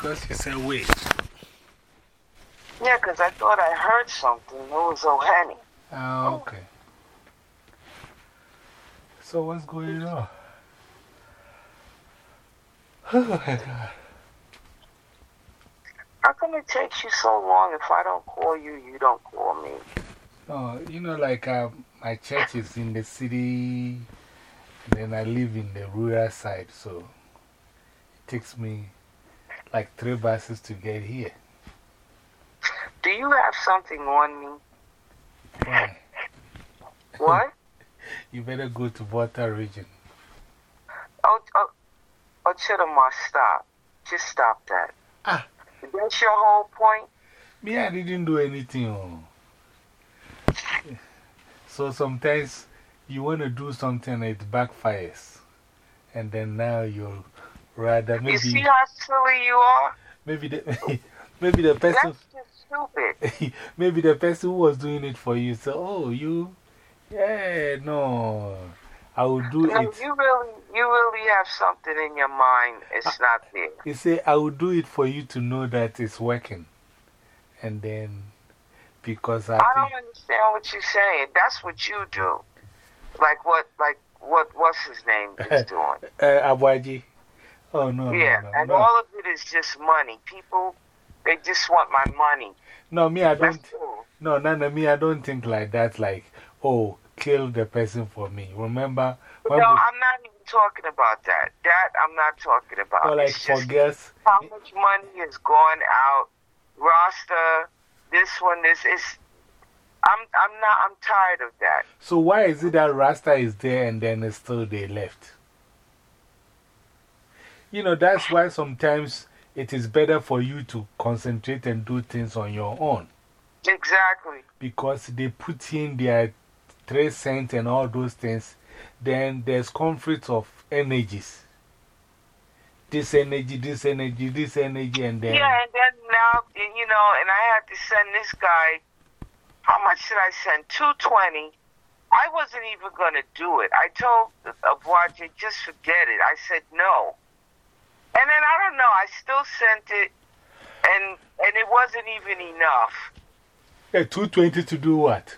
because you said wait. Yeah, because I thought I heard something. It was O'Henny. Oh, okay. So, what's going on? Oh my God. How come it takes you so long if I don't call you, you don't call me? Oh, you know, like uh, my church is in the city, and then I live in the rural side, so it takes me like three buses to get here. Do you have something on me? Why? What? You better go to Water region. oh, oh, oh, Chidamar, stop. Just stop that. Ah. That's your whole point? Me, I didn't do anything. Oh. So sometimes you want to do something it backfires. And then now you're rather maybe. You see how silly you are? Maybe the, maybe the person. That's stupid. maybe the person who was doing it for you said, Oh, you. Yeah, no. I will do No, it. you really, you really have something in your mind. It's not there. He said, I will do it for you to know that it's working. And then, because I, I don't understand what you're saying. That's what you do. Like what, like what, what's his name is doing. Uh. Oh, no. Yeah, no, no, and no. all of it is just money. People, they just want my money. No, me, I don't. No, Nana, me, I don't think like that. Like, oh, kill the person for me. Remember? No, we- I'm not even talking about that. That I'm not talking about. or like for girls. how much money is going out. Rasta, this one, this is. I'm, I'm not. I'm tired of that. So, why is it that Rasta is there and then it's still they left? You know, that's why sometimes it is better for you to concentrate and do things on your own. Exactly. Because they put in their three cents and all those things, then there's conflict of energies. This energy, this energy, this energy, and then. Yeah, and then now, you know, and I had to send this guy. How much did I send? Two twenty. I wasn't even going to do it. I told Abuaje, just forget it. I said no. And then I don't know. I still sent it, and and it wasn't even enough. Yeah, 220 to do what?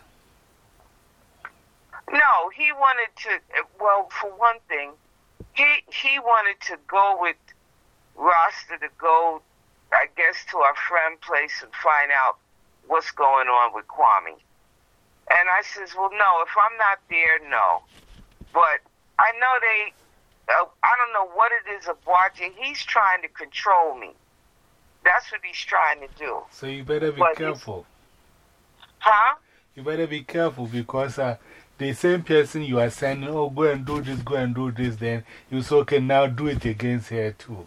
No, he wanted to. Well, for one thing, he he wanted to go with Rasta to go, I guess, to our friend place and find out what's going on with Kwame. And I says, well, no, if I'm not there, no. But I know they. Uh, I don't know what it is of watching. He's trying to control me. That's what he's trying to do. So you better be But careful. Huh? You better be careful because uh, the same person you are sending, oh, go and do this, go and do this, then you say, okay, now do it against her too.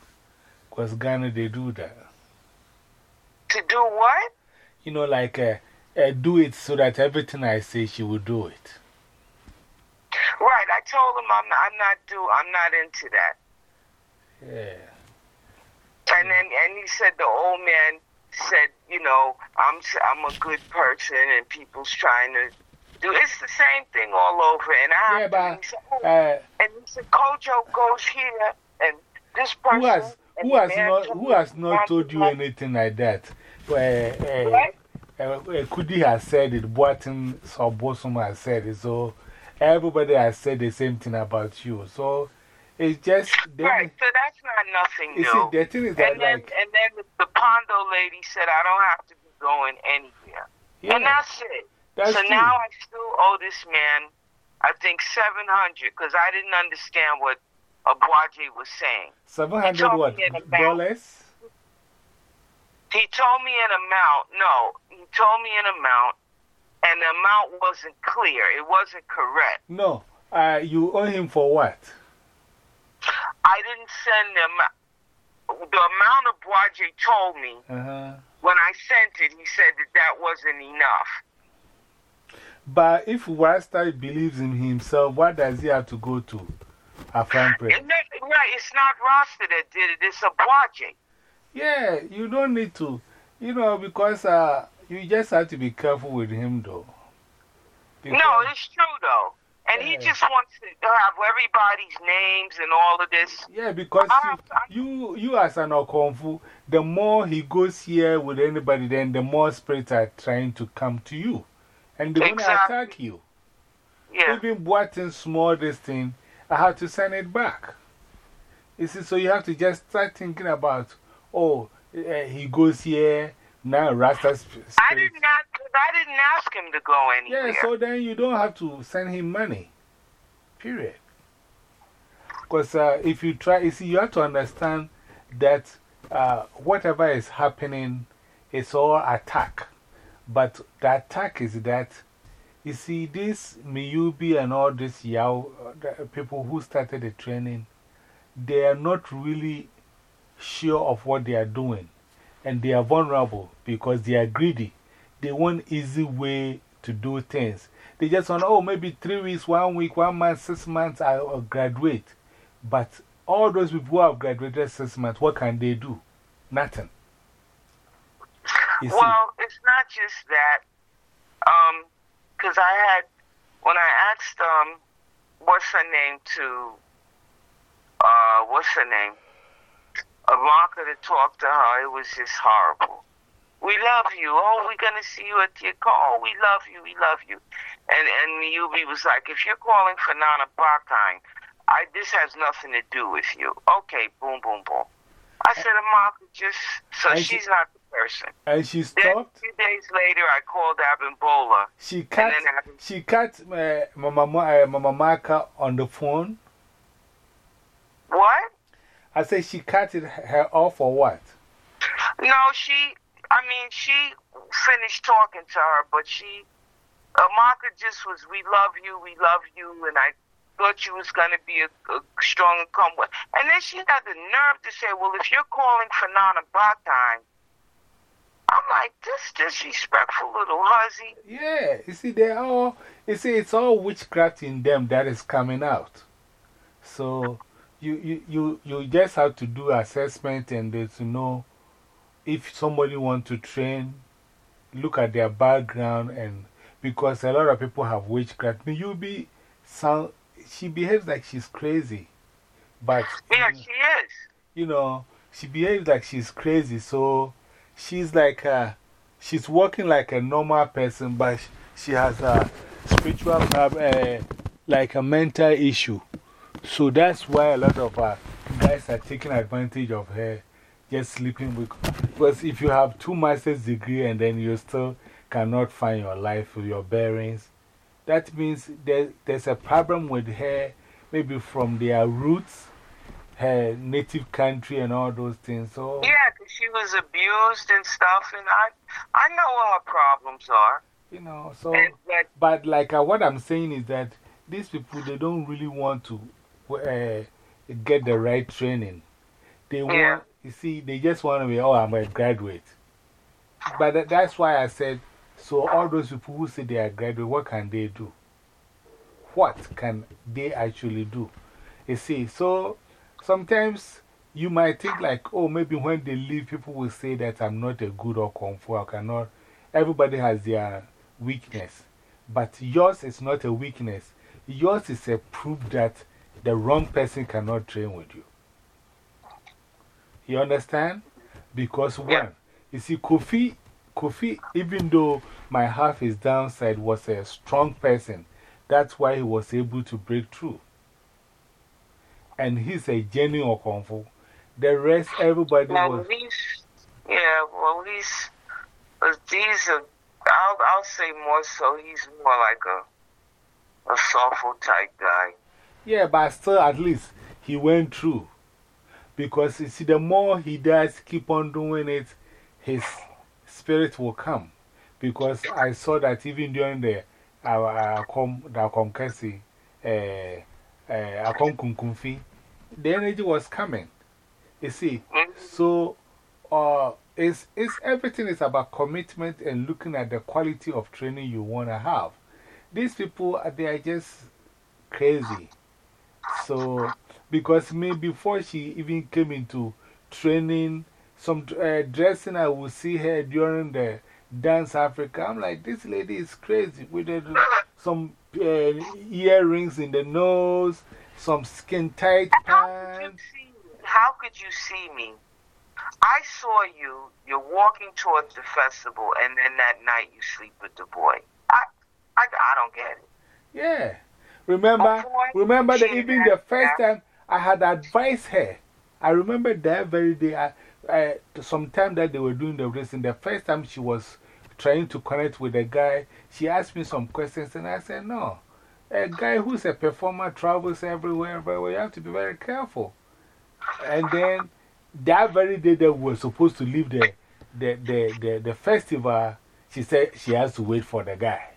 Because Ghana, they do that. To do what? You know, like uh, uh, do it so that everything I say, she will do it. Right. I told him I'm not. I'm not do. I'm not into that. Yeah. And then, and he said the old man said, you know, I'm I'm a good person, and people's trying to do. It's the same thing all over. And I, Yeah, but, and he said, oh, Uh, and he said, Kojo goes here, and this person. who has, who has, not, who has not told you like- anything like that? Well, uh, uh, uh, Kudi has said it, Boatin Sobosom has said it, so everybody has said the same thing about you. So it's just. then- Right. So that's not nothing You see, the thing is that, and then, like, and then the Pondo lady said, I don't have to be going anywhere. yeah, And that's it. that's so true. now I still owe this man, I think, 700 because I didn't understand what Abuaje was saying. 700 what? me in amount. Dollars? He told me an amount. No, he told me an amount, and the amount wasn't clear. It wasn't correct. No. Uh, you owe him for what? I didn't send the amount. The amount Abuaje told me, Uh -huh. when I sent it, he said that that wasn't enough. But if Rasta believes in himself, what does he have to go to? A fan prayer. That- right, it's not Rasta that did it, it's a Abuaje. Yeah, you don't need to. You know, because uh, you just have to be careful with him, though. No, it's true, though. And he just wants to have everybody's names and all of this. Yeah, because you, you, you as an Okomfo, the more he goes here with anybody, then the more spirits are trying to come to you. And they're going to attack you. Yeah. Even bought small this thing, I have to send it back. You see, so you have to just start thinking about, oh, uh, he goes here, now Rasta's. I didn't, ask, I didn't ask him to go anywhere. Yeah, so then you don't have to send him money. Period. Because uh, if you try, you see, you have to understand that uh, whatever is happening, it's all attack. But the attack is that, you see, this Miyubi and all these Yao, the people who started the training, they are not really sure of what they are doing. And they are vulnerable because they are greedy. They want easy way to do things. They just want, oh, maybe three weeks, one week, one month, six months, I'll graduate. But all those people who have graduated six months, what can they do? Nothing. Well, it's not just that. Because um, I had, when I asked, um, what's her name to, uh, what's her name? Ivanka to talk to her, it was just horrible. We love you. Oh, we're going to see you at your call. Oh, we love you. We love you. And and Yubi was like, if you're calling for Nana Bakine, I, this has nothing to do with you. Okay, boom, boom, boom. I said, Ivanka, just, so she's she, not the person. And she stopped? Then, a few days later, I called Abimbola. She cut, she cut uh, Mama, uh, Mama Marka on the phone. What? I said she cut it, her off or what? No, she, I mean, she finished talking to her, but she, Amaka just was, we love you, we love you, and I thought you was going to be a, a strong and come with. And then she had the nerve to say, well, if you're calling for Nana Bakine, I'm like, this disrespectful little hussy. Yeah, you see, they all, you see, it's all witchcraft in them that is coming out. So you, you, you, you just have to do assessment and to know if somebody wants to train, look at their background and because a lot of people have witchcraft. You be sound, she behaves like she's crazy. But, yeah, she is. You know, she behaves like she's crazy. So she's like, a, she's walking like a normal person, but she has a spiritual problem,、uh, like a mental issue. So that's why a lot of uh, guys are taking advantage of her just sleeping with. Because if you have two master's degree and then you still cannot find your life with your bearings, that means there, there's a problem with her, maybe from their roots, her native country, and all those things. So, yeah, because she was abused and stuff, and I, I know what her problems are. You know, so, but like uh, what I'm saying is that these people, they don't really want to uh, get the right training. They want, you see, they just want to be, oh, I'm a graduate. But that, that's why I said, so all those people who say they are graduate, what can they do? What can they actually do? You see, so sometimes you might think like, oh, maybe when they leave, people will say that I'm not a good or comfort, I cannot. Everybody has their weakness. But yours is not a weakness. Yours is a proof that the wrong person cannot train with you. You understand? Because one, you see, Kofi, Kofi, even though my half is downside, was a strong person. That's why he was able to break through. And he's a genuine Okomfo. The rest, everybody well, was. These, yeah, well, these, uh, these are, I'll, I'll say more so, he's more like a, a soulful type guy. Yeah, but still, at least he went through. Because you see, the more he does keep on doing it, his spirit will come. Because I saw that even during the Akom Kasi, Akom Kunkumfi, the energy was coming. You see, so uh, it's, it's, everything is about commitment and looking at the quality of training you want to have. These people, they are just crazy. So, because me, before she even came into training, some uh, dressing, I would see her during the Dance Africa. I'm like, this lady is crazy. with some uh, earrings in the nose, some skin tight pants. How could you see me? I saw you, you're walking towards the festival, and then that night you sleep with the boy. I, I, I don't get it. Yeah. Remember, remember that even the first time I had advised her, I remember that very day, I, I, sometime that they were doing the racing, the first time she was trying to connect with a guy, she asked me some questions, and I said, No. A guy who's a performer travels everywhere, but You have to be very careful. And then that very day that we were supposed to leave the, the, the, the, the festival, she said she has to wait for the guy.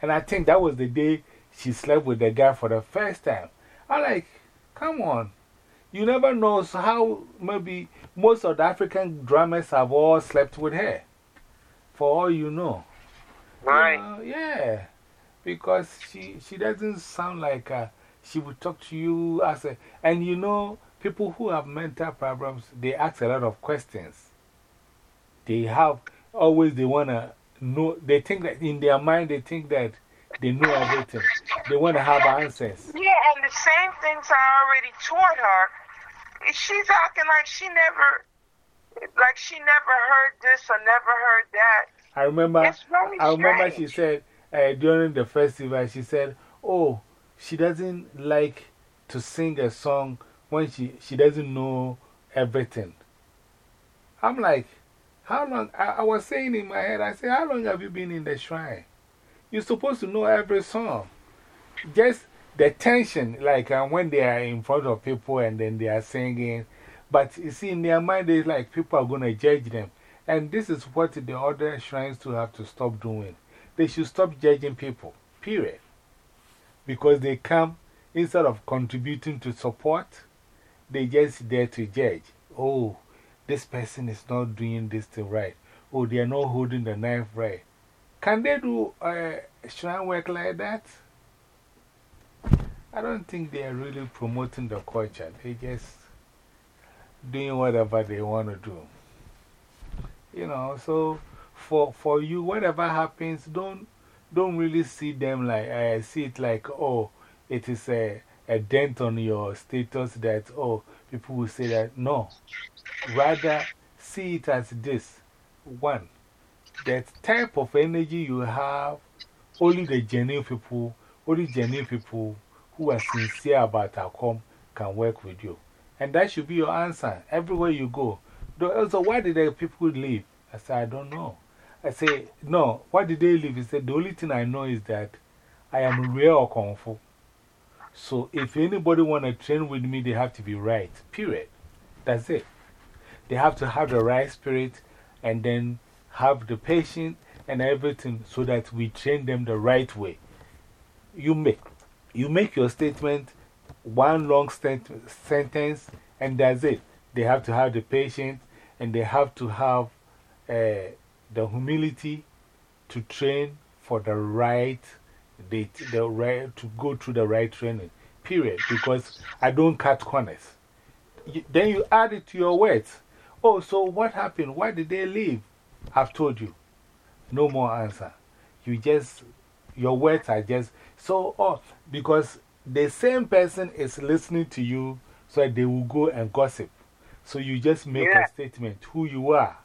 And I think that was the day she slept with the guy for the first time. I'm like, come on. You never know how maybe most of the African drummers have all slept with her. For all you know. Right. yeah. Because she, she doesn't sound like uh, she would talk to you as a. And you know, people who have mental problems, they ask a lot of questions. They have always, they want to know, they think that in their mind, they think that they know everything. They want to have answers. Yeah, and the same things I already taught her. She's acting like she never, like she never heard this or never heard that. I remember, I remember she said uh, during the festival, she said, Oh, she doesn't like to sing a song when she, she doesn't know everything. I'm like, how long? I, I was saying in my head, I said, How long have you been in the shrine? You're supposed to know every song. Just the tension, like uh, when they are in front of people and then they are singing. But you see, in their mind, it's like people are going to judge them. And this is what the other shrines to have to stop doing. They should stop judging people, period. Because they come, instead of contributing to support, they just there to judge. Oh, this person is not doing this thing right. Oh, they are not holding the knife right. Can they do uh, shrine work like that? I don't think they are really promoting the culture. They just doing whatever they want to do. You know, so for, for you, whatever happens, don't, don't really see them like, I see it like, oh, it is a, a dent on your status that, oh, people will say that. No, Rather, see it as this one, that type of energy you have, only the genuine people, only genuine people who are sincere about Akom can work with you. And that should be your answer everywhere you go. So, why did the people leave? I said, I don't know. I say, no, why did they leave? He said, the only thing I know is that I am real Kung Fu. So, if anybody want to train with me, they have to be right. Period. That's it. They have to have the right spirit and then have the patience and everything so that we train them the right way. You make, you make your statement, one long sentence, and that's it. They have to have the patience and they have to have uh, the humility to train for the right, the, the right, to go through the right training. Period. Because I don't cut corners. then you add it to your words. Oh, so what happened? Why did they leave? I've told you. No more answer. You just, your words are just so off because the same person is listening to you, so they will go and gossip. So you just make a statement who you are.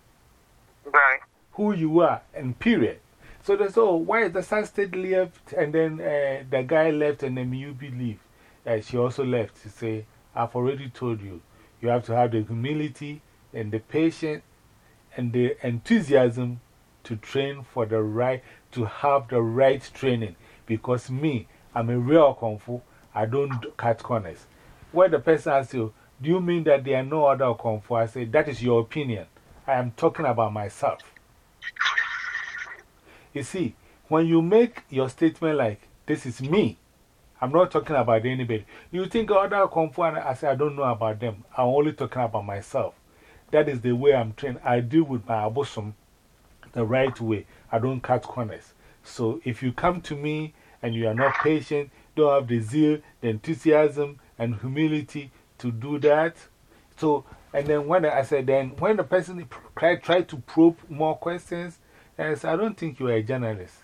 Right. Who you are, and period. So they say, oh, why is the Sasted left and then uh, the guy left and then you believe? Uh, she also left to say, I've already told you. You have to have the humility and the patience and the enthusiasm to train for the right, to have the right training. Because me, I'm a real Kung Fu, I don't cut corners. When the person asks you, Do you mean that there are no other Kung Fu? I say, That is your opinion. I am talking about myself. You see, when you make your statement like, This is me, I'm not talking about anybody. You think other Fu, I say, I don't know about them. I'm only talking about myself. That is the way I'm trained. I deal with my abosom the right way. I don't cut corners. So if you come to me and you are not patient, don't have the zeal, the enthusiasm, and humility to do that. So, and then when I said, then when the person tried try to probe more questions, Said, I don't think you are a journalist.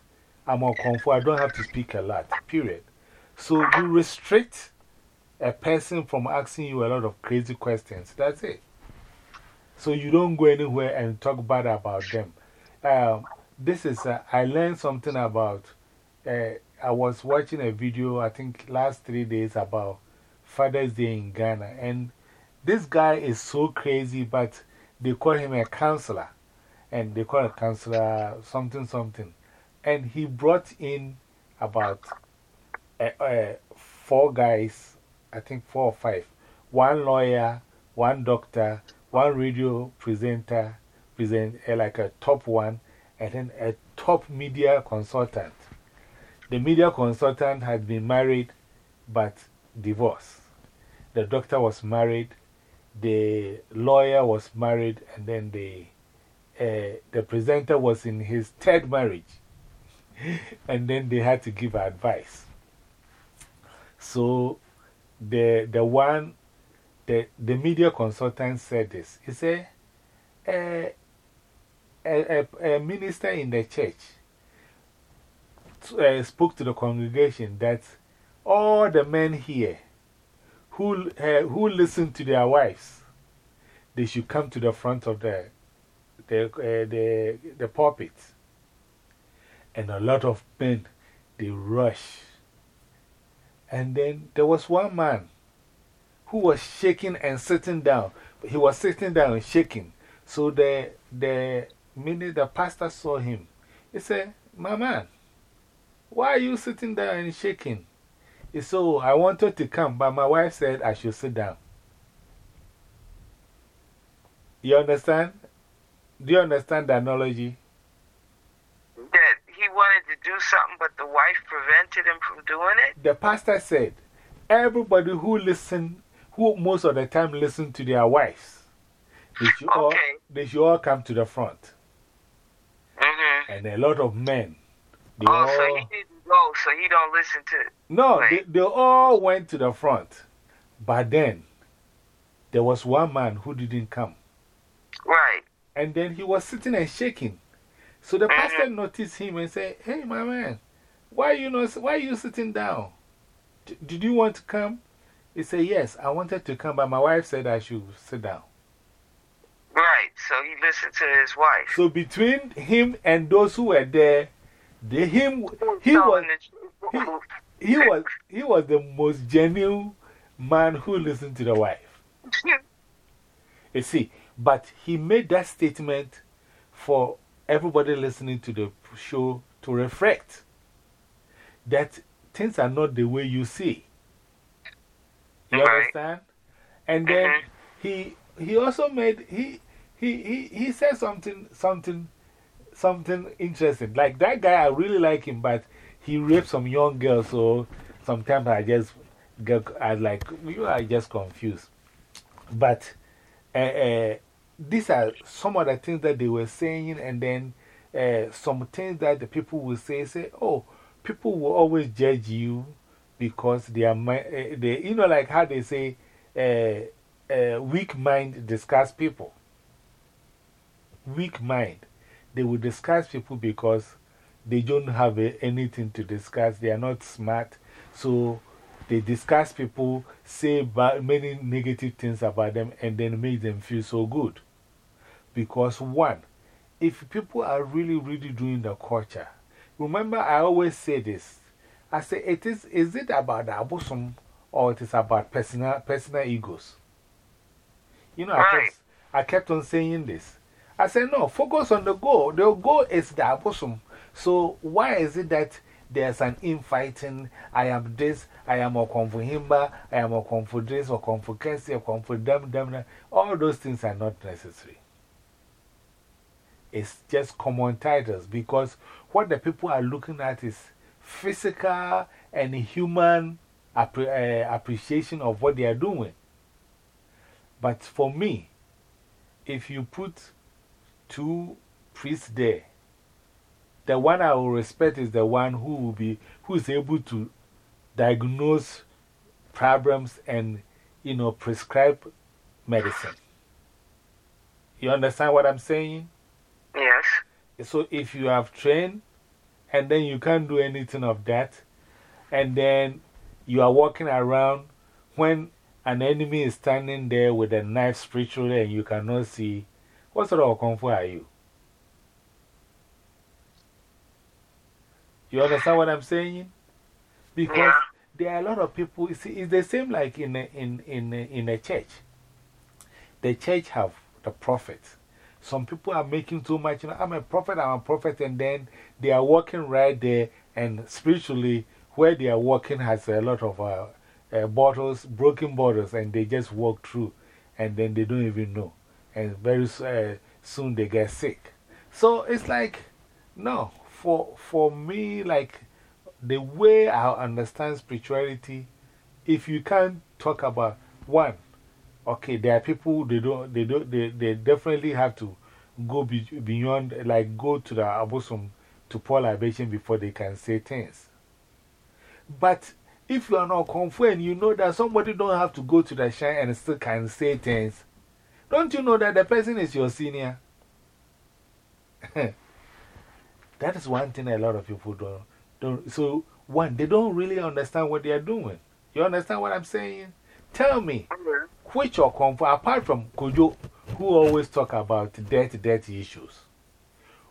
I'm on comfort, I don't have to speak a lot, period. So you restrict a person from asking you a lot of crazy questions. That's it. So you don't go anywhere and talk bad about them. Um, this is, uh, I learned something about, uh, I was watching a video, I think last three days, about Father's Day in Ghana. And this guy is so crazy, but they call him a counselor. And they call a counselor something, something. And he brought in about uh, uh, four guys, I think four or five. One lawyer, one doctor, one radio presenter, present, uh, like a top one, and then a top media consultant. The media consultant had been married but divorced. The doctor was married, the lawyer was married, and then the, uh, the presenter was in his third marriage. and then they had to give advice. So the, the one, the, the media consultant said this. He said, a, a, a minister in the church uh, spoke to the congregation that all the men here who, uh, who listen to their wives, they should come to the front of the, the, uh, the, the pulpit. And a lot of men, they rush. And then there was one man who was shaking and sitting down. He was sitting down and shaking. So the, the minute the pastor saw him, he said, My man, why are you sitting there and shaking? He said, oh, I wanted to come, but my wife said I should sit down. You understand? Do you understand the analogy? That he wanted to do something, but the wife prevented him from doing it? The pastor said, everybody who listen, who most of the time listen to their wives, they should, all, they should all come to the front. -hmm. And a lot of men. They oh, all, so he didn't go, so he don't listen to it. No, they, they all went to the front. But then, there was one man who didn't come. Right. And then he was sitting and shaking. So the pastor noticed him and said, Hey, my man, why are you, not, why are you sitting down? D did you want to come? He said, Yes, I wanted to come, but my wife said I should sit down. Right, so he listened to his wife. So between him and those who were there, the him, he was, he, he, was, he was the most genuine man who listened to the wife. you see, but he made that statement for everybody listening to the show to reflect that things are not the way you see. You understand? And then -hmm. he, he also made, he, he, he, he said something, something, something interesting. Like that guy, I really like him, but he raped some young girls, so sometimes I just get, I like, you are just confused. But uh, these are some of the things that they were saying, and then uh, some things that the people will say, say, oh, people will always judge you because they are, uh, they, you know, like how they say, weak mind discuss people weak mind. They will discuss people because they don't have anything to discuss. They are not smart. So they discuss people, say many negative things about them, and then make them feel so good. Because, one, if people are really, really doing the culture, remember, I always say this. I say, it is, is it about the abosom or it is about personal, personal egos? You know, I, kept, I kept on saying this. I said, no, focus on the goal. The goal is the abosom. So, why is it that there's an infighting? I am this, I am a himba, I am a for this, or for Kensi, or for them, them. All those things are not necessary. It's just common titles because what the people are looking at is physical and human uh, appreciation of what they are doing. But for me, if you put two priests there. The one I will respect is the one who will be, who is able to diagnose problems and, you know, prescribe medicine. You understand what I'm saying? Yes. So if you have trained and then you can't do anything of that. And then you are walking around when an enemy is standing there with a knife spiritually and you cannot see. What sort of comfort are you? You understand what I'm saying? Because there are a lot of people, see, it's the same like in a, in, in, in a church. The church have the prophets. Some people are making too much. You know, I'm a prophet, I'm a prophet, and then they are walking right there, and spiritually, where they are walking has a lot of uh, uh, bottles, broken bottles, and they just walk through, and then they don't even know. And very uh, soon they get sick. So it's like, no, for, for me, like the way I understand spirituality, if you can't talk about one, okay, there are people, they don't, they don't, they, they definitely have to go be, beyond, like go to the abosom to pour libation before they can say things. But if you are not confident, you know that somebody don't have to go to the shrine and still can say things. Don't you know that the person is your senior? that is one thing a lot of people don't, don't. So, one, they don't really understand what they are doing. You understand what I'm saying? Tell me, which or comfort, apart from Kojo, who always talk about dirty, dirty issues,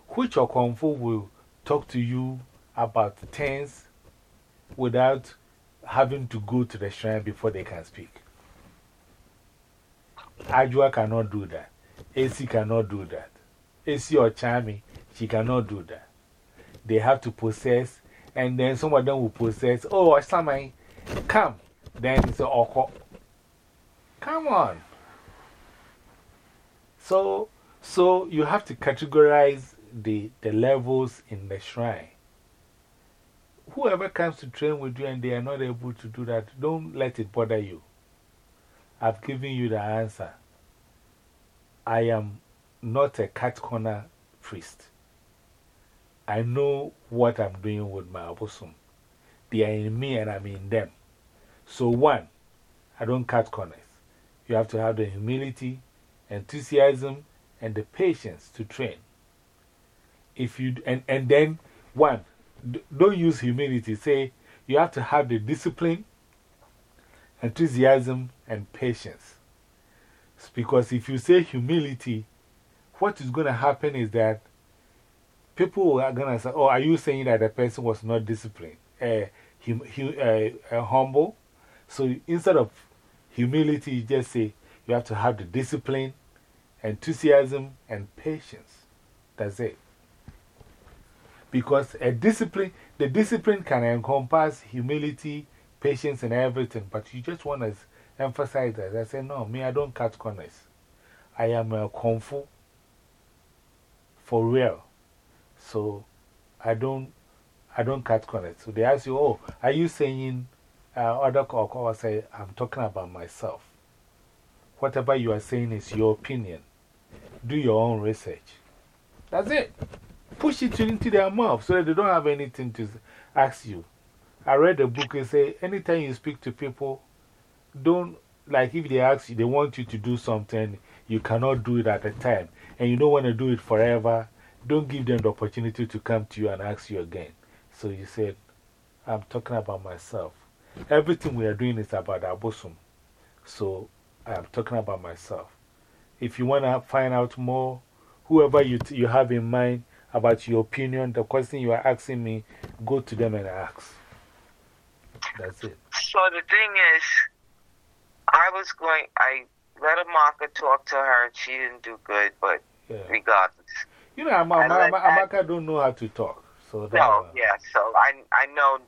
which or comfort will talk to you about things without having to go to the shrine before they can speak? Ajua cannot do that. AC cannot do that. AC or Chami, she cannot do that. They have to possess, and then some of them will possess. Oh, Aslamai, come. Then it's a. Come on. So, so you have to categorize the, the levels in the shrine. Whoever comes to train with you and they are not able to do that, don't let it bother you. I've given you the answer. I am not a cat corner priest. I know what I'm doing with my abosom. They are in me and I'm in them. So, one, I don't cut corners. You have to have the humility, enthusiasm, and the patience to train. If you, and, and then, one, don't use humility. Say, you have to have the discipline, enthusiasm, and patience. Because if you say humility, what is going to happen is that people are going to say, Oh, are you saying that the person was not disciplined, uh, hum, hum, uh, uh, humble? So instead of humility, you just say you have to have the discipline, enthusiasm, and patience. That's it. Because a discipline, the discipline can encompass humility, patience, and everything, but you just want to emphasize that. I say, no, me, I don't cut corners. I am a kung fu for real. So I don't, I don't cut corners. So they ask you, oh, are you saying other call say, I'm talking about myself. Whatever you are saying is your opinion. Do your own research. That's it. Push it into their mouth so that they don't have anything to ask you. I read a book and say, anytime you speak to people, don't, like if they ask you, they want you to do something, you cannot do it at the time, and you don't want to do it forever, don't give them the opportunity to come to you and ask you again. So you said, I'm talking about myself. Everything we are doing is about abosom. So I'm talking about myself. If you want to find out more, whoever you, you have in mind about your opinion, the question you are asking me, go to them and ask. That's it. So the thing is, I was going, I let Amaka talk to her and she didn't do good, but regardless. You know, Am Am Am Amaka don't know how to talk. So no, yeah, so I, I know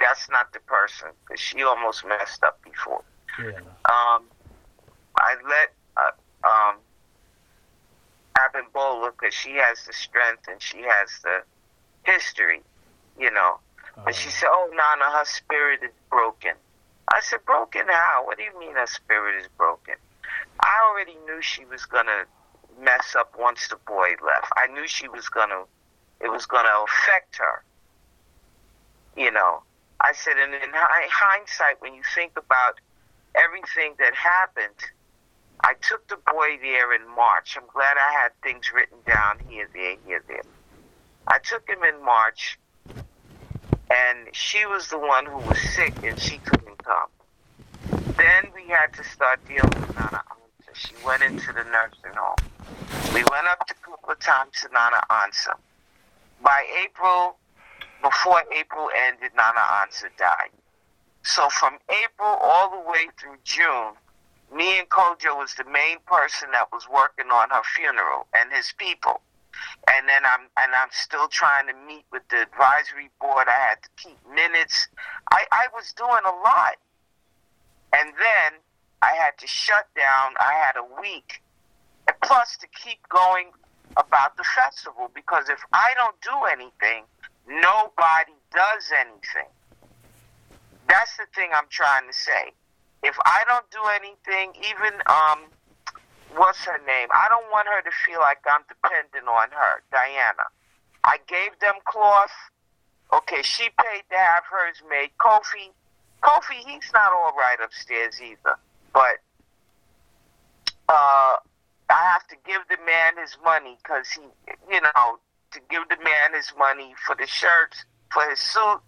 that's not the person because she almost messed up before. Yeah. Um, I let uh, um, Abimbola because she has the strength and she has the history, you know. And she said, Oh, Nana, her spirit is broken. I said, Broken how? What do you mean her spirit is broken? I already knew she was going to mess up once the boy left. I knew she was going to, it was going to affect her. You know, I said, and in hindsight, when you think about everything that happened, I took the boy there in March. I'm glad I had things written down here, there, here, there. I took him in March, and she was the one who was sick and she couldn't come. Then we had to start dealing with Nana Ansa. She went into the nursing home. We went up to times to Nana Ansa. By April, before April ended, Nana Ansa died. So from April all the way through June, me and Kojo was the main person that was working on her funeral and his people. And then I'm and I'm still trying to meet with the advisory board. I had to keep minutes. I, I was doing a lot. And then I had to shut down. I had a week. Plus to keep going about the festival because if I don't do anything, nobody does anything. That's the thing I'm trying to say. If I don't do anything, even um, what's her name? I don't want her to feel like I'm dependent on her, Diana. I gave them cloth. Okay, she paid to have hers made. Kofi, Kofi, he's not all right upstairs either. But uh, I have to give the man his money because he, you know, to give the man his money for the shirts, for his suit,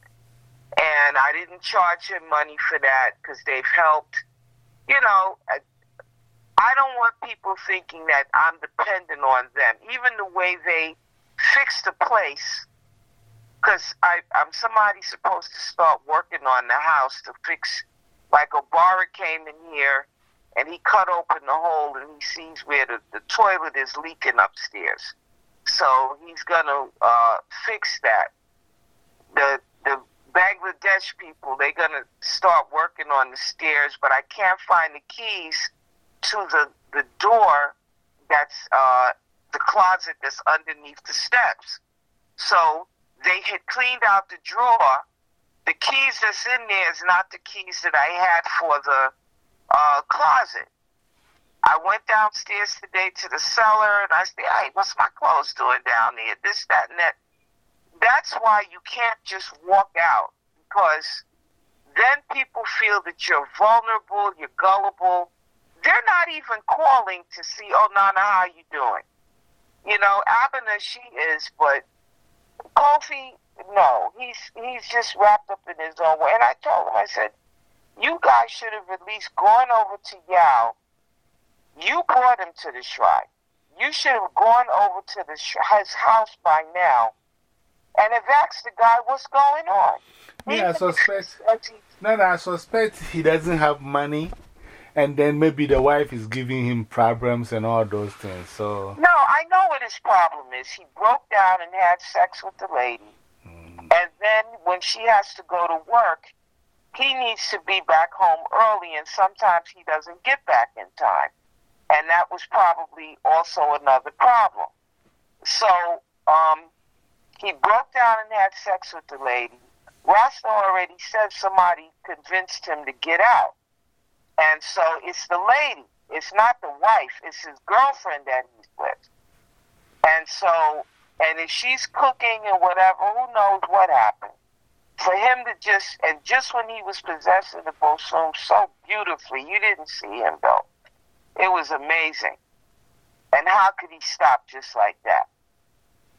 and I didn't charge him money for that because they've helped. You know, I don't want people thinking that I'm dependent on them. Even the way they fix the place, because I'm somebody supposed to start working on the house to fix. Like Obara came in here and he cut open the hole and he sees where the, the toilet is leaking upstairs. So he's gonna uh, fix that. The the Bangladesh people they're gonna start working on the stairs, but I can't find the keys to the the door that's uh, the closet that's underneath the steps. So they had cleaned out the drawer. The keys that's in there is not the keys that I had for the uh, closet. I went downstairs today to the cellar and I said, hey, what's my clothes doing down there? This, that, and that. That's why you can't just walk out because then people feel that you're vulnerable, you're gullible. They're not even calling to see, oh, Nana, how you doing? You know, Abena, she is, but Kofi, no, he's he's just wrapped up in his own way. And I told him, I said, you guys should have at least gone over to Yao. You brought him to the shrine. You should have gone over to the his house by now and have asked the guy what's going on. Yeah, I suspect. No, no, I suspect he doesn't have money. And then maybe the wife is giving him problems and all those things. So No, I know what his problem is. He broke down and had sex with the lady. Mm. And then when she has to go to work, he needs to be back home early, and sometimes he doesn't get back in time. And that was probably also another problem. So um, he broke down and had sex with the lady. Rasta already said somebody convinced him to get out. And so it's the lady. It's not the wife. It's his girlfriend that he's with. And so, and if she's cooking and whatever, who knows what happened for him to just and just when he was possessing the Bosum so beautifully, you didn't see him though. It was amazing. And how could he stop just like that?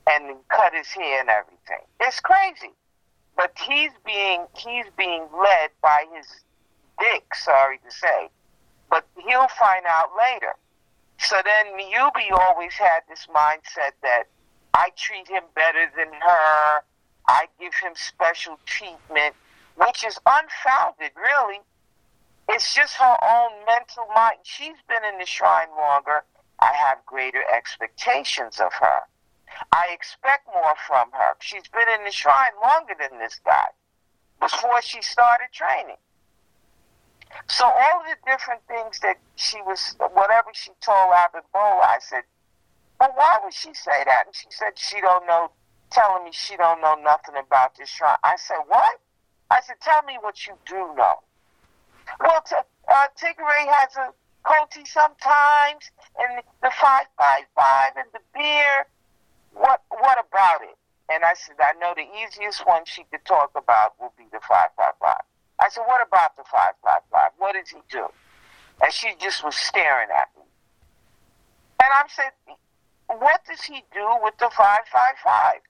And cut his hair and everything. It's crazy. But he's being he's being led by his dick, sorry to say. But he'll find out later. So then Yubi always had this mindset that I treat him better than her I give him special treatment, which is unfounded, really. It's just her own mental mind. She's been in the shrine longer. I have greater expectations of her. I expect more from her. She's been in the shrine longer than this guy before she started training. So all the different things that she was, whatever she told Abimbola, I said, but why would she say that? And she said she don't know telling me she don't know nothing about this shrine. I said, what? I said, tell me what you do know. Well, t- uh, Tigare has a Koti sometimes, and the 555 and the beer. What, what about it? And I said, I know the easiest one she could talk about will be the 555. I said, what about the 555? What does he do? And she just was staring at me. And I said, what does he do with the 555?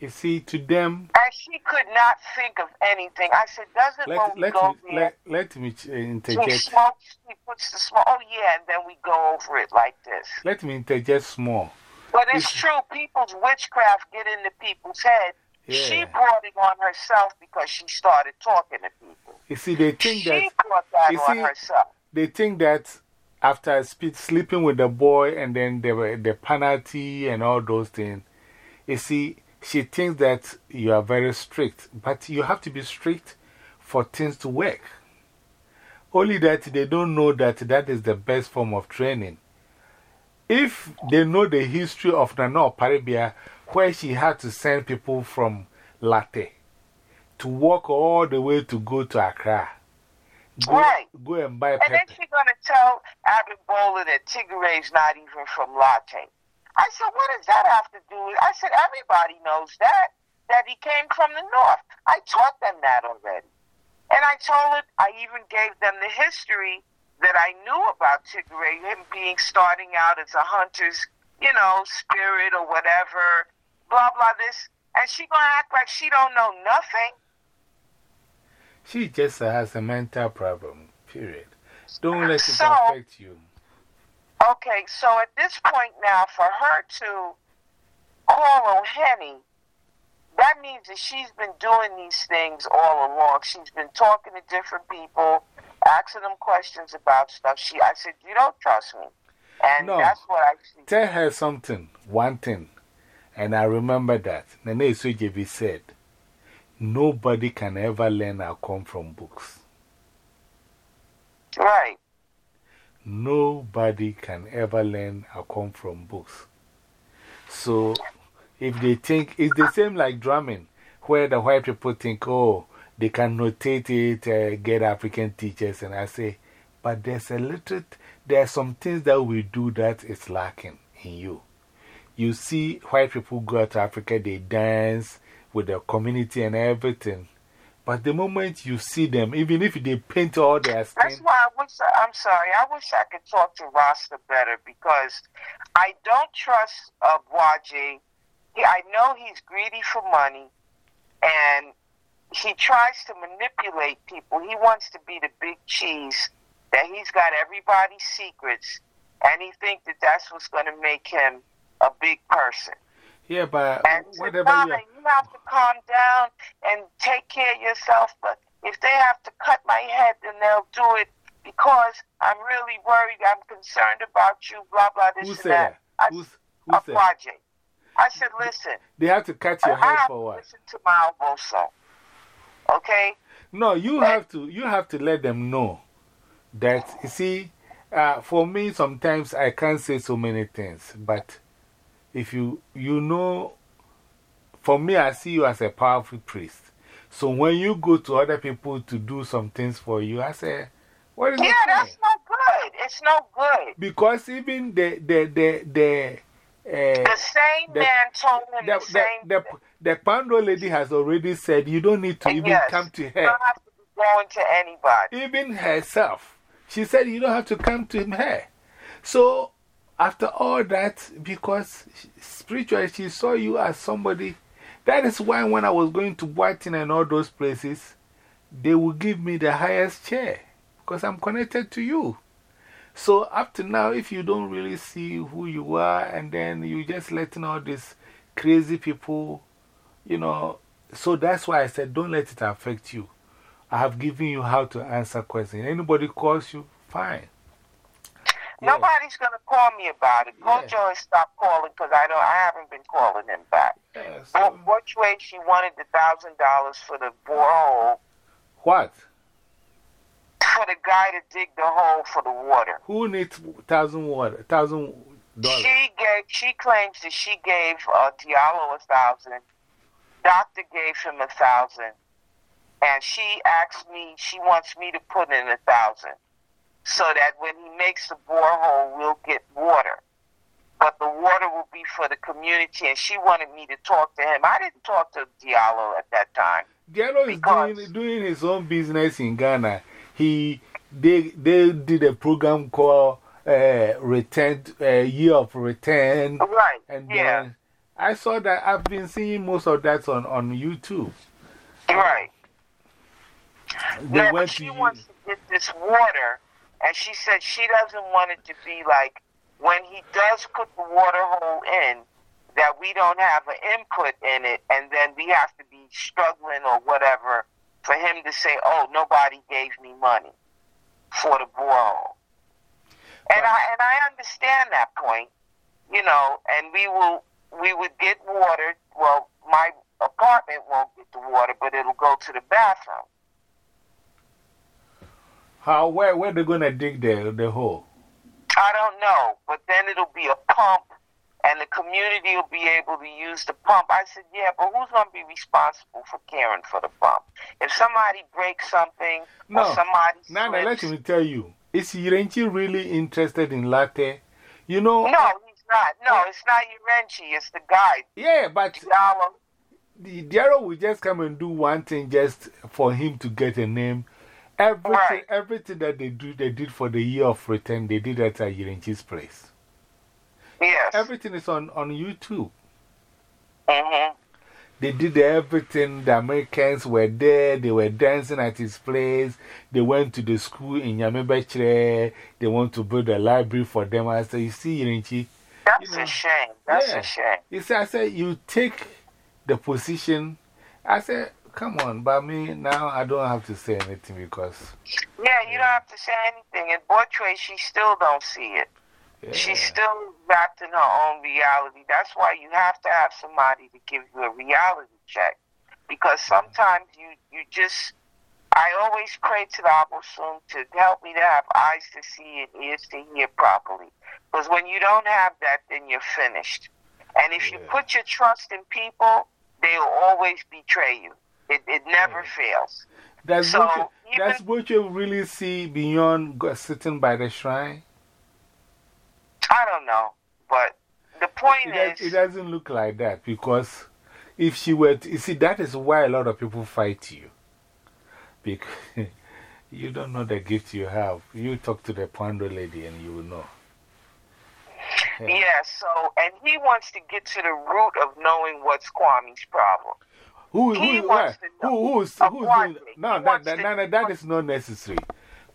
You see, to them. And she could not think of anything. I said, doesn't let, when we let go me, there, let, let me uh, she interject. smokes, she puts the smoke. Oh, yeah, and then we go over it like this. Let me interject small. But it's If- true, people's witchcraft get into people's head. She Yeah. brought it on herself because she started talking to people. You see, they think She that brought that you on see- herself. they think that after spe- sleeping with the boy and then the, the penalty and all those things, you see, she thinks that you are very strict, but you have to be strict for things to work. Only that they don't know that that is the best form of training. If they know the history of Nana Oparebea, where she had to send people from Larteh to walk all the way to go to Accra, go, Right. go and buy And pepper. then she's going to tell Abbott Bowler that Tigare's not even from Larteh. I said, what does that have to do with I said, everybody knows that, that he came from the north. I taught them that already. And I told it, I even gave them the history that I knew about Tigare, him being starting out as a hunter's, you know, spirit or whatever, blah, blah, this. And she going to act like she don't know nothing? She just has a mental problem, period. Don't let it So- affect you. Okay, so at this point now, for her to call O'Henny, that means that she's been doing these things all along. She's been talking to different people, asking them questions about stuff. She, I said, you don't trust me, and No. that's what I see. Tell her something, one thing. And I remember that. Nene Sujebi said, Nobody can ever learn or come from books. Right. Nobody can ever learn come from books. So, if they think it's the same like drumming, where the white people think, oh, they can notate it, uh, get African teachers, and I say, but there's a little, there are some things that we do that is lacking in you. You see, white people go to Africa, they dance with the community and everything. But the moment you see them, even if they paint all their skin. That's why I wish, I'm sorry, I wish I could talk to Rasta better because I don't trust uh, Bwaji. I know he's greedy for money and he tries to manipulate people. He wants to be the big cheese, that he's got everybody's secrets, and he thinks that that's what's going to make him a big person. Yeah, but And whatever Donna, you you have to calm down and take care of yourself. But if they have to cut my head, then they'll do it because I'm really worried. I'm concerned about you. Blah blah this Who and said that. Who's, a who said? project. I said, listen. They have to cut your I head for what? listen to my Boso. Okay. No, you have to, you have to let them know that, you see, uh, for me, sometimes I can't say so many things, but if you, you know, for me, I see you as a powerful priest. So when you go to other people to do some things for you, I say, what is Yeah, that's point? no good. It's no good. Because even the, the, the, the, uh, The same the- man told him the, the, the, same. the, the Pando lady has already said you don't need to even yes, come to her. You don't have to be going to anybody. even herself. She said, You don't have to come to her. So, after all that, because spiritually she saw you as somebody, that is why when I was going to Boatin and all those places, they would give me the highest chair because I'm connected to you. So, up to now, if you don't really see who you are and then you're just letting all these crazy people, you know, so that's why I said, don't let it affect you. I have given you how to answer questions. Anybody calls you, fine. Yeah. Nobody's going to call me about it. Yeah. Gojo has stopped calling because I don't. I haven't been calling him back. Yeah, But so, which way she wanted the thousand dollars for the borehole what? for the guy to dig the hole for the water. Who needs thousand water, thousand dollars? She gave. She claims that she gave uh, Diallo a thousand. Doctor gave him a thousand, and she asked me. She wants me to put in a thousand, so that when he makes the borehole, we'll get water. But the water will be for the community, and she wanted me to talk to him. I didn't talk to Diallo at that time. Diallo is doing, doing his own business in Ghana. He, they, they did a program called uh, Return, uh, Year of Return. Right? And yeah. then I saw that. I've been seeing most of that on, on YouTube. Right. They no, went she to wants to get this water, and she said she doesn't want it to be like when he does put the water hole in, that we don't have an input in it, and then we have to be struggling or whatever for him to say, "Oh, nobody gave me money for the borehole." And I and I understand that point, you know. And we will we would get water. Well, my apartment won't get the water, but it'll go to the bathroom. How, where, where they going to dig the, the hole? I don't know, but then it'll be a pump, and the community will be able to use the pump. I said, yeah, but who's going to be responsible for caring for the pump? If somebody breaks something, No. or somebody Nana, let me tell you. Is Yirenchi really interested in Larteh? You know, No, he's not. No, it's not Urenchi. It's the guy, yeah, but Diallo. the Diarra will just come and do one thing just for him to get a name. Everything, Right. everything that they do, they did for the year of return, they did that at Yirenchi's place. Yes. Everything is on, on YouTube. hmm They did everything. The Americans were there. They were dancing at his place. They went to the school in Yamebechre. They want to build a library for them. I said, You see, Yirenchi, That's You know, a shame. That's yeah. a shame. He said, I said, you take the position. I said, come on, but me, now I don't have to say anything because. Yeah, you don't have to say anything. And Bortre, she still don't see it. Yeah. She's still wrapped in her own reality. That's why you have to have somebody to give you a reality check. Because sometimes you, you just, I always pray to the Abosom to help me to have eyes to see and ears to hear properly. Because when you don't have that, then you're finished. And if you put your trust in people, they will always betray you. It, it never fails. Does So, Boche, even- does Boche really see beyond sitting by the shrine? I don't know. But the point It, is, it doesn't look like that because if she were, to, you see, that is why a lot of people fight you. Because you don't know the gift you have. You talk to the Pando lady and you will know. Yeah, so, and he wants to get to the root of knowing what's Kwame's problem. Who, He who, wants who, to know. who, who's, who's doing, no, that, that, no, that is not necessary.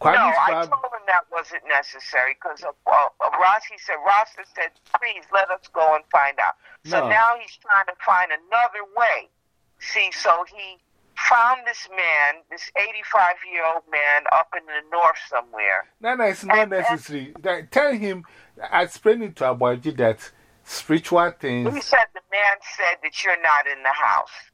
no, I told him that wasn't necessary because uh, uh, Ross, he said, Rasta said, please let us go and find out. So No. now he's trying to find another way. See, so he found this man, this 85 year old man up in the north somewhere. no, no, it's not And- and- necessary. That- Tell him, I explained it to Abaji that spiritual things. He said the man said that you're not in the house.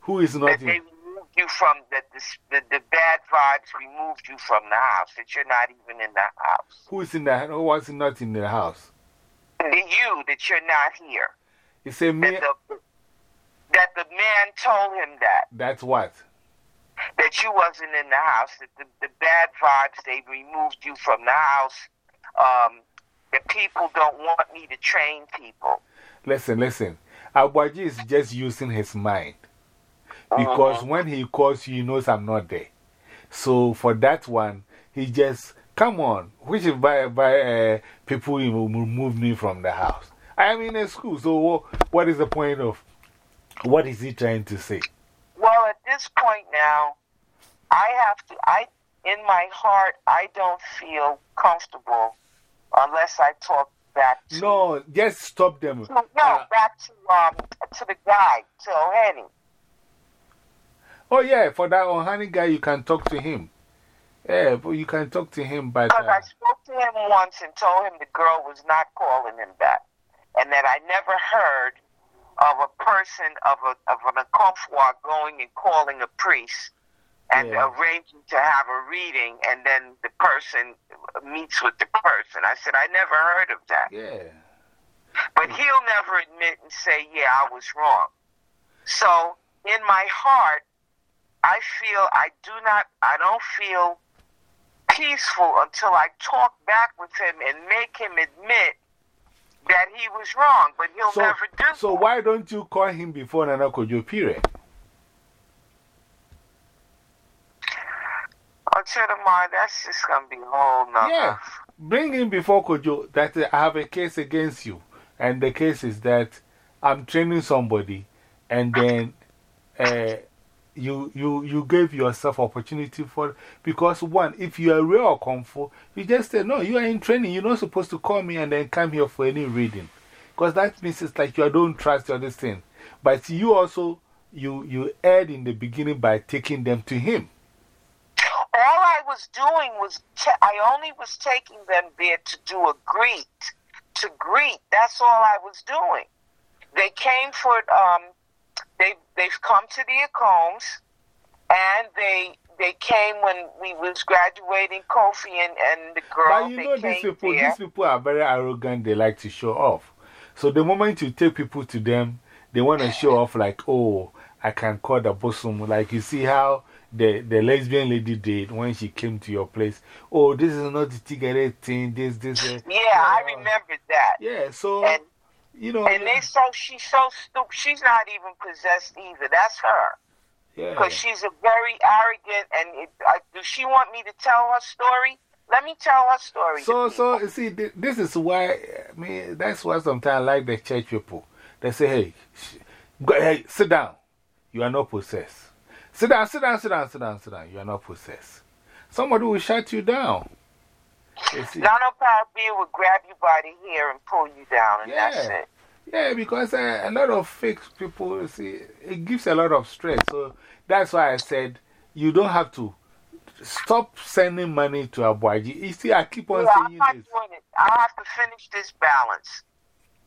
Who is not that they in, removed you from that the, the the bad vibes removed you from the house that you're not even in the house who is in the, house? who was not in the house? the you that you're not here He said, me, that the, that the man told him that that's what? that you wasn't in the house that the, the bad vibes they removed you from the house um that people don't want me to train people Listen, listen. Abaji is just using his mind. Because Uh-huh. when he calls you, he knows I'm not there. So for that one, he just, come on, which is by, by uh, people who will remove me from the house. I am in a school, so what is the point of, what is he trying to say? well at this point now i have to i in my heart i don't feel comfortable unless i talk back to No, just stop them. No, Uh, back to um to the guy, to Henny. Oh, yeah, for that Ohani guy, you can talk to him. Yeah, but you can talk to him, but. Because Uh, I spoke to him once and told him the girl was not calling him back, and that I never heard of a person of a of an Okomfo going and calling a priest and Yeah. arranging to have a reading, and then the person meets with the person. I said I never heard of that. yeah. But he'll never admit and say, yeah, I was wrong. So in my heart, I feel I do not, I don't feel peaceful until I talk back with him and make him admit that he was wrong. But he'll So, never do so that. why don't you call him before Nana Kojo period? Until tomorrow, that's just going to be a whole nother. Yeah. Bring him before Kojo that I have a case against you. And the case is that I'm training somebody, and then uh, you, you, you gave yourself opportunity for because one, if you are real Okomfo, you just say, No, you are in training. You're not supposed to call me and then come here for any reading. Because that means it's like you don't trust your this thing. But you also, you, you erred in the beginning by taking them to him. All I was doing was, I only was taking them there to do a greet. To greet. That's all I was doing. They came for, um, they, they've come to the Combs and they, they came when we was graduating Kofi and, and the girl. But you know, these people, these people are very arrogant. They like to show off. So the moment you take people to them, they want to show off like, oh, I can call the bosom. Like you see how the, the lesbian lady did when she came to your place. Oh, this is not the cigarette thing. This, this. Uh, yeah, I remember that. Yeah, so, and, you know. And they so, she's so stupid. She's not even possessed either. That's her. Yeah. Because she's a very arrogant, and it, I, she want me to tell her story? Let me tell her story. So, so, see, this is why, I mean, that's why sometimes I like the church people. They say, hey, go, hey, sit down. You are not possessed. Sit down, sit down, sit down, sit down, sit down. You are not possessed. Somebody will shut you down. Nano Power B will grab you by the hair and pull you down, and yeah. that's it. Yeah, because uh, a lot of fake people, see, it gives a lot of stress. So that's why I said you don't have to stop sending money to Abuaji. You see, I keep on yeah, saying I'm this. Doing it. I have to finish this balance.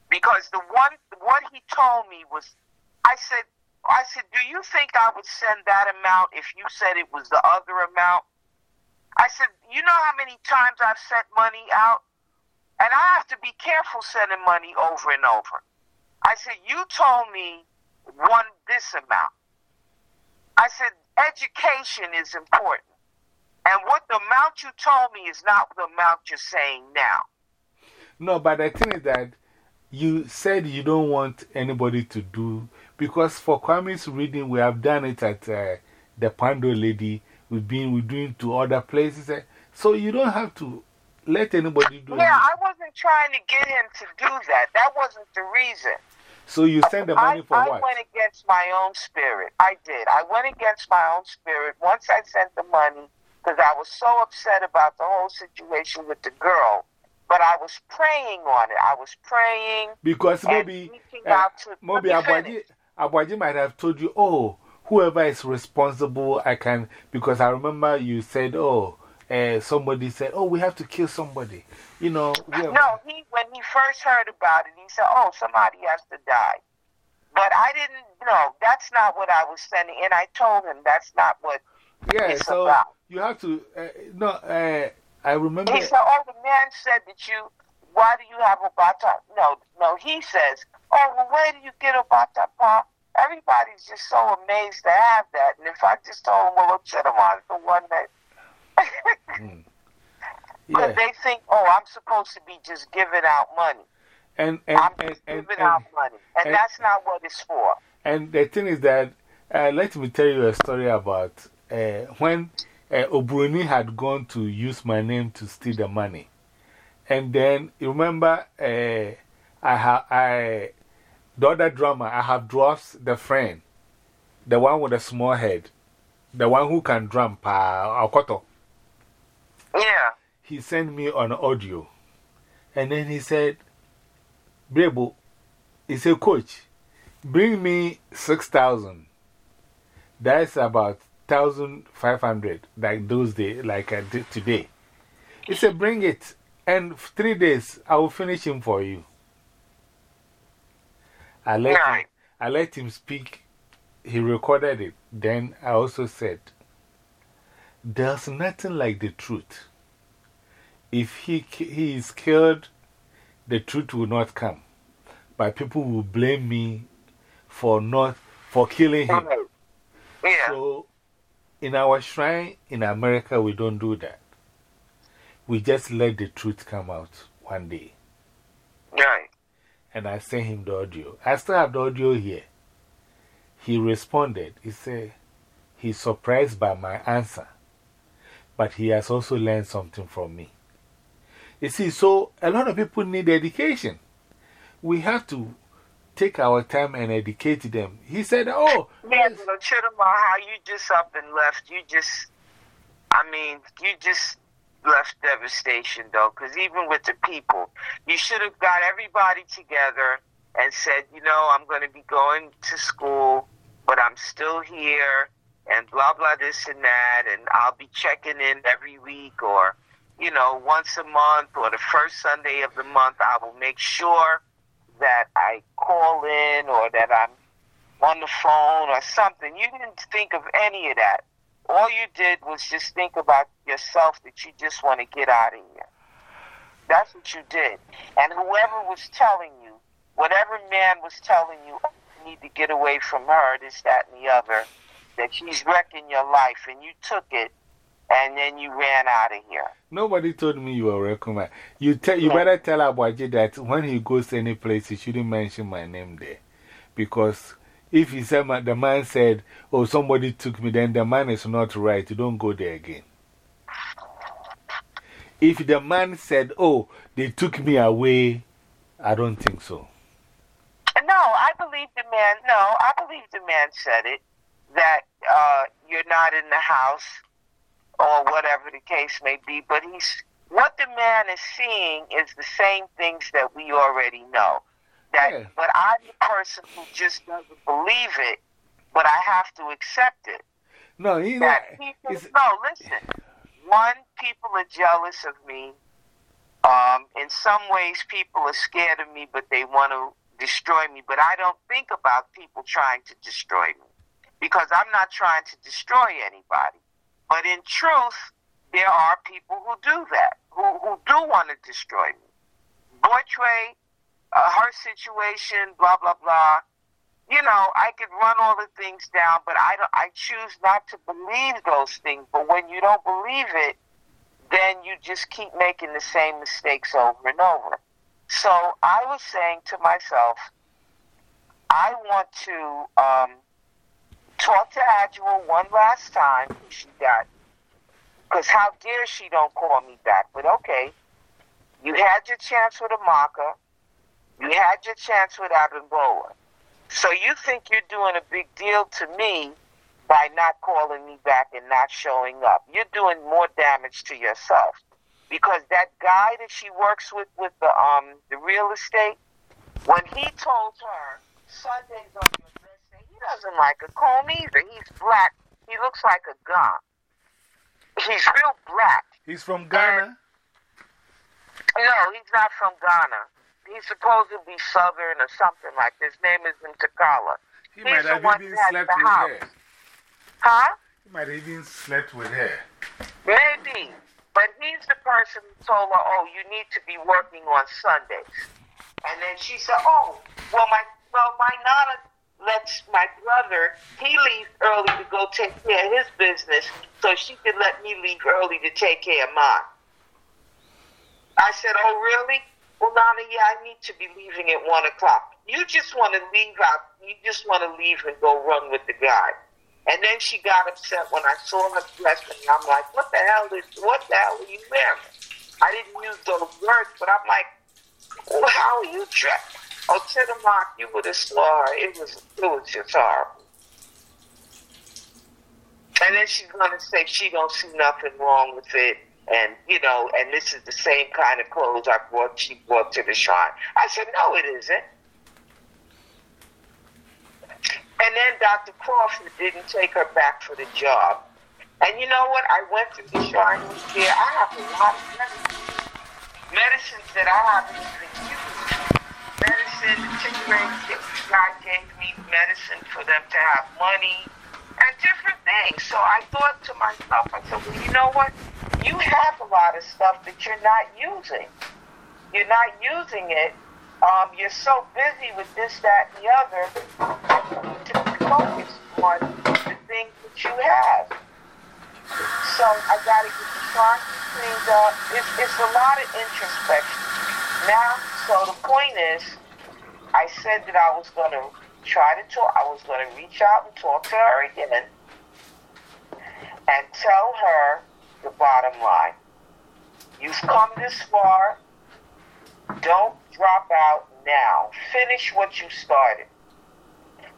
Because the one, what he told me was, I said, I said, do you think I would send that amount if you said it was the other amount? I said, you know how many times I've sent money out? And I have to be careful sending money over and over. I said, you told me one this amount. I said, education is important. And what the amount you told me is not the amount you're saying now. No, but the thing is that you said you don't want anybody to do, because for Kwame's reading, we have done it at uh, the Pando Lady, we've been we're doing to other places. Uh, so you don't have to let anybody do Yeah, I wasn't trying to get him to do that. That wasn't the reason. So you send the money I, for I what? I went against my own spirit. I did. I went against my own spirit once I sent the money because I was so upset about the whole situation with the girl. But I was praying on it. I was praying. Because maybe, uh, maybe Abuaji, Abuaji might have told you, oh, whoever is responsible, I can. Because I remember you said, oh, uh, somebody said, oh, we have to kill somebody. You know. No, he, when he first heard about it, he said, oh, somebody has to die. But I didn't, know. that's not what I was sending. And I told him that's not what yeah, it's so about. You have to, uh, no, uh, I remember. He said, oh, the man said that you, why do you have a bata? No, no, he says, oh, well, where do you get a bata, pa? Everybody's just so amazed to have that. And if I just told them, well, Chinamon's the one that. mm. Because yeah. they think, oh, I'm supposed to be just giving out money. And, and, I'm and, just and, giving and, out money. And, that's not what it's for. And the thing is that, uh, let me tell you a story about uh, when uh, Obruni had gone to use my name to steal the money. And then, you remember, uh, I I, the other drummer, I have drops the friend, the one with the small head, the one who can drum, pa, Akoto. Yeah. He sent me on audio. And then he said, Brebo, he said, Coach, bring me 6,000. That's about 1,500, like those days, like I did today. He said, Bring it, and three days I will finish him for you. I let, him, I let him speak. He recorded it. Then I also said, There's nothing like the truth. If he, he is killed, the truth will not come. But people will blame me for not for killing him. Oh, yeah. So, in our shrine in America, we don't do that. We just let the truth come out one day. Right. And I sent him the audio. I still have the audio here. He responded. He said he's surprised by my answer, but he has also learned something from me. You see, so a lot of people need education. We have to take our time and educate them. He said, Oh, yeah, yes. but how you just up and left. You just, I mean, you just left devastation though, because even with the people, you should have got everybody together and said, you know, I'm going to be going to school, but I'm still here, and blah, blah, this and that, and I'll be checking in every week or, you know, once a month or the first Sunday of the month, I will make sure that I call in or that I'm on the phone or something. You didn't think of any of that. All you did was just think about yourself that you just want to get out of here. That's what you did. And whoever was telling you, whatever man was telling you, oh, you need to get away from her, this, that, and the other, that she's wrecking your life, and you took it, and then you ran out of here. Nobody told me you were recommend. You, tell, you better tell Abaji that when he goes to any place, he shouldn't mention my name there. Because if he said, the man said, Oh, somebody took me, then the man is not right. You don't go there again. If the man said, Oh, they took me away, I don't think so. No, I believe the man, no, I believe the man said it that uh, you're not in the house or whatever the case may be. But he's, what the man is seeing is the same things that we already know. That, yeah. But I'm the person who just doesn't believe it, but I have to accept it. No, he's not. People, no, listen. One, people are jealous of me. Um, in some ways, people are scared of me, but they want to destroy me. But I don't think about people trying to destroy me because I'm not trying to destroy anybody. But in truth, there are people who do that, who, who do want to destroy me. Boytray uh, her situation, blah blah blah. You know, I could run all the things down, but I don't. I choose not to believe those things. But when you don't believe it, then you just keep making the same mistakes over and over. So I was saying to myself, I want to um, talk to Adjua one last time. She got, because how dare she don't call me back? But okay, you had your chance with Amaka. You had your chance with Abimbola. So you think you're doing a big deal to me by not calling me back and not showing up. You're doing more damage to yourself. Because that guy that she works with with the um the real estate, when he told her Sunday's on your best day, he doesn't like a comb either. He's black. He looks like a gun. He's real black. He's from Ghana? And, no, he's not from Ghana he's supposed to be Southern or something like this. His name is Ntakala. He he's might have even slept with house. her. Huh? He might have even slept with her. Maybe. But he's the person who told her, oh, you need to be working on Sundays. And then she said, oh, well, my, well, my Nana lets my brother, he leaves early to go take care of his business so she could let me leave early to take care of mine. I said, oh, really? Well, Nana, yeah, I need to be leaving at one o'clock. You just want to leave out. You just want to leave and go run with the guy. And then she got upset when I saw her dressing. I'm like, what the hell is? What the hell are you wearing? I didn't use those words, but I'm like, well, how are you dressed? Oh, mark, you would have saw her. It was, it was just horrible. And then she's gonna say she don't see nothing wrong with it and you know, and this is the same kind of clothes I brought. She brought to the shrine. I said, no, it isn't. And then Dr. Crawford didn't take her back for the job. And you know what? I went to the shrine here. I have a lot of medicines, that I haven't even used. Medicine, the God gave me medicine for them to have money and different things. So I thought to myself, I said, well, you know what? you have a lot of stuff that you're not using. You're not using it. Um, you're so busy with this, that, and the other to focus on the things that you have. So I got to get the closet cleaned up. It's, it's a lot of introspection. Now, so the point is, I said that I was going to try to talk, I was going to reach out and talk to her again and tell her the bottom line. You've come this far. Don't drop out. now. Finish what you started.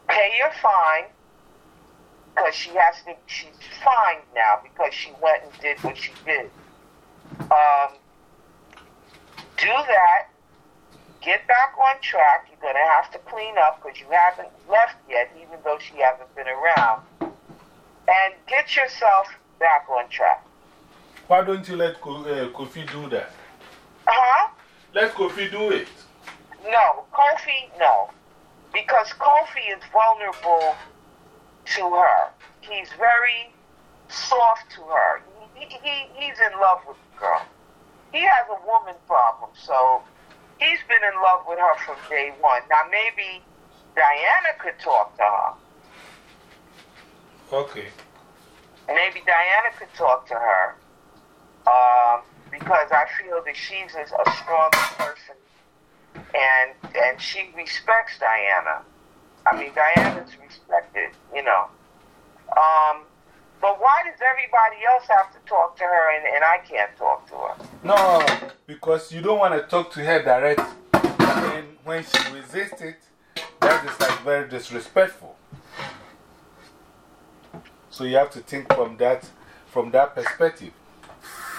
Pay your fine because she has to. She's fined now because she went and did what she did. Um, do that. Get back on track. You're gonna have to clean up because you haven't left yet, even though she hasn't been around. And get yourself back on track. Why don't you let uh, Kofi do that? Uh huh. Let Kofi do it. No, Kofi, no. Because Kofi is vulnerable to her. He's very soft to her. He, he, he's in love with the girl. He has a woman problem, so he's been in love with her from day one. Now, maybe Diana could talk to her. Okay. Maybe Diana could talk to her. Um, because I feel that she's a, a stronger person and and she respects Diana. I mean, Diana's respected, you know. Um, but why does everybody else have to talk to her and, and I can't talk to her? No, because you don't want to talk to her direct. And when she resists it, that is like very disrespectful. So you have to think from that, from that perspective.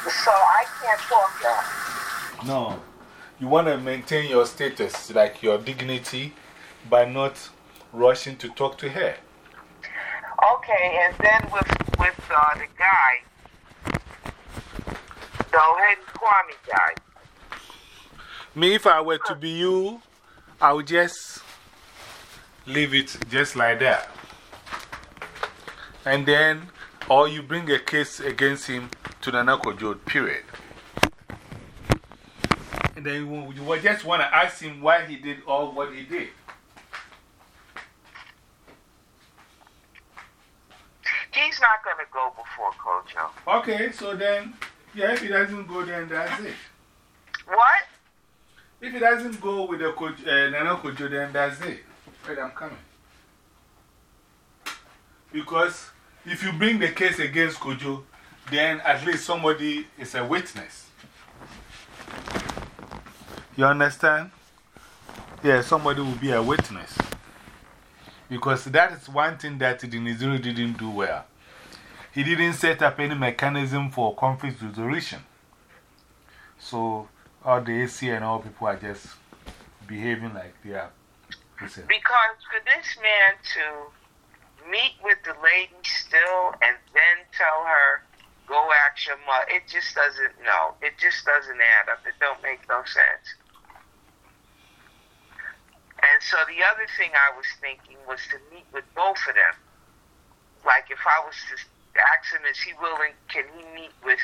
So I can't talk to her. No. You want to maintain your status, like your dignity, by not rushing to talk to her. Okay, and then with, with uh, the guy, the Ohedi Kwame guy. Me, if I were to be you, I would just leave it just like that. And then, or you bring a case against him to the Nakojo, period. And then you, you just want to ask him why he did all what he did. He's not going to go before Kojo. Okay, so then, yeah, if he doesn't go, then that's it. What? If he doesn't go with the coach, uh, Nana Kojo, then that's it. Wait, I'm coming. Because if you bring the case against Kojo, then at least somebody is a witness. You understand? Yeah, somebody will be a witness. Because that is one thing that Dinizulu didn't do well. He didn't set up any mechanism for conflict resolution. So, all the AC and all people are just behaving like they are. Because for this man to meet with the lady still and then tell her, go ask your mother, it just doesn't, no, it just doesn't add up. It don't make no sense. And so the other thing I was thinking was to meet with both of them. Like if I was to ask him, is he willing, can he meet with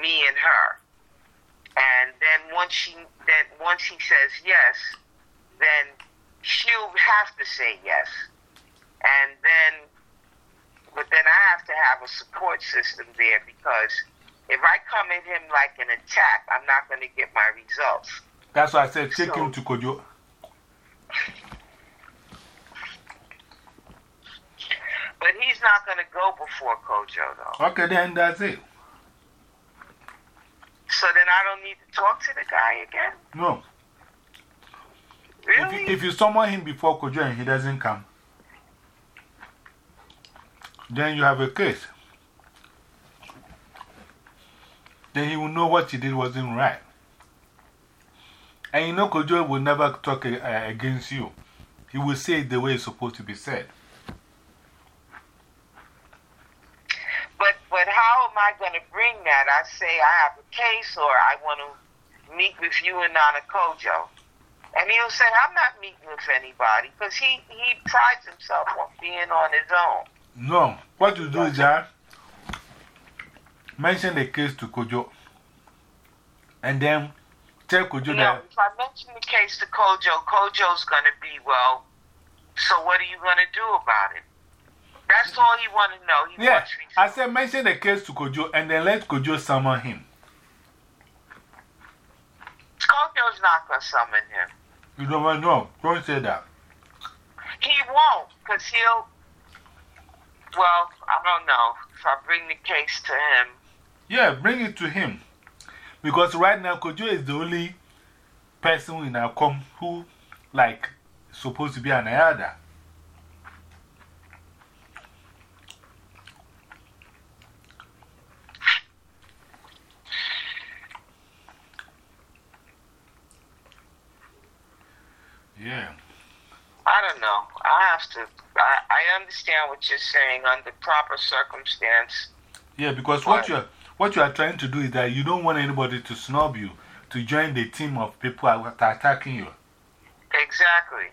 me and her? And then once she, then once he says yes, then she'll have to say yes. And then, but then I have to have a support system there because if I come at him like an attack, I'm not going to get my results. That's why I said take him to Kojo. But he's not going to go before Kojo, though. Okay, then that's it. So then I don't need to talk to the guy again? No. Really? If you, if you summon him before Kojo and he doesn't come, then you have a case. Then he will know what he did wasn't right. And you know, Kojo will never talk uh, against you. He will say it the way it's supposed to be said. But, how am I going to bring that? I say I have a case or I want to meet with you and Nana Kojo. And he'll say, I'm not meeting with anybody because he, he prides himself on being on his own. No. What you do is that mention the case to Kojo. And then tell Kojo No, that. if I mention the case to Kojo, Kojo's going to be, well, so what are you going to do about it? That's all he want to know. He Yeah. I said mention the case to Kojo and then let Kojo summon him. Kojo's not going to summon him. You don't know. Don't say that. He won't, because he'll. Well, I don't know. If I bring the case to him, Yeah, bring it to him. Because right now, Kojo is the only person in our com who like supposed to be an elder. Yeah. I don't know. I have to. I, I understand what you're saying under proper circumstance. Yeah, because what you're, what you are trying to do is that you don't want anybody to snub you, to join the team of people that are attacking you. Exactly.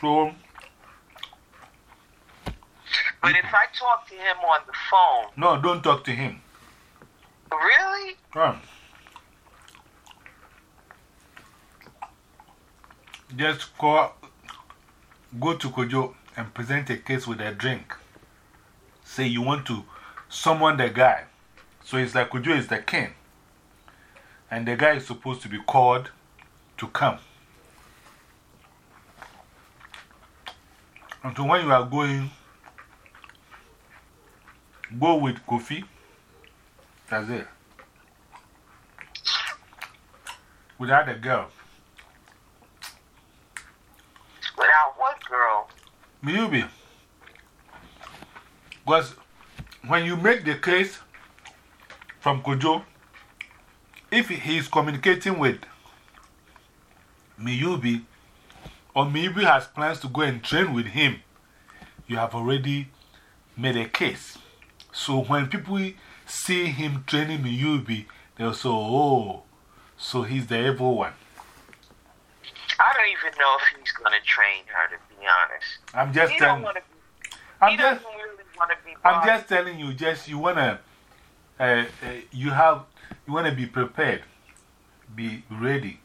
So. But if I talk to him on the phone. No, don't talk to him. Really? Just call, go to Kojo and present a case with a drink. Say you want to summon the guy. So it's like Kojo is the king. And the guy is supposed to be called to come. And so when you are going, go with Kofi. That's it. Without a girl. Without what girl? Maybe. Because when you make the case from Kojo, if he is communicating with Miyubi, or Miyubi has plans to go and train with him, you have already made a case. So when people see him training Miyubi, they'll say, oh, so he's the evil one. I don't even know if he's going to train her, to be honest. I'm just he telling be, I'm just, really want to be I'm just telling you, just you want to, uh, uh, you have, you want to be prepared, be ready.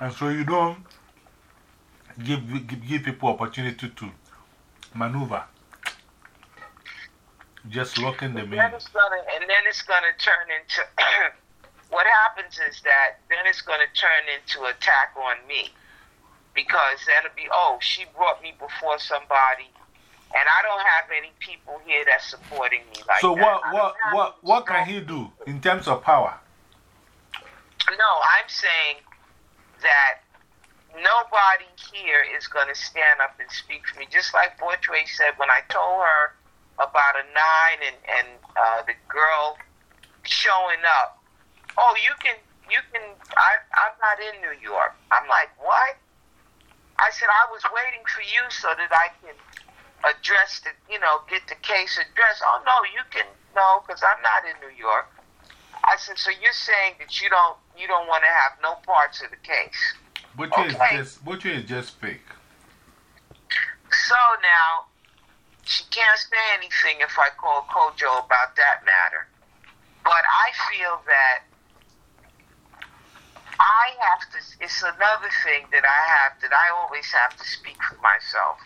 And so you don't give, give, give people opportunity to maneuver. Just locking them in. Gonna, and then it's going to turn into. what happens is that then it's going to turn into attack on me, because then it'll be, oh, she brought me before somebody, and I don't have any people here that's supporting me like So that. what, I what, what, what can he do in terms of power? No, I'm saying that nobody here is going to stand up and speak for me. Just like Bortray said, when I told her about a nine and, and uh, the girl showing up, oh, you can, you can, I, I'm not in New York. I'm like, what? I said, I was waiting for you so that I can address the, you know, get the case addressed. Oh, no, you can, no, because I'm not in New York. I said, so you're saying that you don't, you don't want to have no parts of the case. Butcher Okay. is just, Butcher is just fake. So now, she can't say anything if I call Kojo about that matter. But I feel that I have to, it's another thing that I have, that I always have to speak for myself.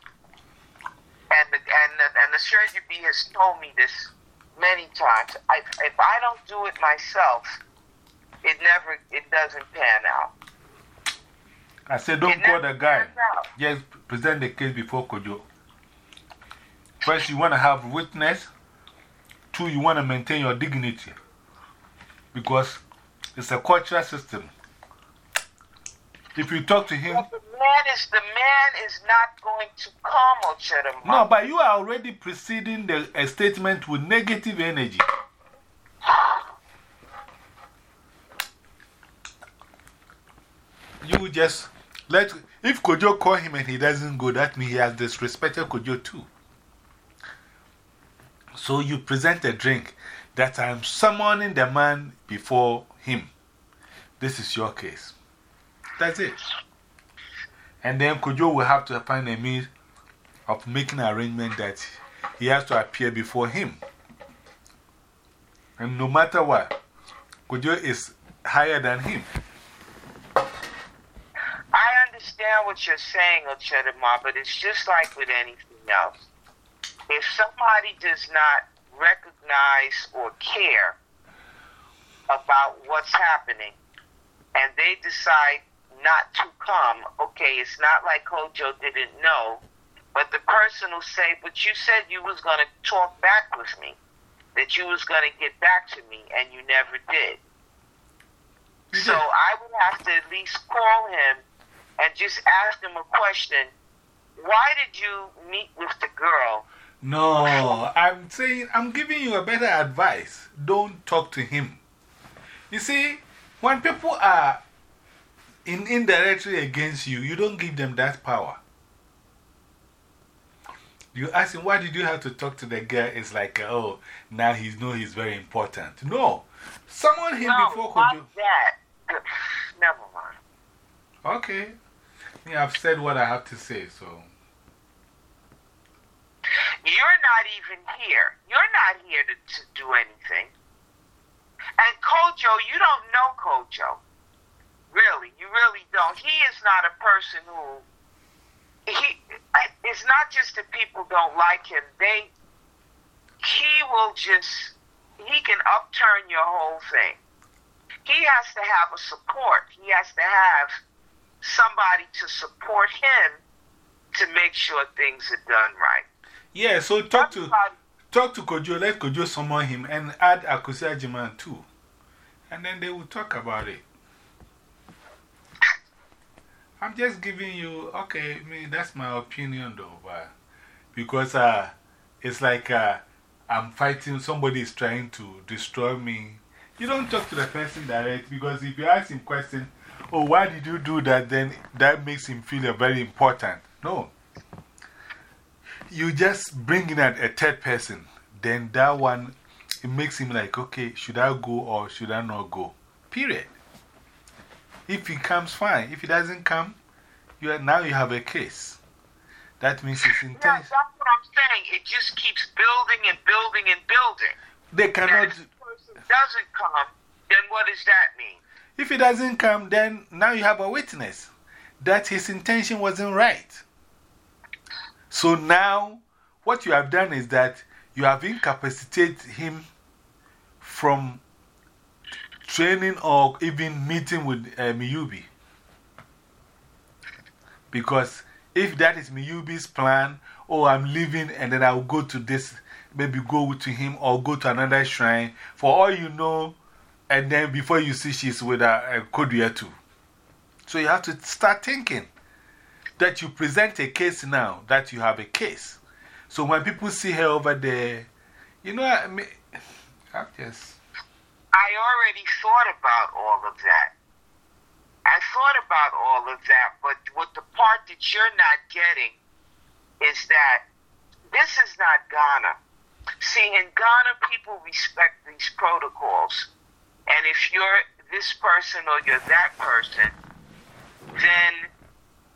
And the, and the, and the surgeon bee has told me this many times. I, if I don't do it myself, it never, it doesn't pan out. I said, don't It call the guy. Just present the case before Kojo. First, you want to have witness. Two, you want to maintain your dignity. Because it's a cultural system. If you talk to him, But the man is the man is not going to come, Ochedama. no, but you are already preceding the a statement with negative energy. You just let, if Kojo call him and he doesn't go, that means he has disrespected Kojo too. So you present a drink that I'm summoning the man before him. This is your case. That's it. And then Kojo will have to find a means of making an arrangement that he has to appear before him. And no matter what, Kojo is higher than him. I understand what you're saying, Ochedama, but it's just like with anything else. If somebody does not recognize or care about what's happening and they decide not to come, okay, it's not like Kojo didn't know, but the person will say, but you said you was going to talk back with me, that you was going to get back to me, and you never did. So I would have to at least call him and just ask him a question. Why did you meet with the girl? No, I'm saying, I'm giving you a better advice. Don't talk to him. You see, when people are in indirectly against you, you don't give them that power. You ask him, why did you have to talk to the girl? It's like, uh, oh, now he knows he's very important. No. Someone here no, before could you. that. Never mind. Okay. Yeah, I've said what I have to say, so. You're not even here. You're not here to, to do anything. And Kojo, you don't know Kojo. Really, don't. He is not a person who. He, it's not just that people don't like him. They, he will just, he can upturn your whole thing. He has to have a support. He has to have somebody to support him to make sure things are done right. Yeah, so talk to, talk to Kojo, let Kojo summon him and add Akosi Agyeman too. And then they will talk about it. I'm just giving you, okay, I mean, that's my opinion though, but because uh, it's like uh, I'm fighting, somebody is trying to destroy me. You don't talk to the person direct because if you ask him question, oh, why did you do that, then that makes him feel very important. No. You just bring in a, a third person, then that one, it makes him like, okay, should I go or should I not go? Period. If he comes, fine. If he doesn't come, you are, now you have a case. That means it's intense. That's what I'm saying. It just keeps building and building and building. They cannot. if the person doesn't come, then what does that mean? If he doesn't come, then now you have a witness that his intention wasn't right. So now, what you have done is that you have incapacitated him from training or even meeting with uh, Miyubi. Because if that is Miyubi's plan, oh, I'm leaving and then I'll go to this, maybe go to him or go to another shrine, for all you know, and then before you see she's with a, a Kodria too. So you have to start thinking that you present a case now, that you have a case. So when people see her over there, you know, I mean, I'm just. I already thought about all of that. I thought about all of that, but what the part that you're not getting is that this is not Ghana. See, in Ghana, people respect these protocols. And if you're this person or you're that person, then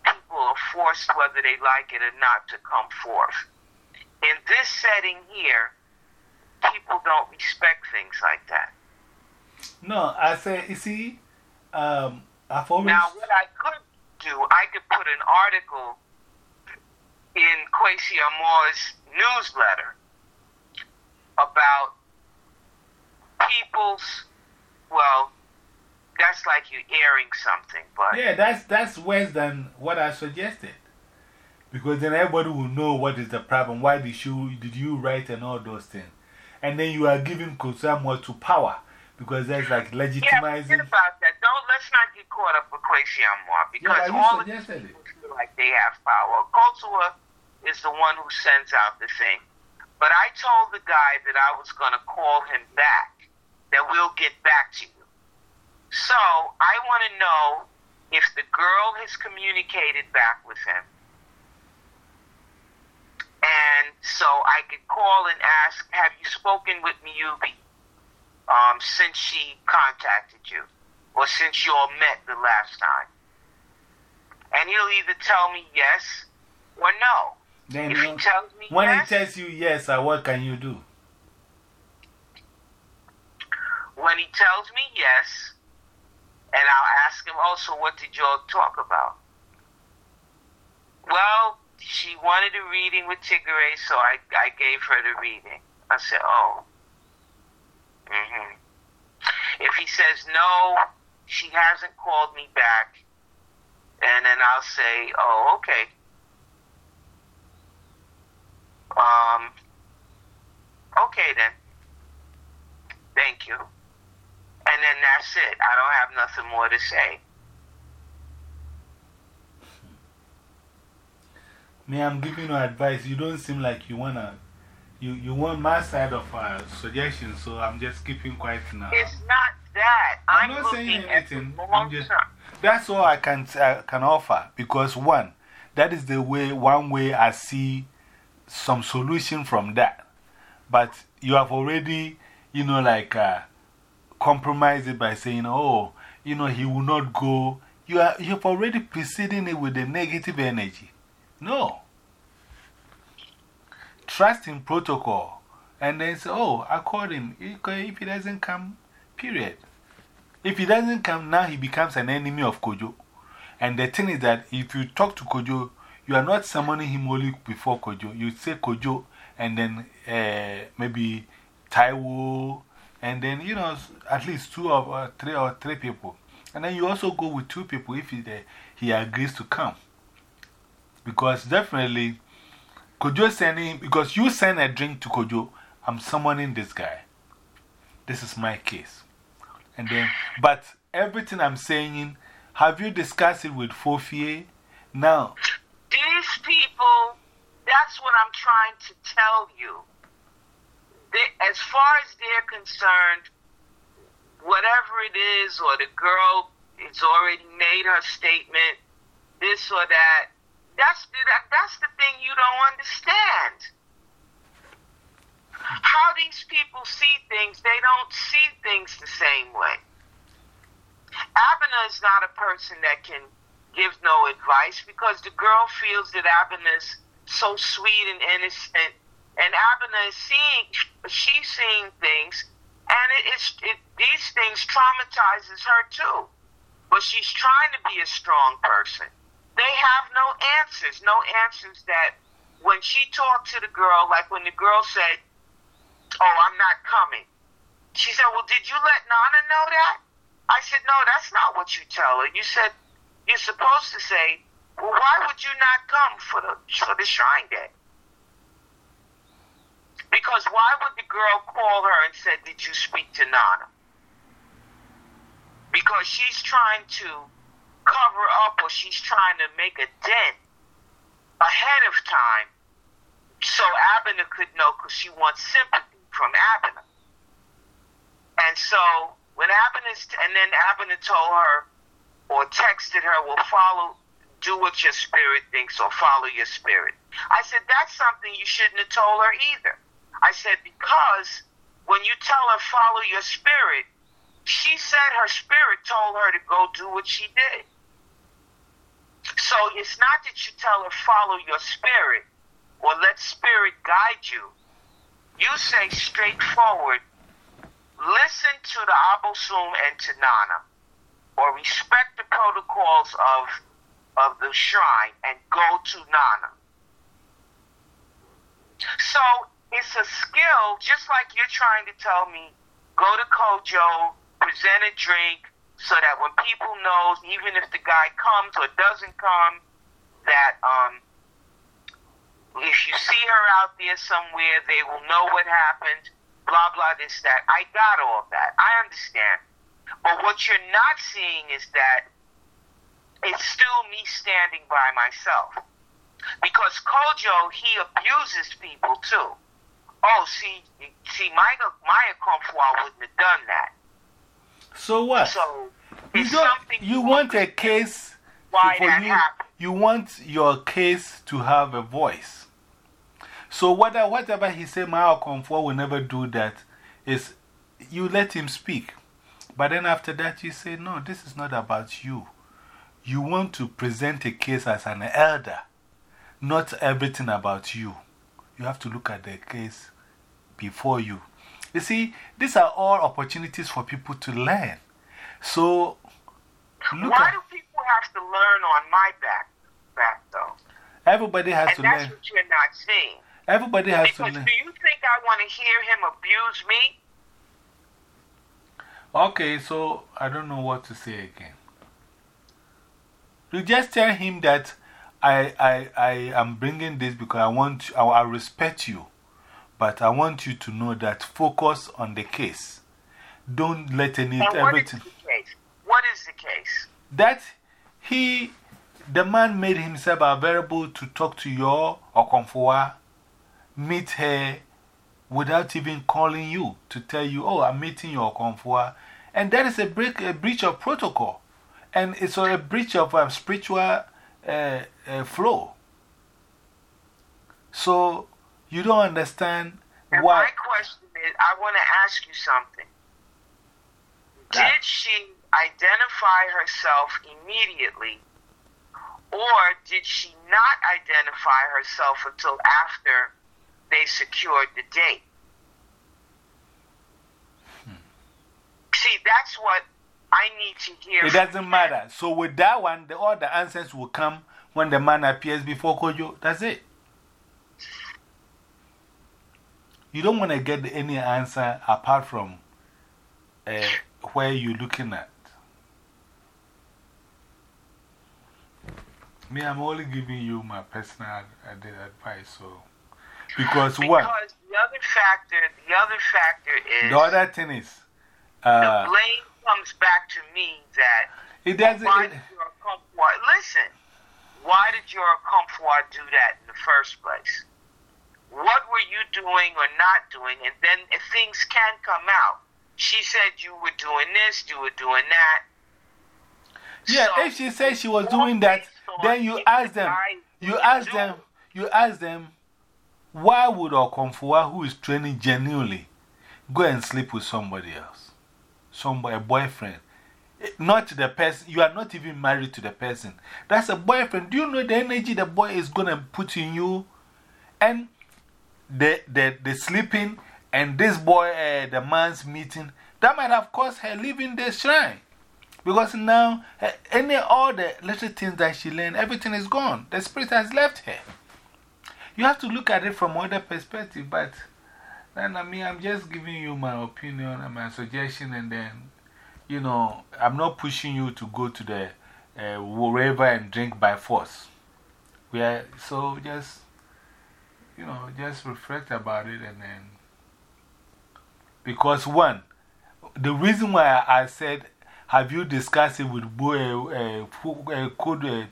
people are forced, whether they like it or not, to come forth. In this setting here, people don't respect things like that. No, I say, you see, um, I've always... Now, what I could do, I could put an article in Kwesi Armah's newsletter about people's, well, that's like you airing something, but. Yeah, that's, that's worse than what I suggested. Because then everybody will know what is the problem. Why did you, did you write and all those things? And then you are giving Kosamoah to power because that's like legitimizing. Yeah, about that. Don't, let's not get caught up with Kwesi Armah because yeah, all the people feel like they have power. Kultua is the one who sends out the thing. But I told the guy that I was going to call him back, that we'll get back to you. So I want to know if the girl has communicated back with him. And so I could call and ask, Have you spoken with Miyubi um, since she contacted you? or since you all met the last time. And he'll either tell me yes or no. Then if he tells me when yes, he tells you yes, uh, what can you do? When he tells me yes, and I'll ask him also, what did y'all talk about? Well, she wanted a reading with Tigare, so I, I gave her the reading. I said, oh. Mm -hmm. If he says no, she hasn't called me back. And then I'll say, oh, okay. Um, okay then. Thank you. And then that's it. I don't have nothing more to say. Me, I'm giving you advice. You don't seem like you want to. You, you want my side of uh, suggestions, so I'm just keeping quiet now. It's not that. I'm, I'm not saying anything. I'm just, that's all I can, uh, can offer. Because, one, that is the way, one way I see some solution from that. But you have already, you know, like uh, compromised it by saying, oh, you know, he will not go. You, are, you have already preceding it with the negative energy. No. Trust in protocol. And then say, oh, I him. If he doesn't come, period. If he doesn't come, now he becomes an enemy of Kojo. And the thing is that if you talk to Kojo, you are not summoning him only before Kojo. You say Kojo and then uh, maybe Taiwo, and then, you know, at least two or uh, three or three people. And then you also go with two people if he, he agrees to come. Because definitely, Kojo sending, because you send a drink to Kojo, I'm summoning this guy. This is my case. And then, but everything I'm saying, have you discussed it with Fofie? Now, these people, that's what I'm trying to tell you. They, as far as they're concerned, whatever it is, or the girl has already made her statement, this or that, that's the, that, that's the thing you don't understand. How these people see things, they don't see things the same way. Abena is not a person that can give no advice because the girl feels that Abena is so sweet and innocent, and Abena is seeing, she's seeing things, and it, it's it, these things traumatizes her too. But she's trying to be a strong person. They have no answers, no answers that when she talked to the girl, like when the girl said, Oh, I'm not coming. She said, Well, did you let Nana know that? I said, No, that's not what you tell her. You said, You're supposed to say, Well, why would you not come for the, for the shrine day? Because why would the girl call her and say, Did you speak to Nana? Because she's trying to cover up or she's trying to make a dent ahead of time so Abena could know because she wants sympathy from Abena. And so when Abena, and then Abena told her or texted her, well, follow, do what your spirit thinks or follow your spirit. I said, that's something you shouldn't have told her either. I said, because when you tell her follow your spirit, she said her spirit told her to go do what she did. So it's not that you tell her, follow your spirit or let spirit guide you. You say straightforward, listen to the Abosom and to Nana, or respect the protocols of, of the shrine and go to Nana. So it's a skill, just like you're trying to tell me, go to Kojo, present a drink, so that when people know, even if the guy comes or doesn't come, that um, if you see her out there somewhere, they will know what happened. Blah blah this that. I got all that. I understand. But what you're not seeing is that it's still me standing by myself. Because Kojo, he abuses people too. Oh, see, see, Maya, Maya Komfwa wouldn't have done that. So what? So you, you want a case why for you, happened. you want your case to have a voice. So whether, whatever he said, Mao Comfort will never do that, is you let him speak. But then after that, you say, no, this is not about you. You want to present a case as an elder, not everything about you. You have to look at the case before you. You see, these are all opportunities for people to learn. So, Why do people have to learn on my back, back though? everybody has And to that's learn. what you're not seeing. Everybody has to Because learn. do you think I want to hear him abuse me? Okay, so I don't know what to say again. You just tell him that I, I, I am bringing this because I want, I, I respect you, but I want you to know that focus on the case. Don't let any, And what everything. you case? That he, the man made himself available to talk to your Okomfoa, meet her without even calling you to tell you, oh, I'm meeting your Okomfoa. And that is a, break, a breach of protocol. And it's a breach of um, spiritual uh, uh, flow. So you don't understand and why. My question is I want to ask you something. Did she identify herself immediately, or did she not identify herself until after they secured the date? Hmm. See, that's what I need to hear. It doesn't matter. So, with that one, the, all the answers will come when the man appears before Kojo. That's it. You don't want to get any answer apart from uh, where you're looking at. Me, I'm only giving you my personal advice. So, because, because what? the other factor, the other factor is. The other thing is. Uh, the blame comes back to me that. It doesn't. Why did your listen, why did your comfort do that in the first place? What were you doing or not doing? And then if things can come out, she said you were doing this, you were doing that. Yeah, so, if she said she was doing that, then you ask them, you ask them, you ask them, why would Okomfua, who is training genuinely, go and sleep with somebody else? Somebody, a boyfriend. Eh, not the person, you are not even married to the person. That's a boyfriend. Do you know the energy the boy is going to put in you? And the, the, the sleeping and this boy, uh, the man's meeting, that might have caused her leaving the shrine. Because now, uh, any all the little things that she learned, everything is gone. The spirit has left her. You have to look at it from other perspective, but then I mean, I'm just giving you my opinion and my suggestion, and then, you know, I'm not pushing you to go to the uh, wherever and drink by force. We are, so just you know, just reflect about it and then. Because, one, the reason why I said, have you discussed it with uh, uh, Code uh,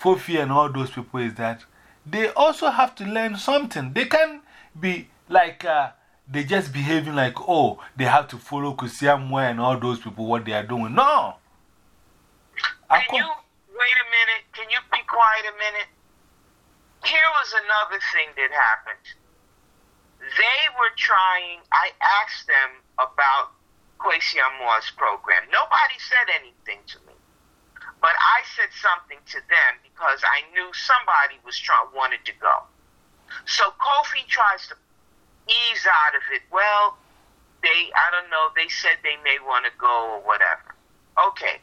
Fofi and all those people is that they also have to learn something. They can be like uh, they just behaving like, oh, they have to follow Kusiamwe and all those people, what they are doing. No. Can you, wait a minute, can you be quiet a minute? Here was another thing that happened. They were trying, I asked them about Kwesi Amoah's program. Nobody said anything to me. But I said something to them because I knew somebody was trying wanted to go. So Kofi tries to ease out of it. Well, they I don't know, they said they may want to go or whatever. Okay.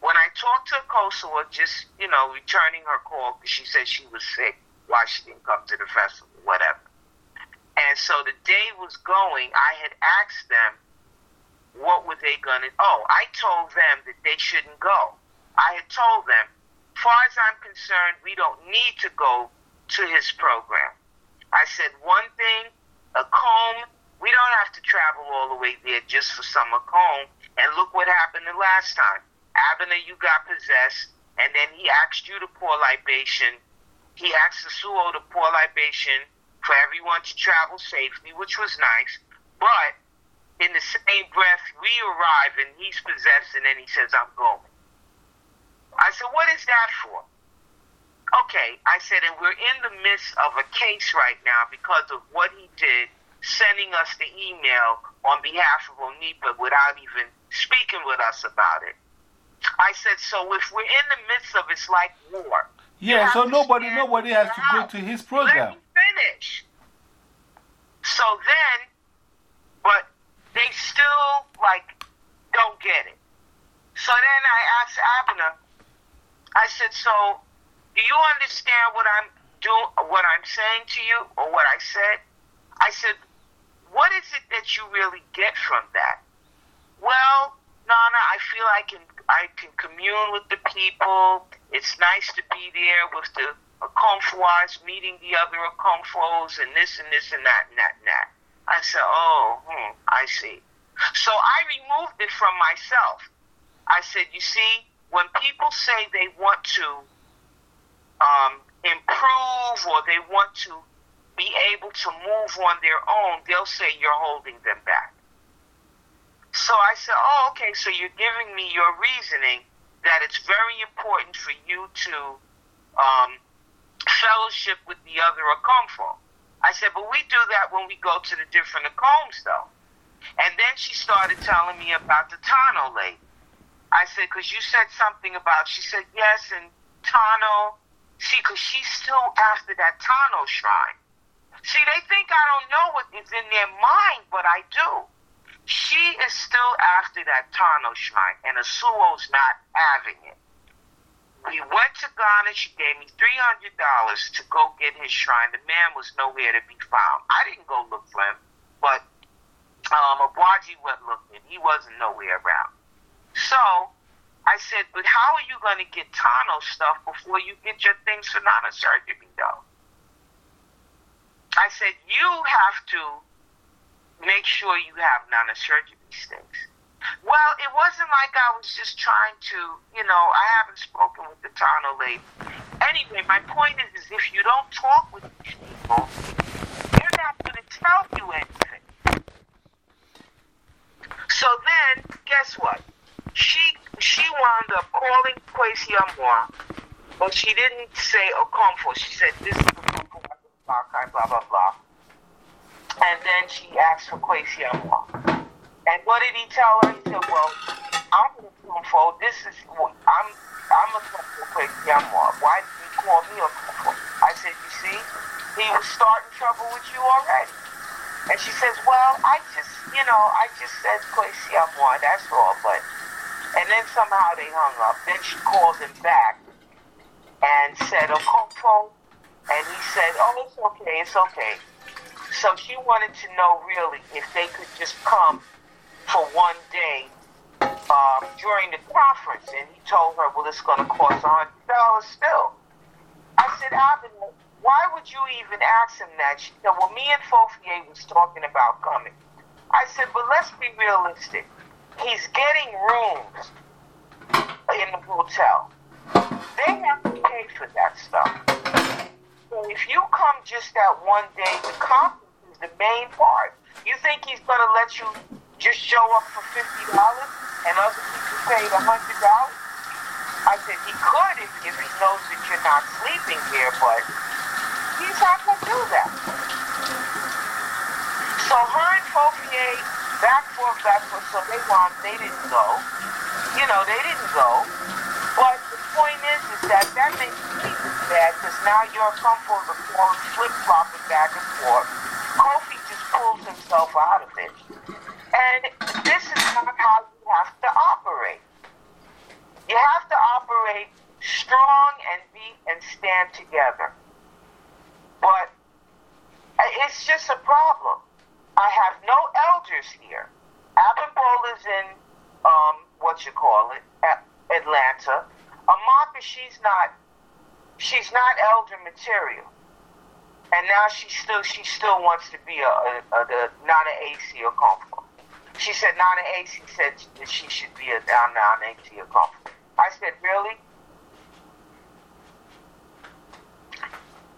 When I talked to Kosowa, just, you know, returning her call because she said she was sick, why she didn't come to the festival, whatever. And so the day was going, I had asked them, what were they going to, oh, I told them that they shouldn't go. I had told them, far as I'm concerned, we don't need to go to his program. I said, one thing, a comb, we don't have to travel all the way there just for summer comb. And look what happened the last time. Abena, you got possessed, and then he asked you to pour libation. He asked the Suo to pour libation for everyone to travel safely, which was nice. But in the same breath, we arrive and he's possessed, and then he says, I'm going. I said, What is that for? Okay, I said, and we're in the midst of a case right now because of what he did, sending us the email on behalf of Onipa without even speaking with us about it. I said, so if we're in the midst of it's like war. Yeah, so nobody, nobody has to go to his program. Let me finish. So then, but they still, like, don't get it. So then I asked Abena, I said, so do you understand what I'm doing, what I'm saying to you, or what I said? I said, what is it that you really get from that? Well, Nana, I feel I can I can commune with the people. It's nice to be there with the Akomfoas, meeting the other Akomfos, and this and this and that and that and that. I said, oh, hmm, I see. So I removed it from myself. I said, you see, when people say they want to um, improve or they want to be able to move on their own, they'll say you're holding them back. So I said, oh, okay, so you're giving me your reasoning that it's very important for you to um, fellowship with the other Akomfo. I said, but we do that when we go to the different Akoms, though. And then she started telling me about the Tano lady. I said, because you said something about, she said, yes, and Tano, see, because she's still after that Tano shrine. See, they think I don't know what is in their mind, but I do. She is still after that Tano shrine, and Asuo's not having it. We went to Ghana. She gave me $300 to go get his shrine. The man was nowhere to be found. I didn't go look for him, but um, Abwaji went looking. He wasn't nowhere around. So I said, but how are you going to get Tano stuff before you get your things for Nana Asuo Gyebi, though? I said, you have to make sure you have Nana Asuo Gyebi things. Well, it wasn't like I was just trying to, you know, I haven't spoken with the Tano lady. Anyway, my point is, is if you don't talk with these people, they're not going to tell you anything. So then, guess what? She she wound up calling Kwesi Amwa, but she didn't say oh, Okomfo. She said, this is Okomfo, blah, blah, blah. And then she asked for Kwesi Amwa. And what did he tell her? He said, well, I'm a Kumfo. This is, I'm, I'm a Kumfo Kwesiamwa. Why did you call me a Kumfo? I said, you see, he was starting trouble with you already. And she says, well, I just, you know, I just said Kwesiamwa, that's all. But, and then somehow they hung up. Then she called him back and said, oh, a Kumfo. And he said, oh, it's okay, it's okay. So she wanted to know really if they could just come for one day um, during the conference, and he told her, "Well, it's going to cost a hundred dollars still." I said, "Alvin, why would you even ask him that?" She said, "Well, me and Fofier was talking about coming." I said, "But let's be realistic. He's getting rooms in the hotel. They have to pay for that stuff. So if you come just that one day, the conference is the main part. You think he's going to let you just show up for fifty dollars and other people paid a hundred dollars? I said he could if, if he knows that you're not sleeping here, but he's not gonna do that. So her and Fofier back forth, back forth, so they want they didn't go. You know, they didn't go. But the point is is that that makes me bad because now you're comfortable flip flopping back and forth. Kofi just pulls himself out of it. And this is not how you have to operate. You have to operate strong and be and stand together. But it's just a problem. I have no elders here. Abimbola is in um, what you call it, Atlanta. Amaka, she's not she's not elder material. And now she still she still wants to be a, a, a, a not an AC or comfort. She said not Nana Ace said that she should be a down Nana Ace comfort. I said, really?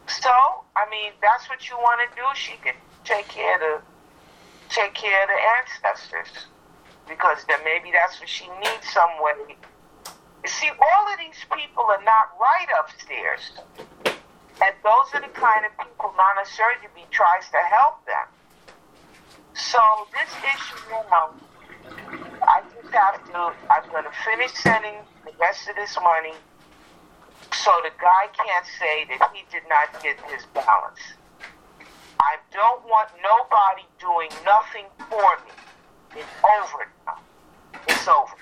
So, I mean, that's what you want to do. She can take care of take care of the ancestors because then maybe that's what she needs some way. You see, all of these people are not right upstairs. And those are the kind of people Nana Asuo Gyebi tries to help them. So this issue now, I just have to, I'm going to finish sending the rest of this money so the guy can't say that he did not get his balance. I don't want nobody doing nothing for me. It's over now. It's over.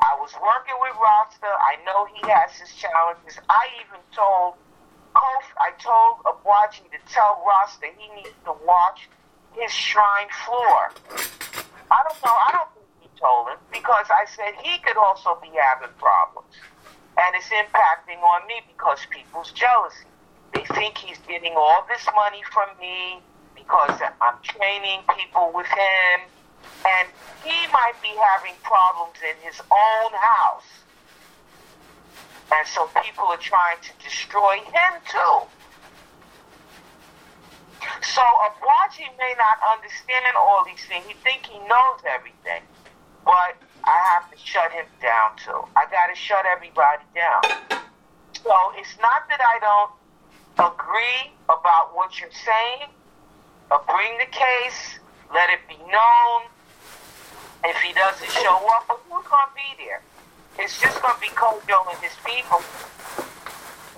I was working with Rasta. I know he has his challenges. I even told Kof, I told Abwaji to tell Rasta he needs to watch his shrine floor. I don't know. I don't think he told him because I said he could also be having problems. And it's impacting on me because people's jealousy. They think he's getting all this money from me because I'm training people with him. And he might be having problems in his own house. And so people are trying to destroy him too. So Abaji may not understand all these things. He think he knows everything. But I have to shut him down too. I gotta shut everybody down. So it's not that I don't agree about what you're saying, but bring the case, let it be known. If he doesn't show up, who's gonna be there? It's just gonna be Kojo and his people.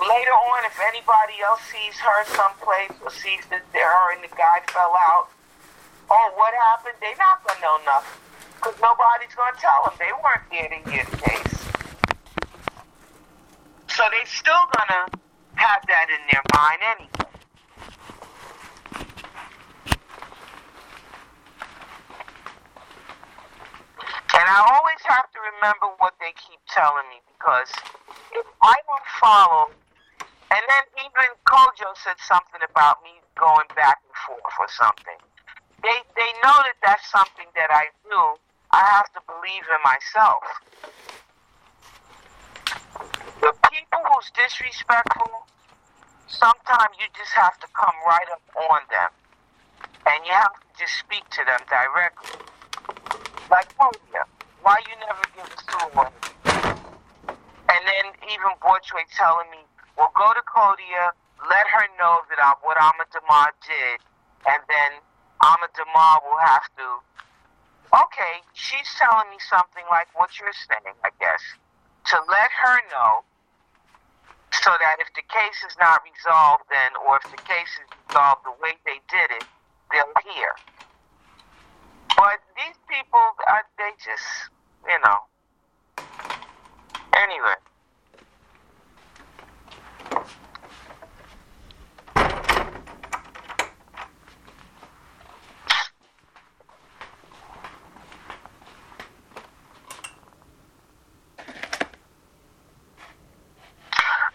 Later on, if anybody else sees her someplace or sees that her and the guy fell out, oh, what happened? They're not gonna know nothing because nobody's gonna tell them. They weren't there to hear the case. So they're still gonna have that in their mind anyway. And I always have to remember what they keep telling me because if I don't follow, and then even Kojo said something about me going back and forth or something. They they know that that's something that I do. I have to believe in myself. The people who's disrespectful, sometimes you just have to come right up on them. And you have to just speak to them directly. Like, oh yeah, why you never give us to one? And then even Borchway telling me, well, go to Kodia, let her know that I, what Amadamar did, and then Amadamar will have to. Okay, she's telling me something like what you're saying, I guess, to let her know so that if the case is not resolved then, or if the case is resolved the way they did it, they'll hear. But these people, they just, you know. Anyway.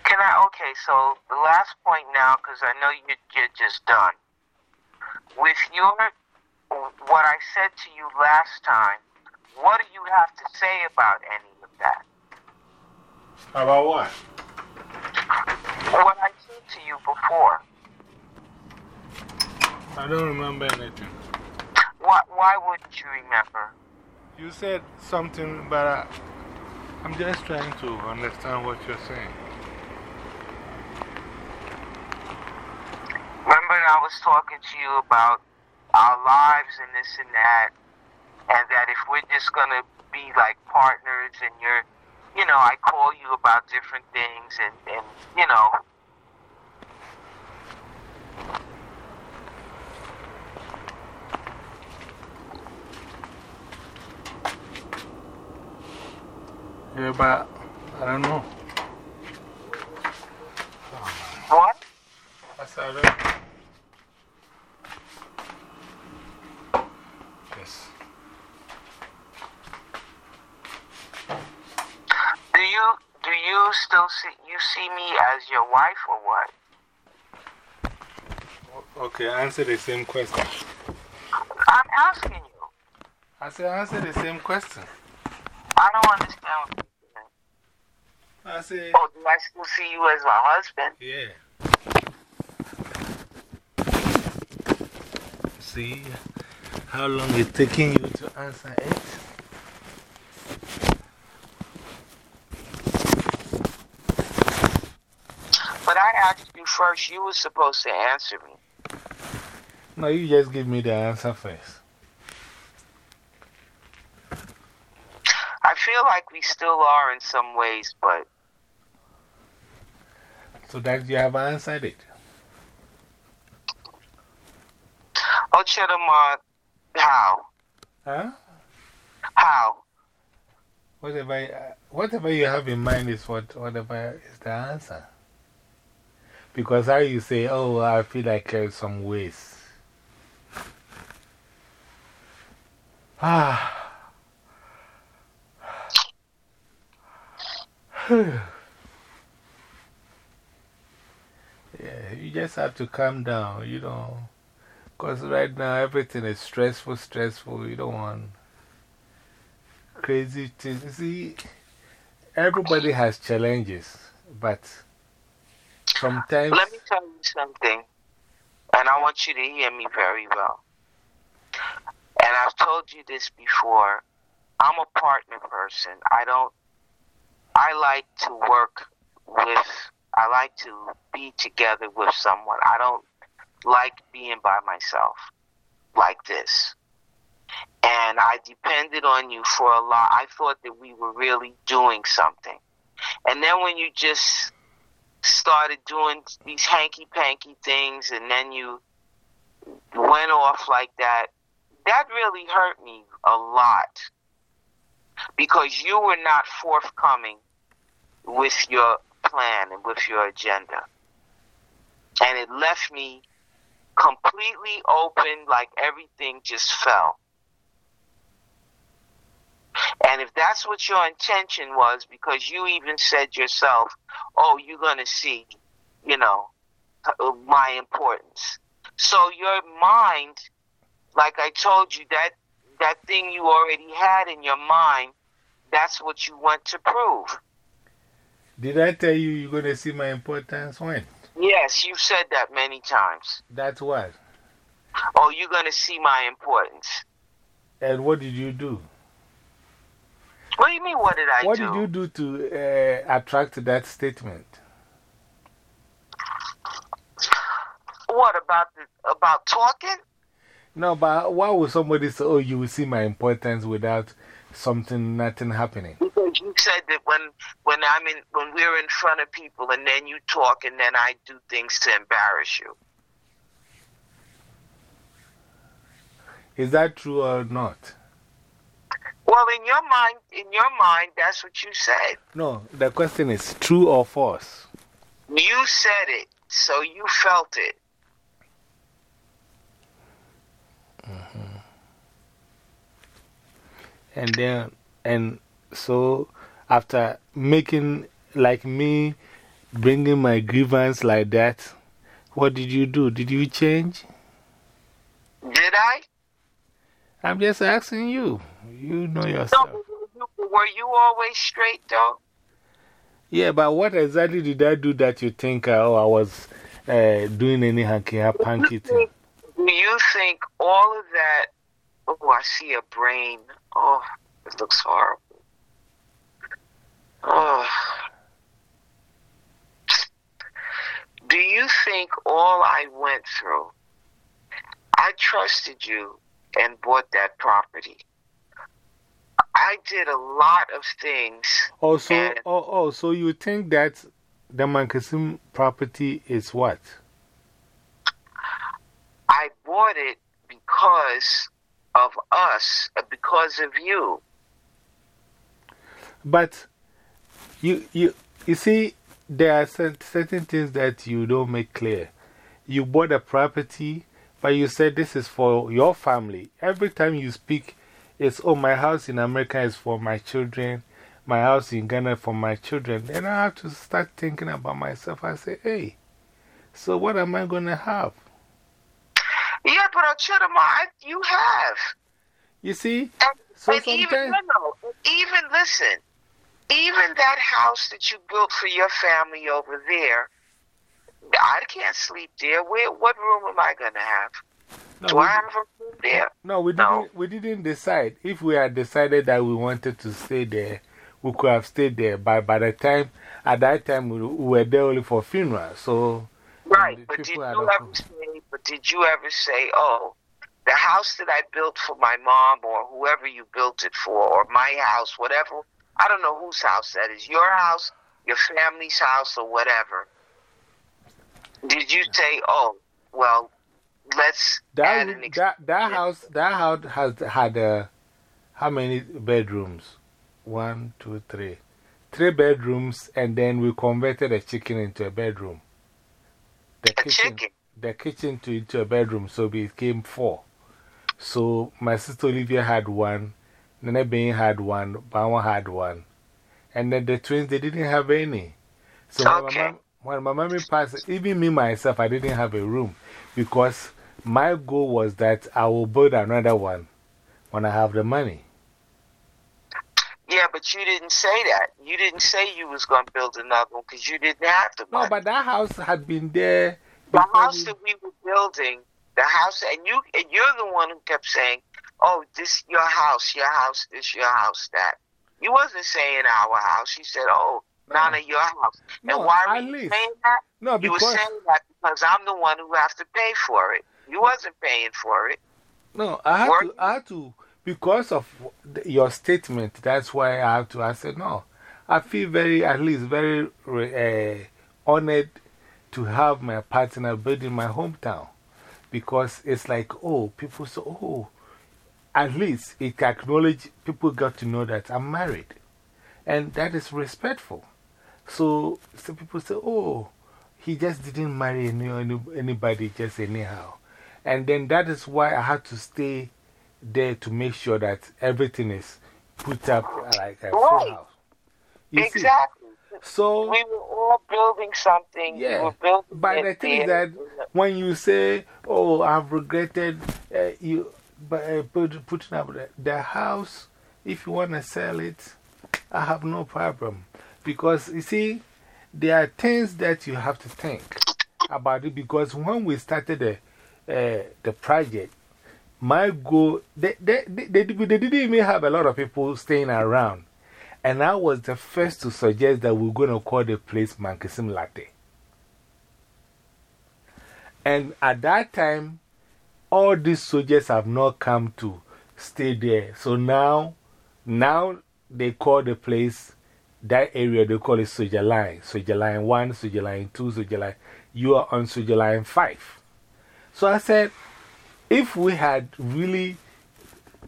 Can I? Okay, so the last point now, because I know you, you're just done. With your, what I said to you last time, what do you have to say about any of that? About what? What I said to you before. I don't remember anything. Why, why wouldn't you remember? You said something, but I, I'm just trying to understand what you're saying. Remember, I was talking to you about our lives and this and that, and that if we're just going to be like partners and you're, you know, I call you about different things and, and you know. Yeah, but I don't know. What? I said, I don't know. Yes. Do you do you still see you see me as your wife or what? Okay, answer the same question. I'm asking you. I said, answer the same question. I don't understand what you're saying. I said, Oh, do I still see you as my husband? yeah. See how long it's taking you to answer it? But I asked you first. You were supposed to answer me. No, you just give me the answer first. I feel like we still are in some ways, but So that you have answered it. oh, Chidamar, how? Huh? How? Whatever, uh, whatever you have in mind is what, whatever is the answer. Because how you say, oh, I feel like uh, some ways. Ah. yeah, you just have to calm down. You know, Because right now everything is stressful, stressful. You don't want crazy things. You see, everybody has challenges, but sometimes. Let me tell you something, and I want you to hear me very well. And I've told you this before. I'm a partner person. I don't, I like to work with, I like to be together with someone. I don't like being by myself like this. And I depended on you for a lot. I thought that we were really doing something. And then when you just started doing these hanky panky things and then you went off like that, that really hurt me a lot because you were not forthcoming with your plan and with your agenda. And it left me completely open, like everything just fell. And if that's what your intention was, because you even said yourself, oh, you're going to see, you know, uh, my importance. So your mind, like I told you, that, that thing you already had in your mind, that's what you want to prove. Did I tell you you're going to see my importance when? Yes, you've said that many times. That's what? Oh, you're going to see my importance. And what did you do? What do you mean, what did I what do? What did you do to uh, attract that statement? What, about, the, about talking? No, but why would somebody say, oh, you will see my importance without something, nothing happening? Because you said that when, when, I'm in, when we're in front of people and then you talk and then I do things to embarrass you. Is that true or not? Well, in your mind, in your mind, that's what you said. No, the question is true or false? You said it, so you felt it. -hmm. And then, and so after making, like me, bringing my grievance like that, what did you do? Did you change? Did I? I'm just asking you. You know yourself. No, were you always straight, though? Yeah, but what exactly did I do that you think uh, oh, I was uh, doing any hanky panky thing? Do you think all of that? Oh, I see a brain. Oh, it looks horrible. Oh. Do you think all I went through, I trusted you and bought that property? I did a lot of things. Oh, so, oh, oh, so you think that the Mankasim property is what? I bought it because of us, because of you. But you, you, you see, there are certain things that you don't make clear. You bought a property, but you said this is for your family. Every time you speak, it's, oh, my house in America is for my children, my house in Ghana for my children. Then I have to start thinking about myself. I say, hey, so what am I going to have? Yeah, but uh, Ochudama, you have. You see? And, so and even, no, even listen, even that house that you built for your family over there, I can't sleep there. Where, what room am I going to have? No, Do I have there? No, we didn't, we didn't decide. If we had decided that we wanted to stay there, we could have stayed there. But by the time, at that time, we, we were there only for funeral. So, right. But did, you ever say, but did you ever say, oh, the house that I built for my mom or whoever you built it for, or my house, whatever, I don't know whose house that is, your house, your family's house, or whatever. Did you say, oh, well, let's that, that, that house that house has had uh, how many bedrooms? One, two, three. Three bedrooms, and then we converted a chicken into a bedroom. The a kitchen, chicken? The kitchen to, into a bedroom, so it became four. So my sister Olivia had one, Nene Bain had one, Bawa had one. And then the twins, they didn't have any. So okay. when, my mom, when my mommy passed, even me myself, I didn't have a room because my goal was that I will build another one when I have the money. Yeah, but you didn't say that. You didn't say you was going to build another one because you didn't have the money. No, but that house had been there. The house that we were building, the house, and you, and you're the one who kept saying, "Oh, this your house, your house, this your house, that." You wasn't saying our house. You said, "Oh, Nana, your house." No, and why at you least. saying that? No, You were saying that because I'm the one who has to pay for it. You wasn't paying for it. No, I had, to, I had to, because of your statement, that's why I have to. I said, no. I feel very, at least, very uh, honored to have my partner build in my hometown. Because it's like, oh, people say, oh, at least it acknowledge, people got to know that I'm married. And that is respectful. So, so people say, oh, he just didn't marry any, any, anybody just anyhow. And then that is why I had to stay there to make sure that everything is put up like a full house. You see? exactly. So, We were all building something. Yeah, We were building but the thing is that when you say, Oh, I've regretted uh, you but, uh, put, putting up the, the house, if you want to sell it, I have no problem. Because you see, there are things that you have to think about it. Because when we started the, uh, the project, my goal, they, they, they, they, didn't even have a lot of people staying around. And I was the first to suggest that we're going to call the place Mankessim Larteh. And at that time, all these soldiers have not come to stay there. So now, now they call the place, that area, they call it Soldier Line. Soldier Line 1, Soldier Line 2, Soldier Line. You are on Soldier Line 5. So I said, if we had really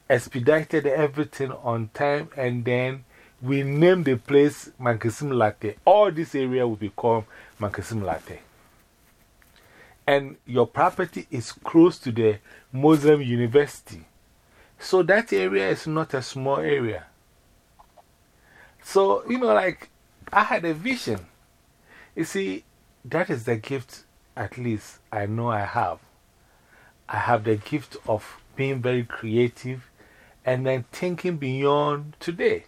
expedited everything on time and then we named the place Mankessim Larteh, all this area will become Mankessim Larteh. And your property is close to the Muslim University. So that area is not a small area. So, you know, like, I had a vision. You see, that is the gift, at least, I know I have. I have the gift of being very creative and then thinking beyond today.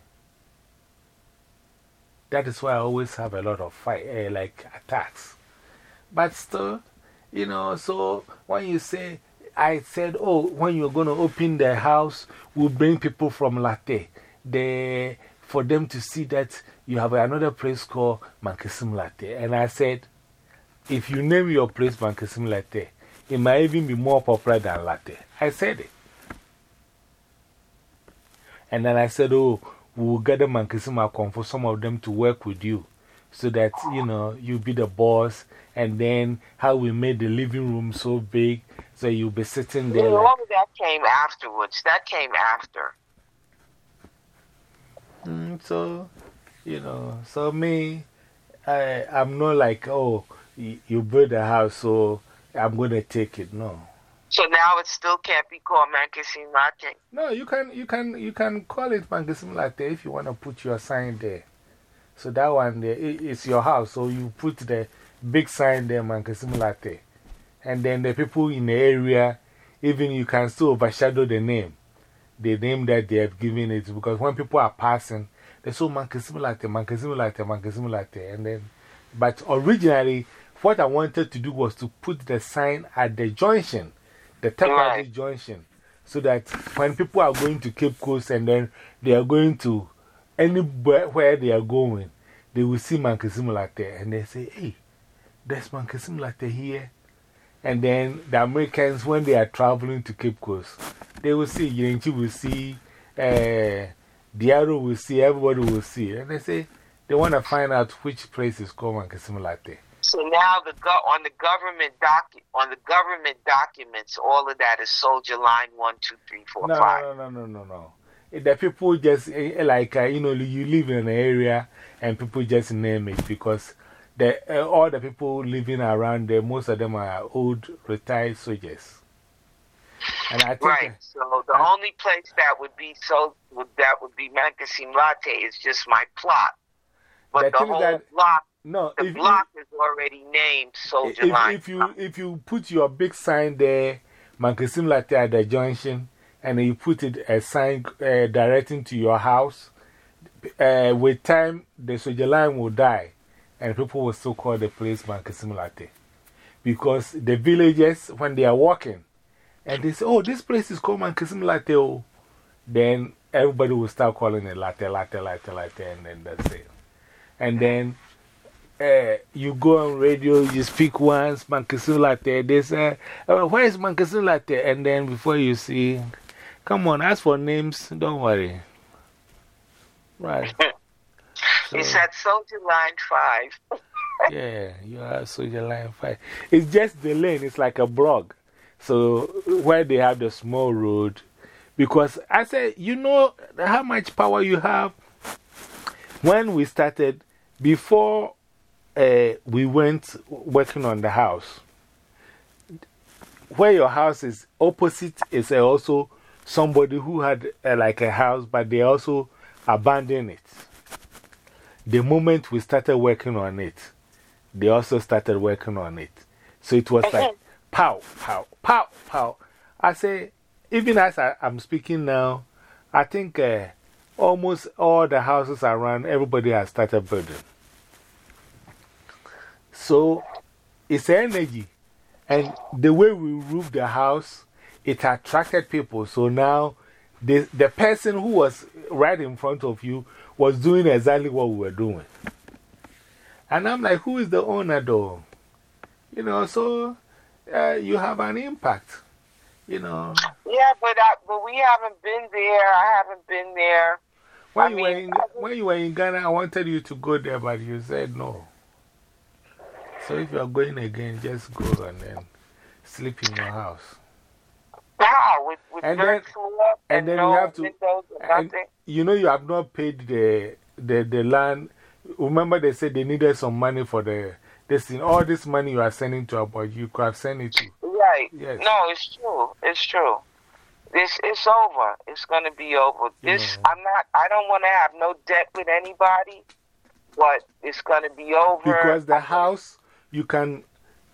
That is why I always have a lot of fight, uh, like attacks. But still, you know, so when you say, I said, oh, when you're going to open the house, we'll bring people from Larteh. They, for them to see that you have another place called Mankessim Larteh. And I said, if you name your place Mankessim Larteh, it might even be more popular than Larteh. I said it. And then I said, oh, we'll get them Mankessim for some of them to work with you so that, you know, you be the boss. And then how we made the living room so big so you'll be sitting there. Yeah, Like, all of that came afterwards. That came after. Mm, so, you know, so me, I, I'm not like, oh, you, you build a house, so I'm going to take it. No. So now it still can't be called Mankessim Larteh. No, you can, you can, you can call it Mankessim Larteh if you want to put your sign there. So that one there, it, it's your house, so you put the big sign there, Mankessim Larteh. And then the people in the area, even you can still overshadow the name. The name that they have given it, because when people are passing, they say, oh, Mankessim Larteh, Mankessim Larteh, Mankessim Larteh. And then, but originally, what I wanted to do was to put the sign at the junction, the Right. junction, so that when people are going to Cape Coast and then they are going to anywhere where they are going, they will see Mankessim Larteh and they say, hey, there's Mankessim Larteh here. And then the Americans, when they are traveling to Cape Coast, they will see, Yenchi will see, uh, Diaro will see, everybody will see. And they say, they want to find out which place is called Mankessim Larteh. So now the go on the government doc on the government documents, all of that is Soldier Line one, two, three, four, No, five. no, no, no, no, no. Eh, The people just, eh, like, uh, you know, you live in an area and people just name it because the, uh, all the people living around there, most of them are old retired soldiers. And I think, Right. So the I- only place that would be so would that would be Mankessim Larteh is just my plot. But The the, whole that- block, no, the if, block is already named Soldier if, Line. if, you, if you put your big sign there Mankessim Larteh at the junction and you put it a sign uh, directing to your house, uh, with time, the soldier line will die and people will still call the place Mankessim Larteh. Because the villagers, when they are walking, and they say, Oh, this place is called Mankessim Larteh, oh, then everybody will start calling it Larteh, Larteh, Larteh, Larteh, and then that's it. And then uh, you go on radio, you speak once, Mankessim Larteh, they say, oh, Where is Mankessim Larteh? And then before you see, come on, ask for names, don't worry. Right. So, it's at Soldier Line 5. yeah, you are Soldier Line 5. It's just the lane, it's like a blog. So, where they have the small road, because I said, you know how much power you have? When we started, before uh, we went working on the house, where your house is opposite is also somebody who had uh, like a house, but they also abandoned it. The moment we started working on it, they also started working on it. So it was like pow, pow, pow, pow. I say, even as I, am speaking now, I think uh, almost all the houses around, everybody has started building. So it's energy. And the way we roof the house, it attracted people. So now the, the person who was right in front of you was doing exactly what we were doing. And I'm like, who is the owner though? You know, so uh, you have an impact you know. Yeah, but, I, but we haven't been there. I haven't been there. When, you, mean, were in, when you were in Ghana, I wanted you to go there, but you said no. So if you are going again, just go and then sleep in your house. Wow, with, with and then, and, and then no you have to. And, you know, you have not paid the, the, the land. Remember, they said they needed some money for the. This thing, all this money you are sending to about you could have sent it to Right. Yes. No, it's true. It's true. This it's over. It's going to be over. This I'm not. I don't want to have no debt with anybody, but it's going to be over. Because the house you can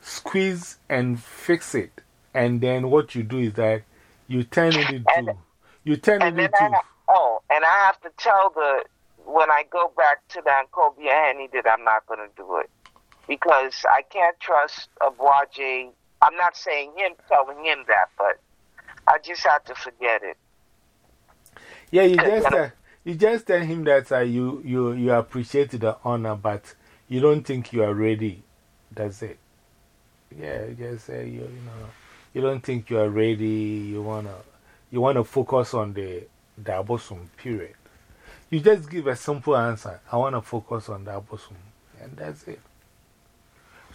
squeeze and fix it, and then what you do is that you turn it into and, you turn it into. Oh, and I have to tell the when I go back to the Ancobia Henny that I'm not going to do it because I can't trust a Boaje I'm not saying him telling him that, but I just have to forget it. Yeah, you just, uh, you just tell him that uh, you, you, you appreciate the honor, but you don't think you are ready. That's it. Yeah, just you, you know, you don't think you are ready. You want to you wanna focus on the, the period. You just give a simple answer. I want to focus on the abosom. And that's it.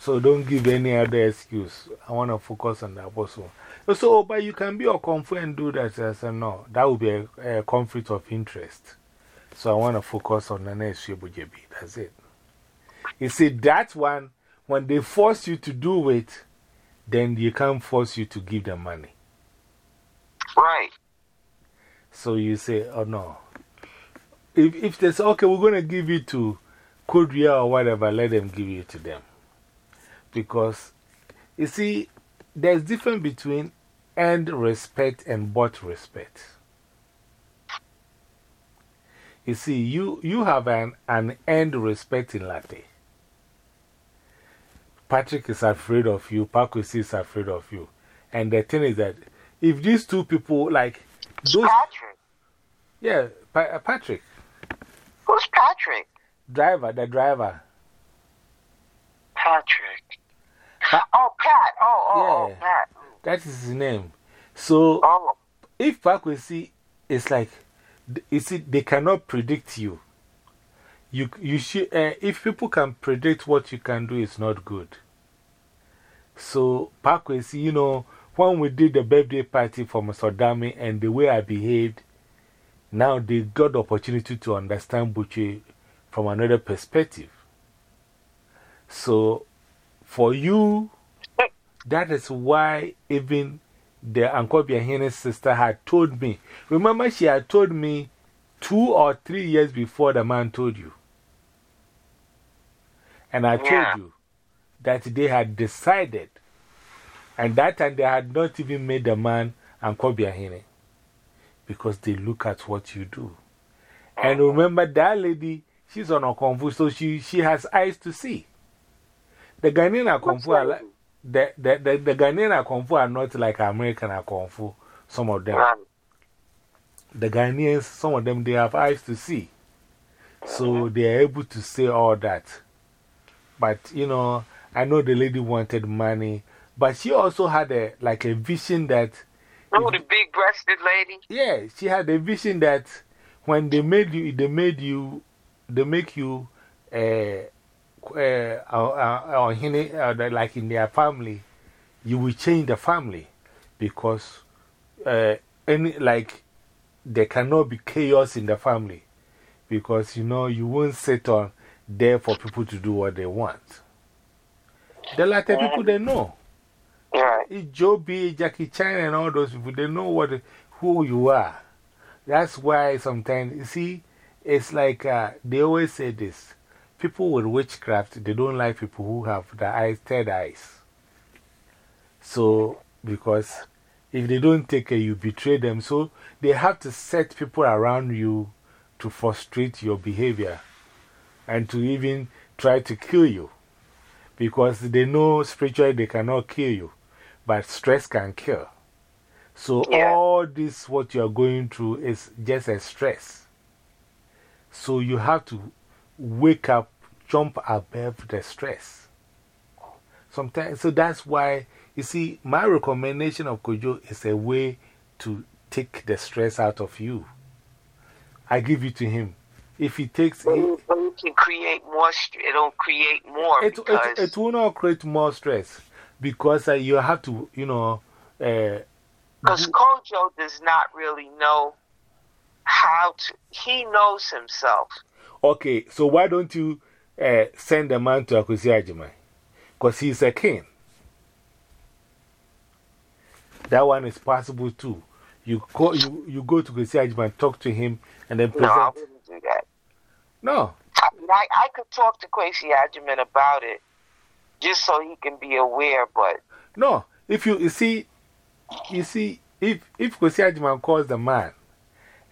So don't give any other excuse. I want to focus on the apostle. So, but you can be Okomfo and do that. I said, no, that would be a, a conflict of interest. So I want to focus on the next Shebujebi. That's it. You see, that one, when they force you to do it, then you can't force you to give them money. Right. So you say, oh no. If, if they say, okay, we're going to give you to Kodria or whatever, let them give you to them. Because, you see, there's difference between earned respect and bought respect. You see, you, you have an, an earned respect in Larteh. Patrick is afraid of you, Pakwesi is afraid of you. And the thing is that if these two people, like, those. Patrick? Yeah, pa uh, Patrick. Who's Patrick? Driver, the driver. Patrick. Oh, Pat. Oh, oh, oh yeah. oh, Pat. That is his name. So, oh. if Pakwesi is like, you see, they cannot predict you. You, you should, uh, if people can predict what you can do, it's not good. So, Pakwesi, you know, when we did the birthday party for Mr. Dami and the way I behaved, now they got the opportunity to understand Buche from another perspective. So, for you, that is why even the Ankobia Henne's sister had told me. Remember, she had told me two or three years before the man told you. And I told you that they had decided. And that time they had not even made the man and Ankobiahine because they look at what you do. And oh. remember that lady, she's on a Kung fu, so she, she has eyes to see. The Ghanaian Kung Fu are like, the, the, the, the Ghanaian Kung Fu are not like American Kung Fu, some of them. The Ghanaians, some of them, they have eyes to see. So they are able to say all that. But, you know, I know the lady wanted money, but she also had a, like a vision that. Oh, the big breasted lady? Yeah, she had a vision that when they made you, they made you, they make you, uh, uh, uh, uh, like in their family, you will change the family because uh, any, like, there cannot be chaos in the family because you know you won't sit on there for people to do what they want. The latter people they know. Right. It's Joe B, Jackie Chan, and all those people, they know what, who you are. That's why sometimes, you see, it's like uh, they always say this people with witchcraft, they don't like people who have the eyes, third eyes. So, because if they don't take care, you betray them. So, they have to set people around you to frustrate your behavior and to even try to kill you. Because they know spiritually they cannot kill you, but stress can kill. So, all this, what you are going through, is just a stress. So, you have to wake up, jump above the stress. Sometimes, so that's why, you see, my recommendation of Kojo is a way to take the stress out of you. I give it to him. If he takes it, it can create more, it'll create more. It, it, it, will not create more stress because uh, you have to, you know. Uh, because Kojo does not really know how to, he knows himself. Okay, so why don't you uh, send a man to Akwesi Agyeman? Because he's a king. That one is possible too. You, call, you, you go to Akwesi Agyeman, talk to him, and then present. No, do that. No. I, mean, I, I could talk to Kwesi Agyeman about it just so he can be aware, but. No, if you, you see, you see, if, if Kwesi Agyeman calls the man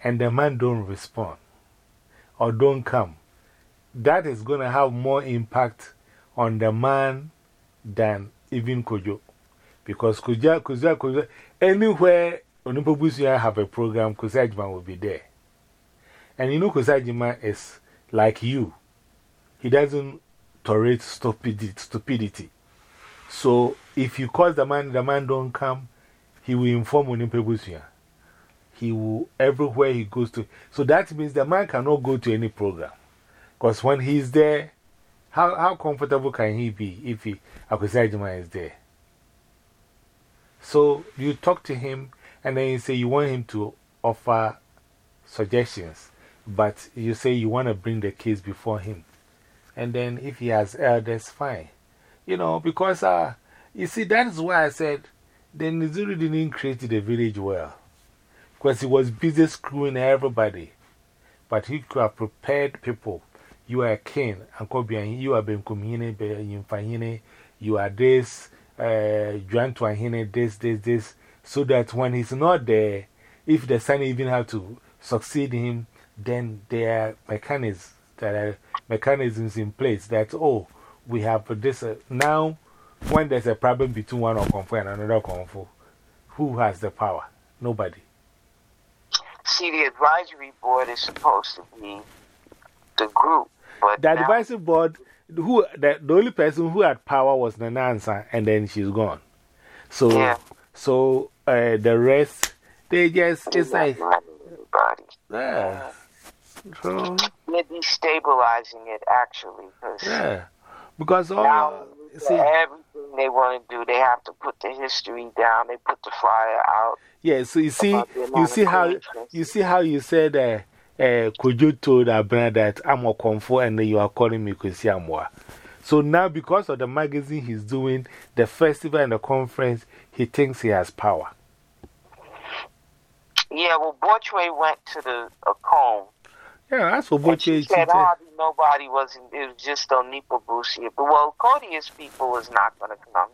and the man don't respond or don't come, that is going to have more impact on the man than even Kojo. Because Kojo, Kojo, Kojo, anywhere Onipobusia have a program, Kwesi Agyeman will be there. And you know, Agyeman is like you, he doesn't tolerate stupidity. stupidity. So if you call the man, the man don't come, he will inform Onipebusia. He will, everywhere he goes to. So that means the man cannot go to any program. Because when he's there, how, how comfortable can he be if he, Agyeman is there? So you talk to him and then you say you want him to offer suggestions, but you say you want to bring the case before him. And then if he has elders, fine. You know, because uh, you see, that's why I said the Dinizulu didn't create the village well. Because he was busy screwing everybody. But he could have prepared people. You are a king, Ankobian, you are Benkumine, Yimfahine, you are this, uh, Juantuahine, this, this, this. So that when he's not there, if the son even have to succeed him, then there are mechanisms, that are mechanisms in place that, oh, we have this. Uh, now, when there's a problem between one Okomfo and another Okomfo, who has the power? Nobody. See, the advisory board is supposed to be the group. But the advisory board, who, the, the only person who had power was Nanansa, and then she's gone. So, yeah. so uh, the rest, they just, it's like. Yeah. So, destabilizing it, actually. yeah. Because all. Now, see, everything they want to do, they have to put the history down, they put the flyer out. Yeah, so you see, you see how, you see how you said uh, uh, Kojo told Abner that I'm Okomfo and you are calling me Kwesi Amoah. So now, because of the magazine he's doing, the festival and the conference, he thinks he has power. Yeah, well, Borchway went to the uh, comb. Yeah, that's what Borchway said. Hardly nobody was, it was just on Nipa Busia. But, well, Cody's people was not going to come.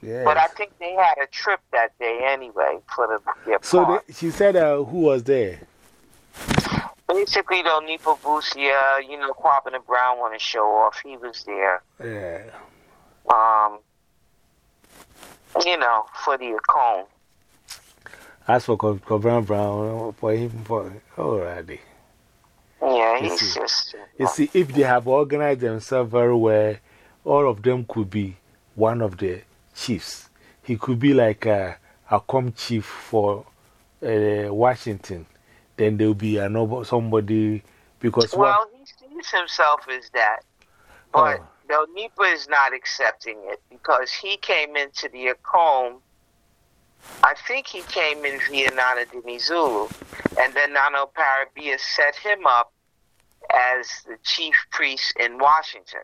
Yes. But I think they had a trip that day anyway for the their so they, she said uh, who was there? Basically, though, Nipo Busia, you know, Kwabena Brown want to show off. He was there. Yeah. Um, you know, for the Akom. As for Kwabena Brown, for him, for already. Yeah, You he's see. just. You see, if they have organized themselves very well, all of them could be one of the chiefs. He could be like a, a com chief for uh, Washington. Then there will be another somebody because Well, he sees himself as that. But Oh. though Nipa is not accepting it because he came into the Akom. I think he came in via Nana Dinizulu, and then Nana Oparebea set him up as the chief priest in Washington.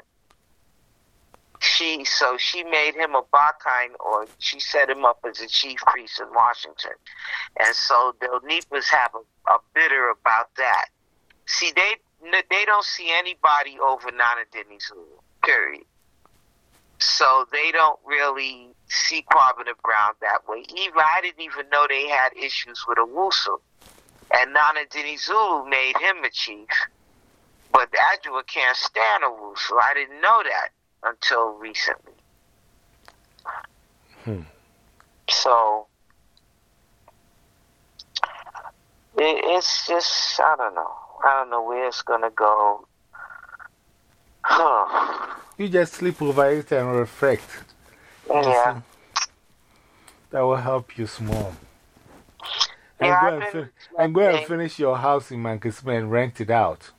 She so she made him a Bakine, or she set him up as a chief priest in Washington, and so the Nipas have a, a bitter about that. See, they they don't see anybody over Nana Dinizulu, period. So they don't really see Kwabena Brown that way. Even I didn't even know they had issues with Owusu. And Nana Dinizulu made him a chief. But Adjua can't stand a rule, so I didn't know that until recently. Hmm. So it, it's just I don't know. I don't know where it's gonna go. Huh. you just sleep over it and reflect. Yeah. That will help you small. And, Yeah, go, and, and go and finish your house in Mankesman and rent it out.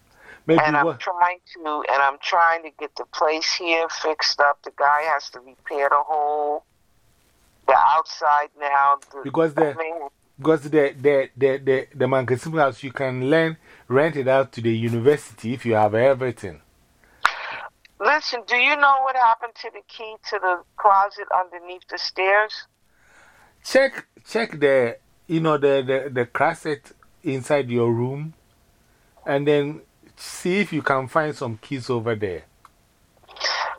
Maybe and I'm what? trying to, and I'm trying to get the place here fixed up. The guy has to repair the whole, the outside now. The, Because I the, mean, because the, the, the, the, the Mankesman house, you can learn, rent it out to the university if you have everything. listen, do you know what happened to the key to the closet underneath the stairs? Check, check the, you know, the, the, the closet inside your room and then see if you can find some keys over there.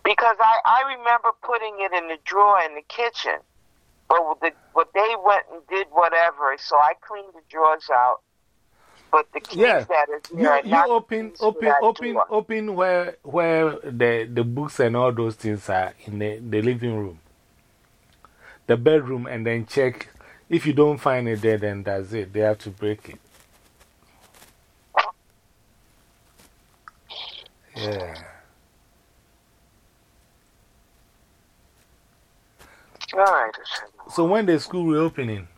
Because I, I remember putting it in the drawer in the kitchen, but the, but they went and did whatever, so I cleaned the drawers out. But the keys Yeah. that is You, there, you open, open, open, drawer. open where, where the, the books and all those things are in the, the living room, the bedroom, and then check. If you don't find it there, then that's it. They have to break it. Yeah. All right. So when the school reopening?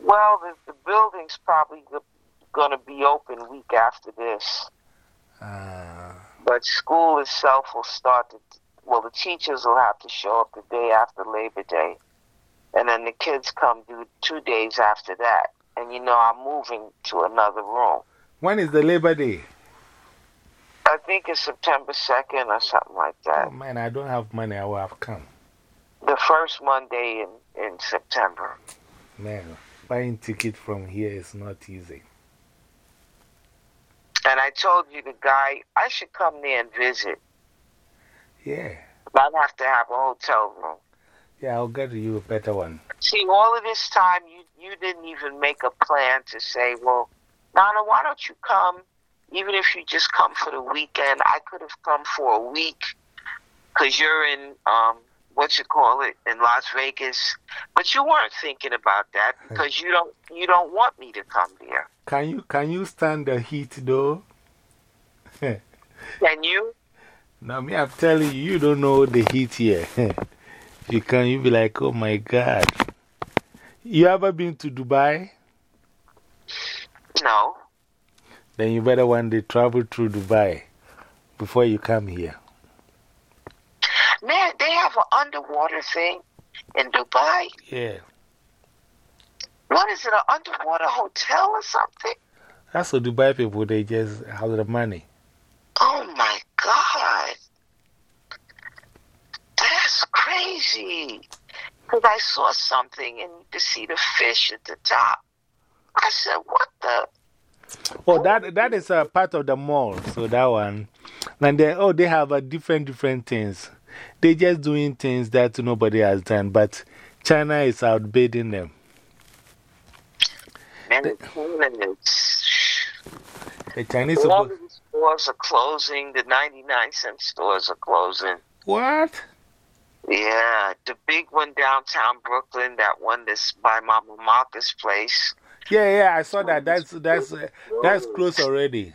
Well, the, the building's probably going to be open week after this, Uh, but school itself will start. To, well, the teachers will have to show up the day after Labor Day, and then the kids come due two days after that. And you know, I'm moving to another room. when is the Labor Day? I think it's September 2nd or something like that. Oh man, I don't have money. I will have come. The first Monday in, in September. Man, buying ticket from here is not easy. And I told you the guy, I should come there and visit. Yeah. I'd have to have a hotel room. Yeah, I'll get you a better one. See, all of this time, you, you didn't even make a plan to say, well, Nana, why don't you come? Even if you just come for the weekend, I could have come for a week because you're in, um, what you call it, in Las Vegas. But you weren't thinking about that because you don't, you don't want me to come there. Can you, can you stand the heat though? Can you? Now, me, I'm telling you, you don't know the heat here. you can, you be like, oh my God. You ever been to Dubai? No. Then you better one day travel through Dubai before you come here. Man, they have an underwater thing in Dubai. Yeah. What is it, an underwater hotel or something? That's what Dubai people, they just have the money. Oh my God. That's crazy. Because I saw something and you could see the fish at the top. I said, what the? Oh, that, that is a part of the mall. So that one. And then, oh, they have a different, different things. They're just doing things that nobody has done, but China is outbidding them. And the, the Chinese the stores are closing, the 99 cent stores are closing. What? Yeah, the big one downtown Brooklyn, that one that's by Mama Marcus' place. Yeah, yeah, I saw that. That's that's uh, that's close already.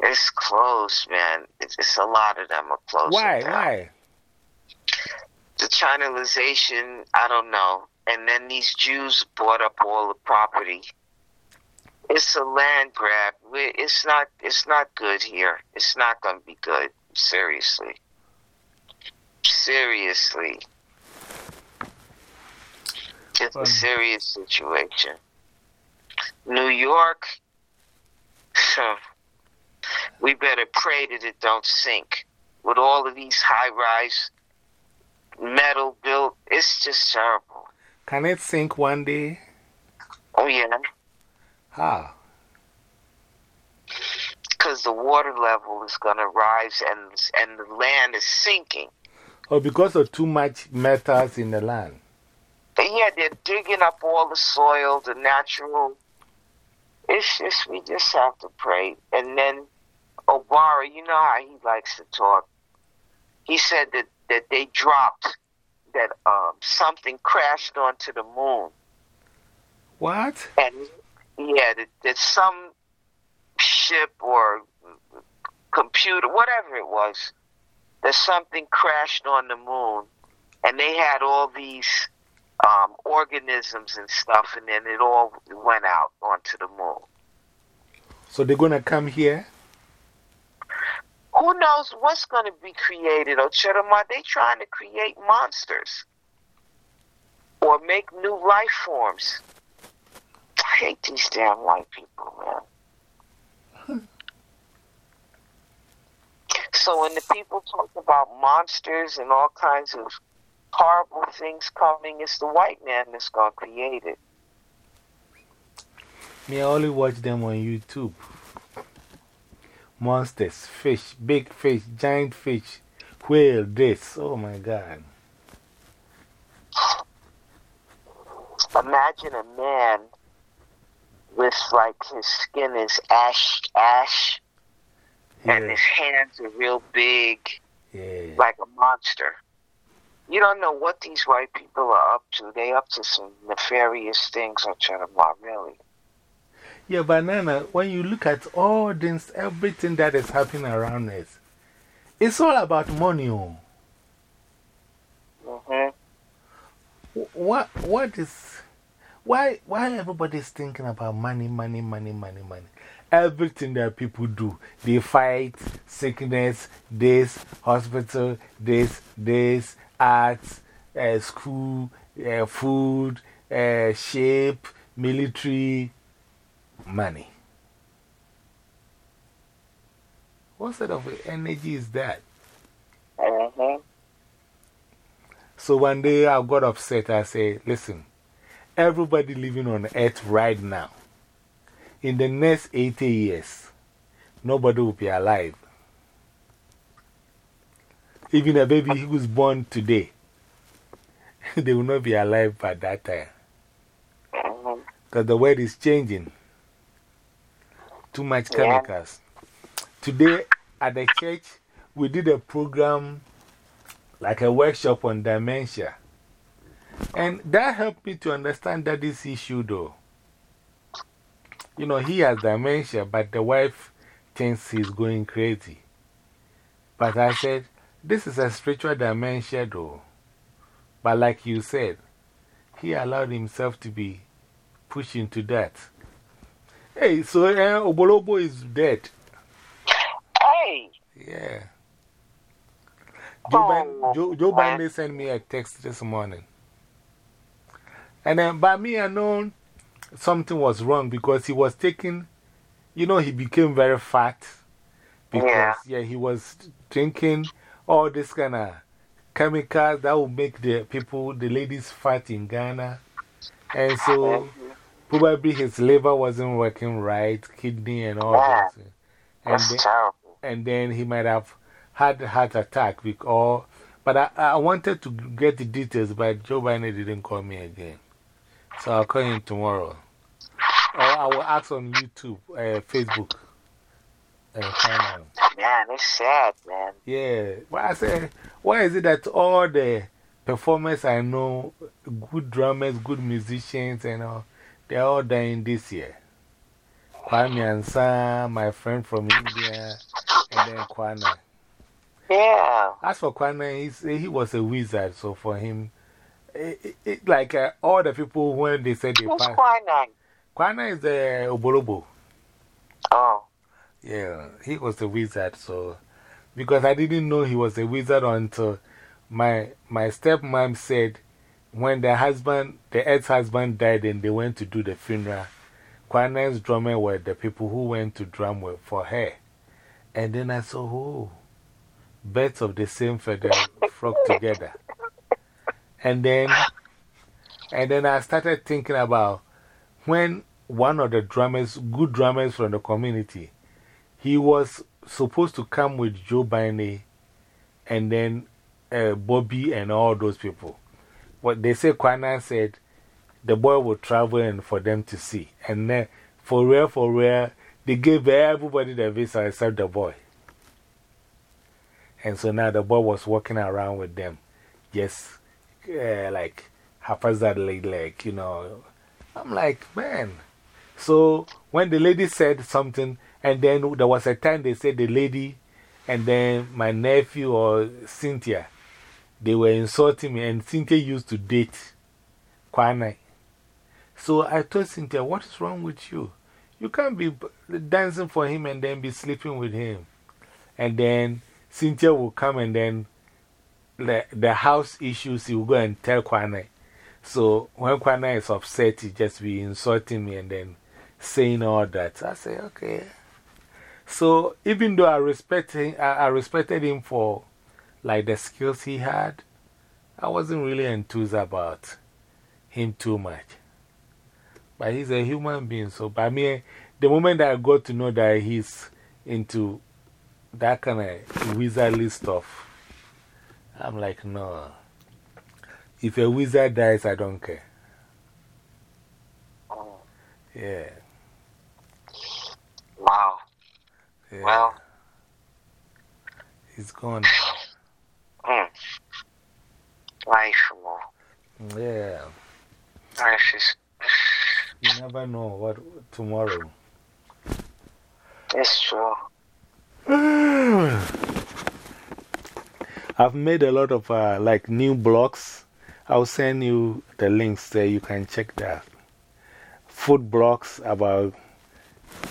It's close, man. It's, it's a lot of them are close. Why? Why? The Chinalization, I don't know. And then these Jews bought up all the property. It's a land grab. It's not. It's not good here. It's not going to be good. Seriously. Seriously. It's a serious situation. New York, so we better pray that it don't sink. With all of these high rise metal built, it's just terrible. Can it sink one day? Oh, yeah. How? Because the water level is going to rise and, and the land is sinking. Oh, because of too much metals in the land? Yeah, they're digging up all the soil, the natural it's just, we just have to pray. And then Obara, you know how he likes to talk. He said that, that they dropped, that um, something crashed onto the moon. What? And yeah, that, that some ship or computer, whatever it was, that something crashed on the moon. And they had all these um, organisms and stuff, and then it all went out onto the moon. So they're going to come here? Who knows what's going to be created? Are they trying to create monsters or make new life forms? I hate these damn white people, man. so when the people talk about monsters and all kinds of horrible things coming, it's the white man that's going to create it. Me, I only watch them on YouTube. Monsters, fish, big fish, giant fish, whale, this. Oh my God. Imagine a man with like his skin is ash, ash, and his hands are real big, yeah. like a monster. You don't know what these white people are up to. They up to some nefarious things, talking about, really. Yeah, Banana, when you look at all this, everything that is happening around us, it's all about money. Oh. -hmm. What, what is, why, why everybody's thinking about money, money, money, money, money? Everything that people do, they fight sickness, this, hospital, this, this, arts, uh, school, uh, food, uh, shape, military, money. What sort of energy is that? -hmm. So one day I got upset. I said, listen, everybody living on earth right now, in the next 80 years, nobody will be alive. Even a baby who was born today, they will not be alive by that time. Because the world is changing. Too much chemicals. Today at the church, we did a program, like a workshop on dementia. And that helped me to understand that this issue, though. You know, he has dementia, but the wife thinks he's going crazy. But I said, this is a spiritual dementia, though. But like you said, he allowed himself to be pushed into that. Hey, so uh, Obolobo is dead. Hey! Yeah. Joe, oh, Joe, Joe Biden sent me a text this morning. And then by me, I know something was wrong because he was taking, you know, he became very fat. Because, yeah, yeah he was drinking all this kind of chemicals that will make the people, the ladies fat in Ghana. And so probably his liver wasn't working right, kidney and all that. And, then, and then he might have had a heart attack because, But I, I wanted to get the details, but Joe Biden didn't call me again. So I'll call him tomorrow. Or I will ask on YouTube, uh, Facebook. Out. Man, it's sad, man. Yeah. But I said, why is it that all the performers I know, good drummers, good musicians, and all, they're all dying this year? Kwame Ansa, my friend from India, and then Kwana. Yeah. As for Kwana, he was a wizard, so for him, it, it, like uh, all the people when they said they Who's passed. Kwana? Kwana is the Obolobo. Oh. Yeah, he was a wizard, so. Because I didn't know he was a wizard until my, my stepmom said when the husband, the ex husband died and they went to do the funeral, Kwana's drummer were the people who went to drum for her. And then I saw, oh, birds of the same feather flock together. And then, and then I started thinking about when one of the drummers, good drummers from the community, he was supposed to come with Joe Biden and then uh, Bobby and all those people. What they say, Kwana said the boy would travel and for them to see. And then, for real, for real, they gave everybody the visa except the boy. And so now the boy was walking around with them, just uh, like haphazardly, like, you know. I'm like, man. So when the lady said something, and then there was a time they said the lady, and then my nephew or Cynthia, they were insulting me, and Cynthia used to date Kwana. So I told Cynthia, what is wrong with you? You can't be dancing for him and then be sleeping with him. And then Cynthia will come and then the, the house issues, he will go and tell Kwana. So when Kwana is upset, he just be insulting me and then saying all that. I say, okay. So even though I, respect him, I, I respected him for like the skills he had, I wasn't really enthused about him too much. But he's a human being. So, by me, the moment I got to know that he's into that kind of wizardly stuff, I'm like, no. If a wizard dies, I don't care. Yeah. Wow. yeah. Well. He's gone. Mm. Life, more. Yeah. Life is. You never know what tomorrow. It's true. I've made a lot of uh, like new blogs. I'll send you the links there. You can check that. Food blogs about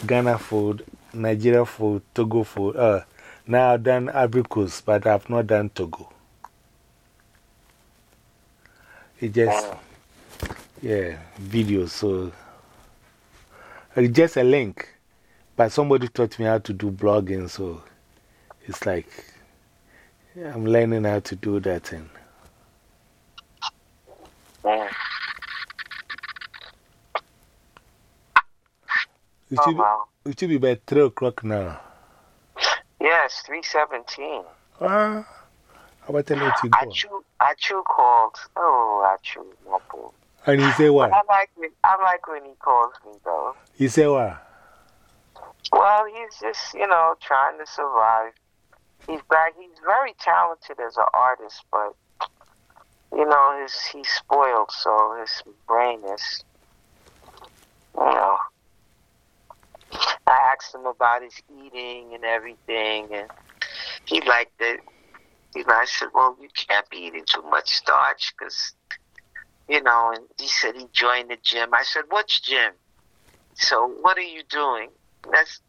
Ghana food, Nigeria food, Togo food. Uh, now I've done Abricos, but I've not done Togo. It just, yeah, videos. So it's just a link. But somebody taught me how to do blogging, so it's like I'm learning how to do that thing. It Oh, should, be, wow. it should be by 3 o'clock now. Yes, 317. Ah, how about I let you go? Achu, Achu called. Oh, Achu, Mapu. And he say what? I like, when, I like when he calls me, though. He say what? Well, he's just, you know, trying to survive. He's. He's very talented as an artist, but, you know, his, he's spoiled, so his brain is, you know. I asked him about his eating and everything, and he liked it. You know, I said, well, you can't be eating too much starch because, you know, and he said he joined the gym. I said, which gym? So what are you doing? That's,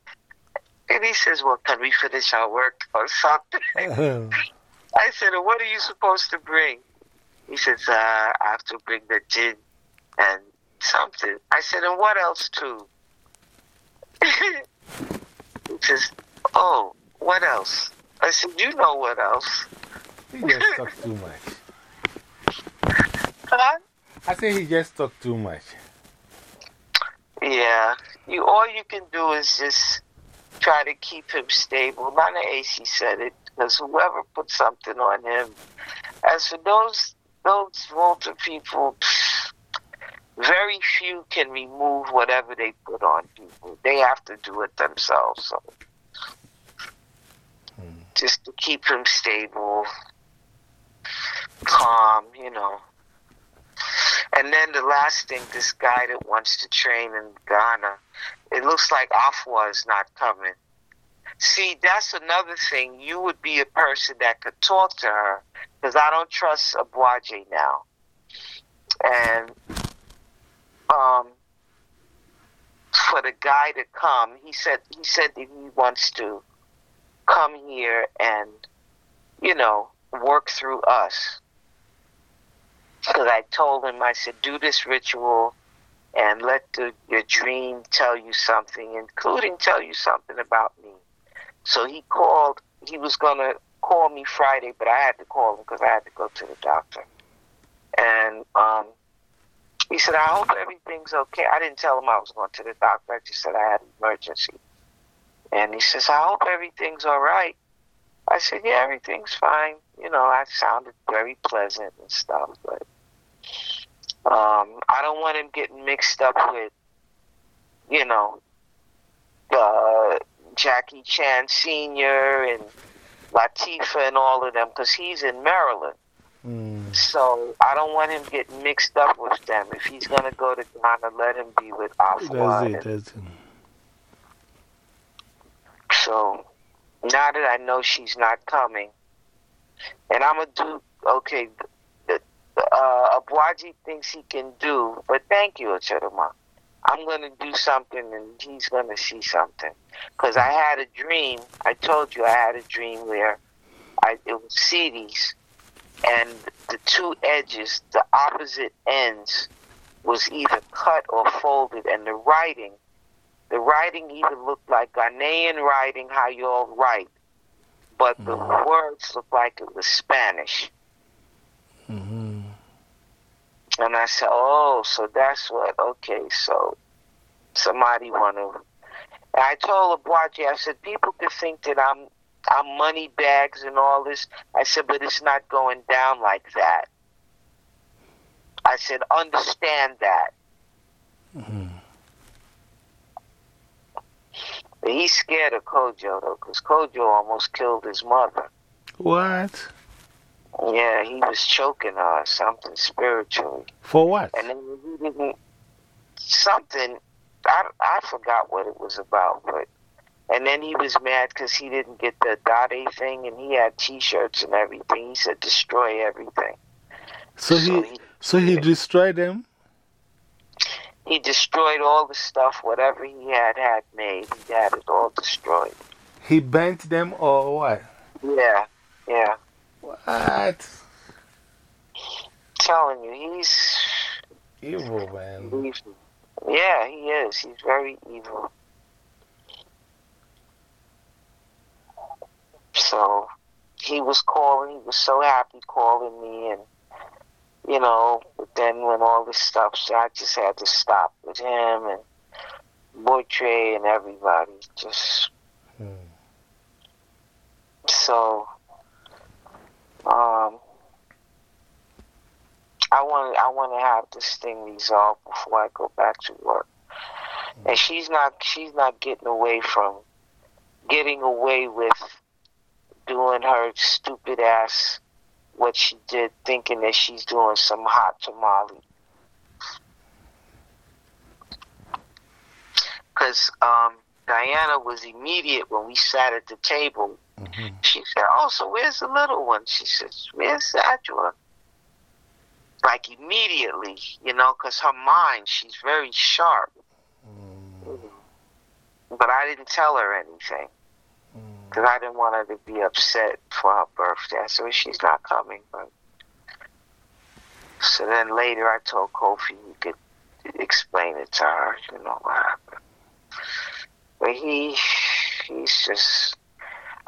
and he says, well, can we finish our work or something? I said, well, what are you supposed to bring? He says, uh, I have to bring the gin and something. I said, and what else too? he says, oh, what else? I said, you know what else? he just talk too much. Huh? I say he just talk too much. Yeah, you all you can do is just try to keep him stable. Nana AC said it. because whoever put something on him. As for those those Volta people, very few can remove whatever they put on people. They have to do it themselves. So mm. just to keep him stable, calm, you know. And then the last thing, this guy that wants to train in Ghana, it looks like Afua is not coming. See, that's another thing. You would be a person that could talk to her because I don't trust Abuaje now. And um, for the guy to come, he said he said that he wants to come here and you know work through us. Because I told him, I said, do this ritual and let the, your dream tell you something, including tell you something about me. So he called. He was gonna call me Friday, but I had to call him because I had to go to the doctor. And um, he said, "I hope everything's okay." I didn't tell him I was going to the doctor. I just said I had an emergency. And he says, "I hope everything's all right." I said, "Yeah, everything's fine." You know, I sounded very pleasant and stuff, but um, I don't want him getting mixed up with, you know, uh, Jackie Chan Sr. and Latifah and all of them because he's in Maryland. Mm. So I don't want him getting mixed up with them. If he's going to go to Ghana, let him be with Afua. That's it, that's it. So now that I know she's not coming, and I'm going to do, okay, uh, thinks he can do, but thank you, Achirama. I'm going to do something and he's going to see something. Because I had a dream. I told you I had a dream where I, it was CDs and the two edges, the opposite ends, was either cut or folded, and the writing, the writing even looked like Ghanaian writing, how you all write, but the mm-hmm. words looked like it was Spanish. Mm-hmm. And I said, oh, so that's what, okay, so somebody want to. And I told Abuaje, I said, people could think that I'm, I'm money bags and all this. I said, but it's not going down like that. I said, understand that. Mm-hmm. He's scared of Kojo, though, because Kojo almost killed his mother. What? Yeah, he was choking her something spiritually. For what? And then he didn't. Something. I, I forgot what it was about, but. And then he was mad because he didn't get the Dade thing, and he had T-shirts and everything. He said, "Destroy everything." So, so he, he, so he destroyed them. He destroyed all the stuff, whatever he had had made. He had it all destroyed. He bent them or what? Yeah, yeah. What? telling you, he's evil, man. He's, yeah, he is. He's very evil. So he was calling. He was so happy calling me, and you know. But then when all this stuff, so I just had to stop with him and Boytre and everybody. Just hmm. so um, I want I want to have this thing resolved before I go back to work. And she's not she's not getting away from getting away with doing her stupid ass what she did, thinking that she's doing some hot tamale. Because um, Diana was immediate when we sat at the table Mm-hmm. She said, "Oh, so where's the little one?" She says, "Where's Sajua?" Like immediately, you know, because her mind, she's very sharp. Mm. But I didn't tell her anything because mm. I didn't want her to be upset for her birthday. So she's not coming. But so then later, I told Kofi he could explain it to her. You know what happened. But he, he's just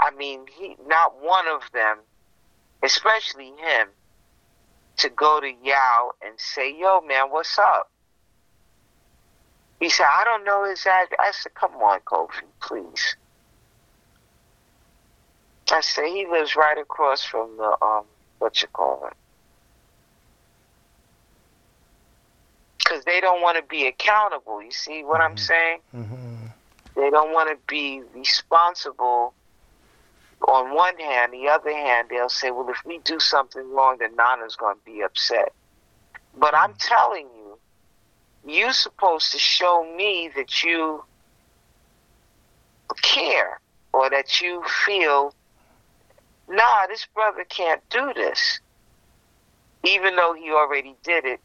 I mean, he not one of them, especially him, to go to Yao and say, "Yo, man, what's up?" He said, "I don't know his address." I said, "Come on, Kofi, please." I say he lives right across from the, um, what you call it. Because they don't want to be accountable. You see what I'm Mhm. saying? hmm They don't want to be responsible on one hand. The other hand, they'll say, well, if we do something wrong, then Nana's going to be upset. But I'm telling you, you're supposed to show me that you care or that you feel, nah, this brother can't do this. Even though he already did it.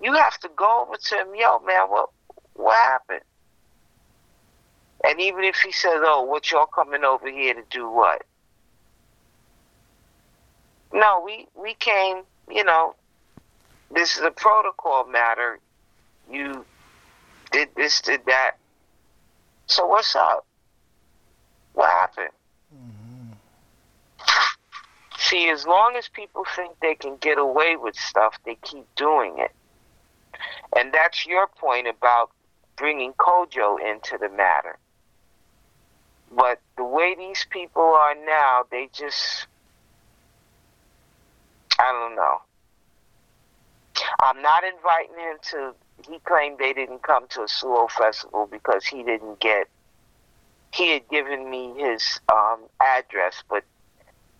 You have to go over to him, yo, man, what, what happened? And even if he says, oh, what y'all coming over here to do what? No, we, we came, you know, this is a protocol matter. You did this, did that. So what's up? What happened? hmm See, as long as people think they can get away with stuff, they keep doing it. And that's your point about bringing Kojo into the matter. But the way these people are now, they just. I don't know. I'm not inviting him to. He claimed they didn't come to a Suo festival because he didn't get. He had given me his um, address, but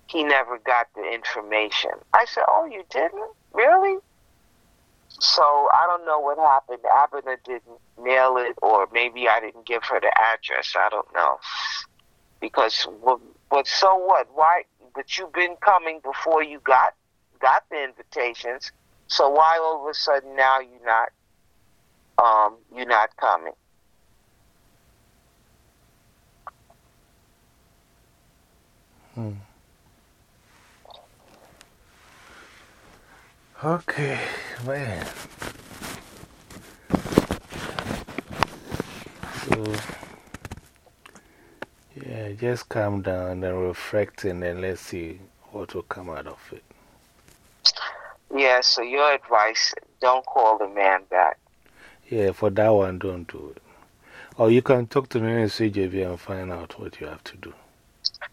he never got the information. I said, Oh, you didn't? Really? So I don't know what happened. Abena didn't mail it, or maybe I didn't give her the address. I don't know. Because, well, but so what? Why? But you've been coming before you got got the invitations. So why all of a sudden now you're not um you're not coming? Hmm. Okay, man. So, yeah, just calm down and reflect, and then let's see what will come out of it. Yeah. So your advice: don't call the man back. Yeah, for that one, don't do it. Or you can talk to me and CJB and find out what you have to do.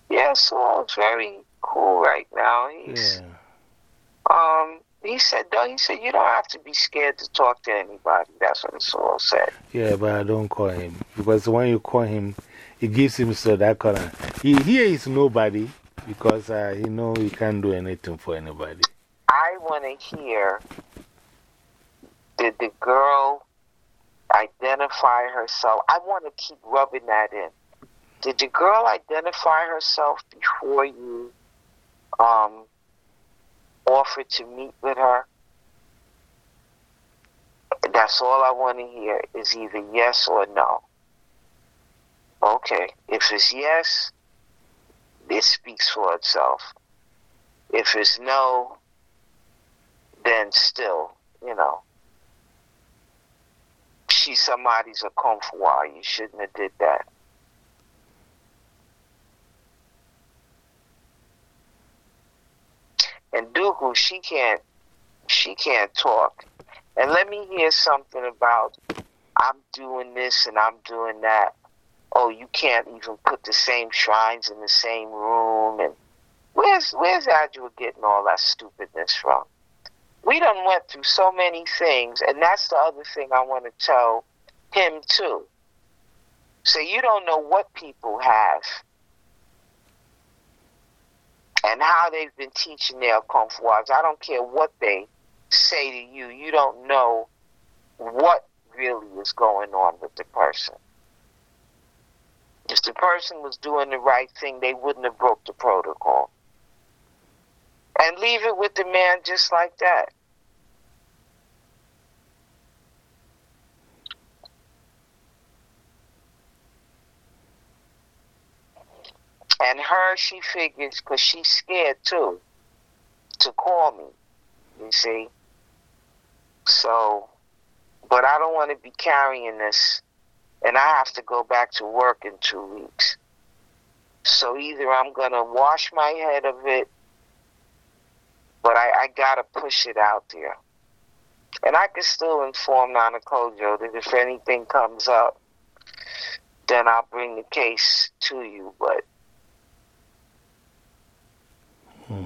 Yeah. So it's very cool right now. He's Yeah. Um, he said, no, he said, you don't have to be scared to talk to anybody. That's what soul said. Yeah, but I don't call him. Because when you call him, it gives him so that kind of. He, here is nobody because uh, he know he can't do anything for anybody. I want to hear did the girl identify herself? I want to keep rubbing that in. Did the girl identify herself before you um, offered to meet with her? That's all I want to hear is either yes or no. Okay. If it's yes, it speaks for itself. If it's no, then still, you know, she's somebody's Okomfo. You shouldn't have did that. And Dooku, she can't, she can't talk. And let me hear something about I'm doing this and I'm doing that. Oh, you can't even put the same shrines in the same room. And where's where's Adjua getting all that stupidness from? We done went through so many things, and that's the other thing I want to tell him too. So you don't know what people have and how they've been teaching their comforts. I don't care what they say to you. You don't know what really is going on with the person. If the person was doing the right thing, they wouldn't have broke the protocol. And leave it with the man just like that. And her, she figures, because she's scared too, to call me, you see. So, but I don't want to be carrying this, and I have to go back to work in two weeks. So either I'm going to wash my head of it, but I, I got to push it out there. And I can still inform Nana Kojo that if anything comes up, then I'll bring the case to you. But hmm.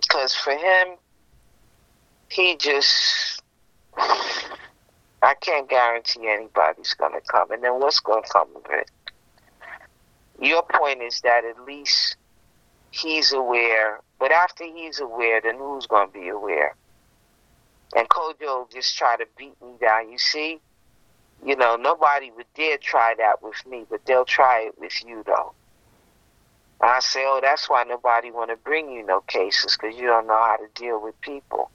because for him, he just, I can't guarantee anybody's going to come. And then what's going to come of it? Your point is that at least he's aware, but after he's aware, then who's going to be aware? And Kojo just try to beat me down. You see, you know, nobody would dare try that with me, but they'll try it with you, though. And I say, oh, that's why nobody want to bring you no cases, because you don't know how to deal with people.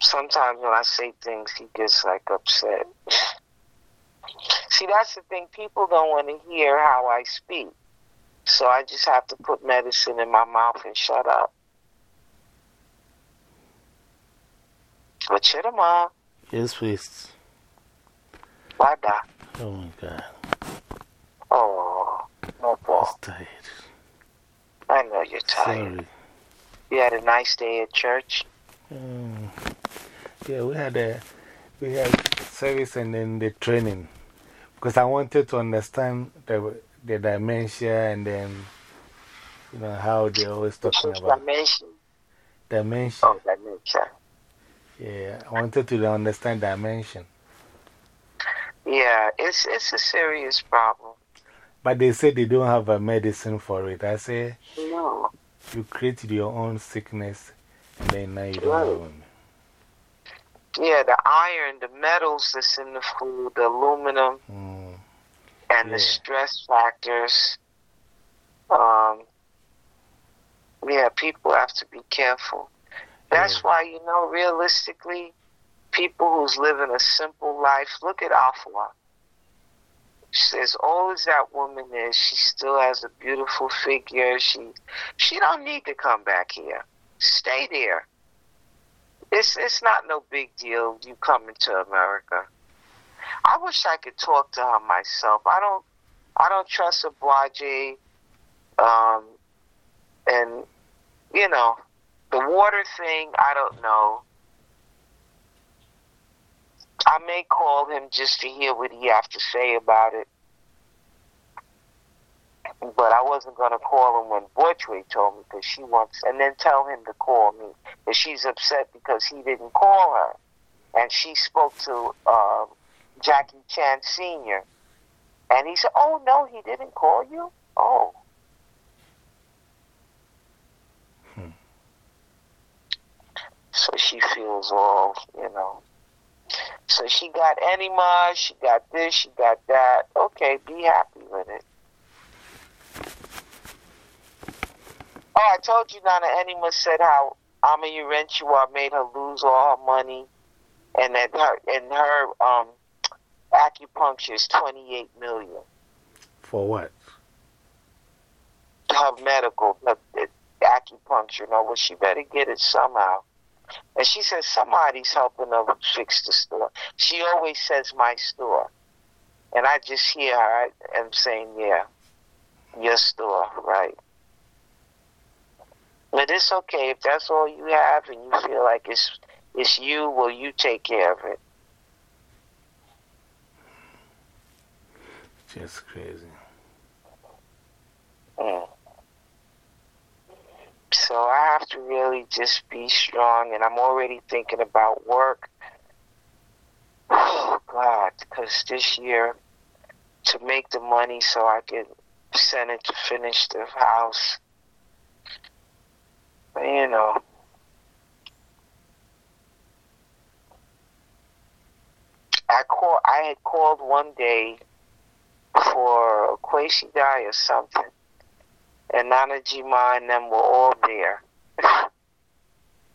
Sometimes when I say things, he gets like upset. See, that's the thing. People don't want to hear how I speak. So I just have to put medicine in my mouth and shut up. But Chidama. Yes, please. That? Oh my God. Oh, no, Paul. I'm tired. I know you're tired. Sorry. You had a nice day at church? Mm. Yeah, we had a we had service and then the training because I wanted to understand the the dementia and then you know how they always talking about Dimension? dementia. Oh, dementia. Yeah, I wanted to understand dimension. Yeah, it's, it's a serious problem. But they say they don't have a medicine for it. I say No. you created your own sickness and then now you don't Right. have one. Yeah, the iron, the metals that's in the food, the aluminum, Mm. And Yeah. the stress factors. Um, yeah, people have to be careful. That's Yeah. why, you know, realistically, people who's living a simple life, look at Afua. She says, old as that woman is, she still has a beautiful figure. She, she don't need to come back here. Stay there. It's, it's not no big deal you coming to America. I wish I could talk to her myself. I don't I don't trust Abwaje. Um and you know, the water thing, I don't know. I may call him just to hear what he has to say about it. But I wasn't going to call him when Borchway told me because she wants, and then tell him to call me. But she's upset because he didn't call her. And she spoke to um, Jackie Chan Sr. And he said, Oh, no, he didn't call you? Oh. Hmm. So she feels all, you know. So she got enema, she got this, she got that. Okay, be happy with it. Oh, I told you Nana Enema said how Ama Urenchua made her lose all her money and that her and her um acupuncture is twenty eight million. For what? Her medical acupuncture, no, well she better get it somehow. And she says somebody's helping her fix the store. She always says my store. And I just hear her and saying, Yeah, your store, right. But it's okay if that's all you have and you feel like it's it's you, well you take care of it. Just crazy. Mm. So I have to really just be strong, and I'm already thinking about work. Oh God, because this year to make the money so I can send it to finish the house. But, you know. I call. I had called one day for Kwesi guy or something and Nana Jima and them were all there.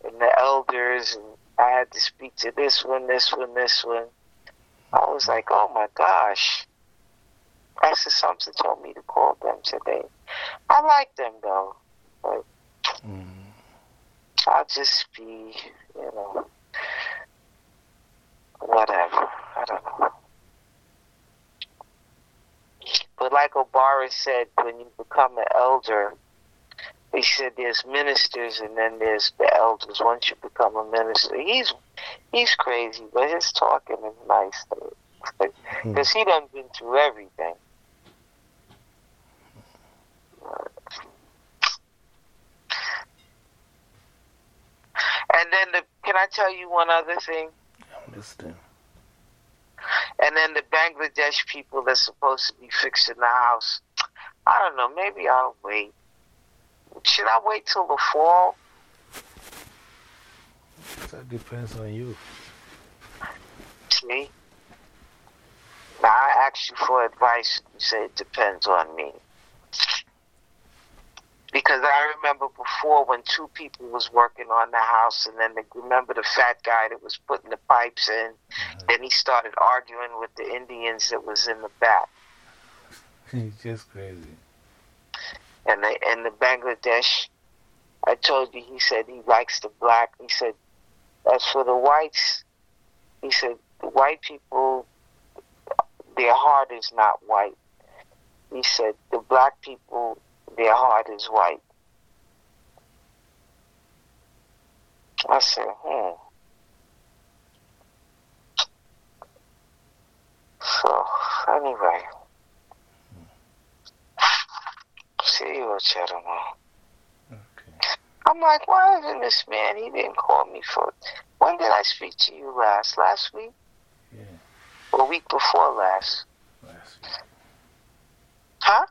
and the elders, and I had to speak to this one, this one, this one. I was like, oh my gosh. Pastor Thompson told me to call them today. I like them though. But Mm. I'll just be, you know, whatever. I don't know. But like Obara said, when you become an elder, he said there's ministers and then there's the elders. Once you become a minister, he's he's crazy, but his talking is nice because hmm. he done been through everything. And then the, can I tell you one other thing? I'm listening. And then the Bangladesh people that's supposed to be fixing the house. I don't know. Maybe I'll wait. Should I wait till the fall? That depends on you. It's me? Now, I asked you for advice. You say it depends on me. Because I remember before when two people was working on the house, and then the, remember the fat guy that was putting the pipes in. Then he started arguing with the Indians that was in the back. He's just crazy. And the and the Bangladesh, I told you, he said he likes the black. He said, as for the whites, he said the white people, their heart is not white. He said the black people, their heart is white. I said, hmm. So, anyway. See you, Cheddar Okay. I'm like, why isn't this man? He didn't call me for. When did I speak to you last? Last week? Yeah, Or week before last? last week. Huh?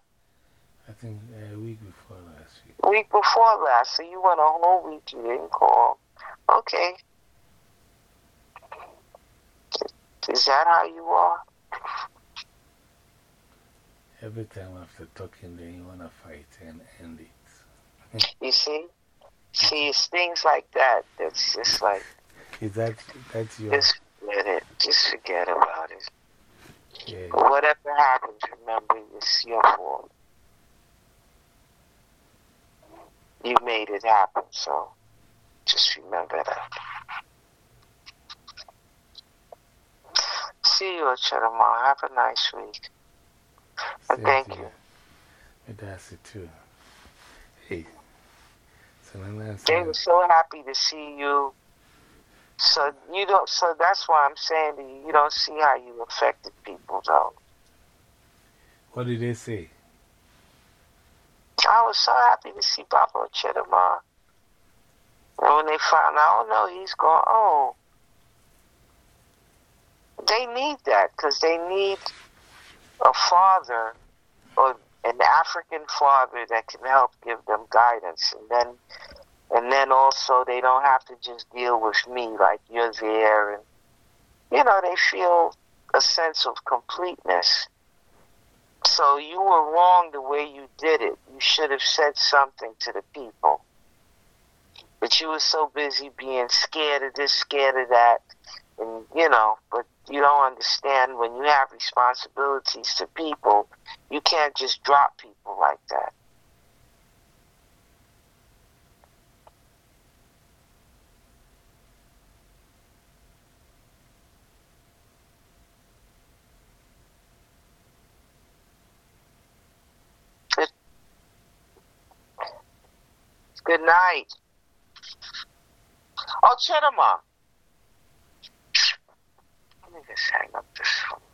I think a week before last week. Before last. So you went a whole week. You didn't call. Okay. Is that how you are? Every time after talking, then you want to fight and end it. You see? See, it's things like that that's just like, Is that that's your. just forget it. Just forget about it. Yeah, Whatever happens, remember it's your fault. You made it happen, so just remember that. See you at Chetamar. Have a nice week. And same thank you. Me, That's it too. Hey. So They were so happy to see you. So you don't. So that's why I'm saying to you, you don't see how you affected people, though. What did they say? I was so happy to see Papa Chetamar. And when they found out, oh no, he's gone. Oh, they need that because they need a father or an African father that can help give them guidance, and then and then also they don't have to just deal with me like you're there, and you know they feel a sense of completeness. So you were wrong the way you did it. You should have said something to the people. But you were so busy being scared of this, scared of that, and you know, but you don't understand when you have responsibilities to people, you can't just drop people like that. Good, good night. Oh, Chetamar. Let me just hang up this phone.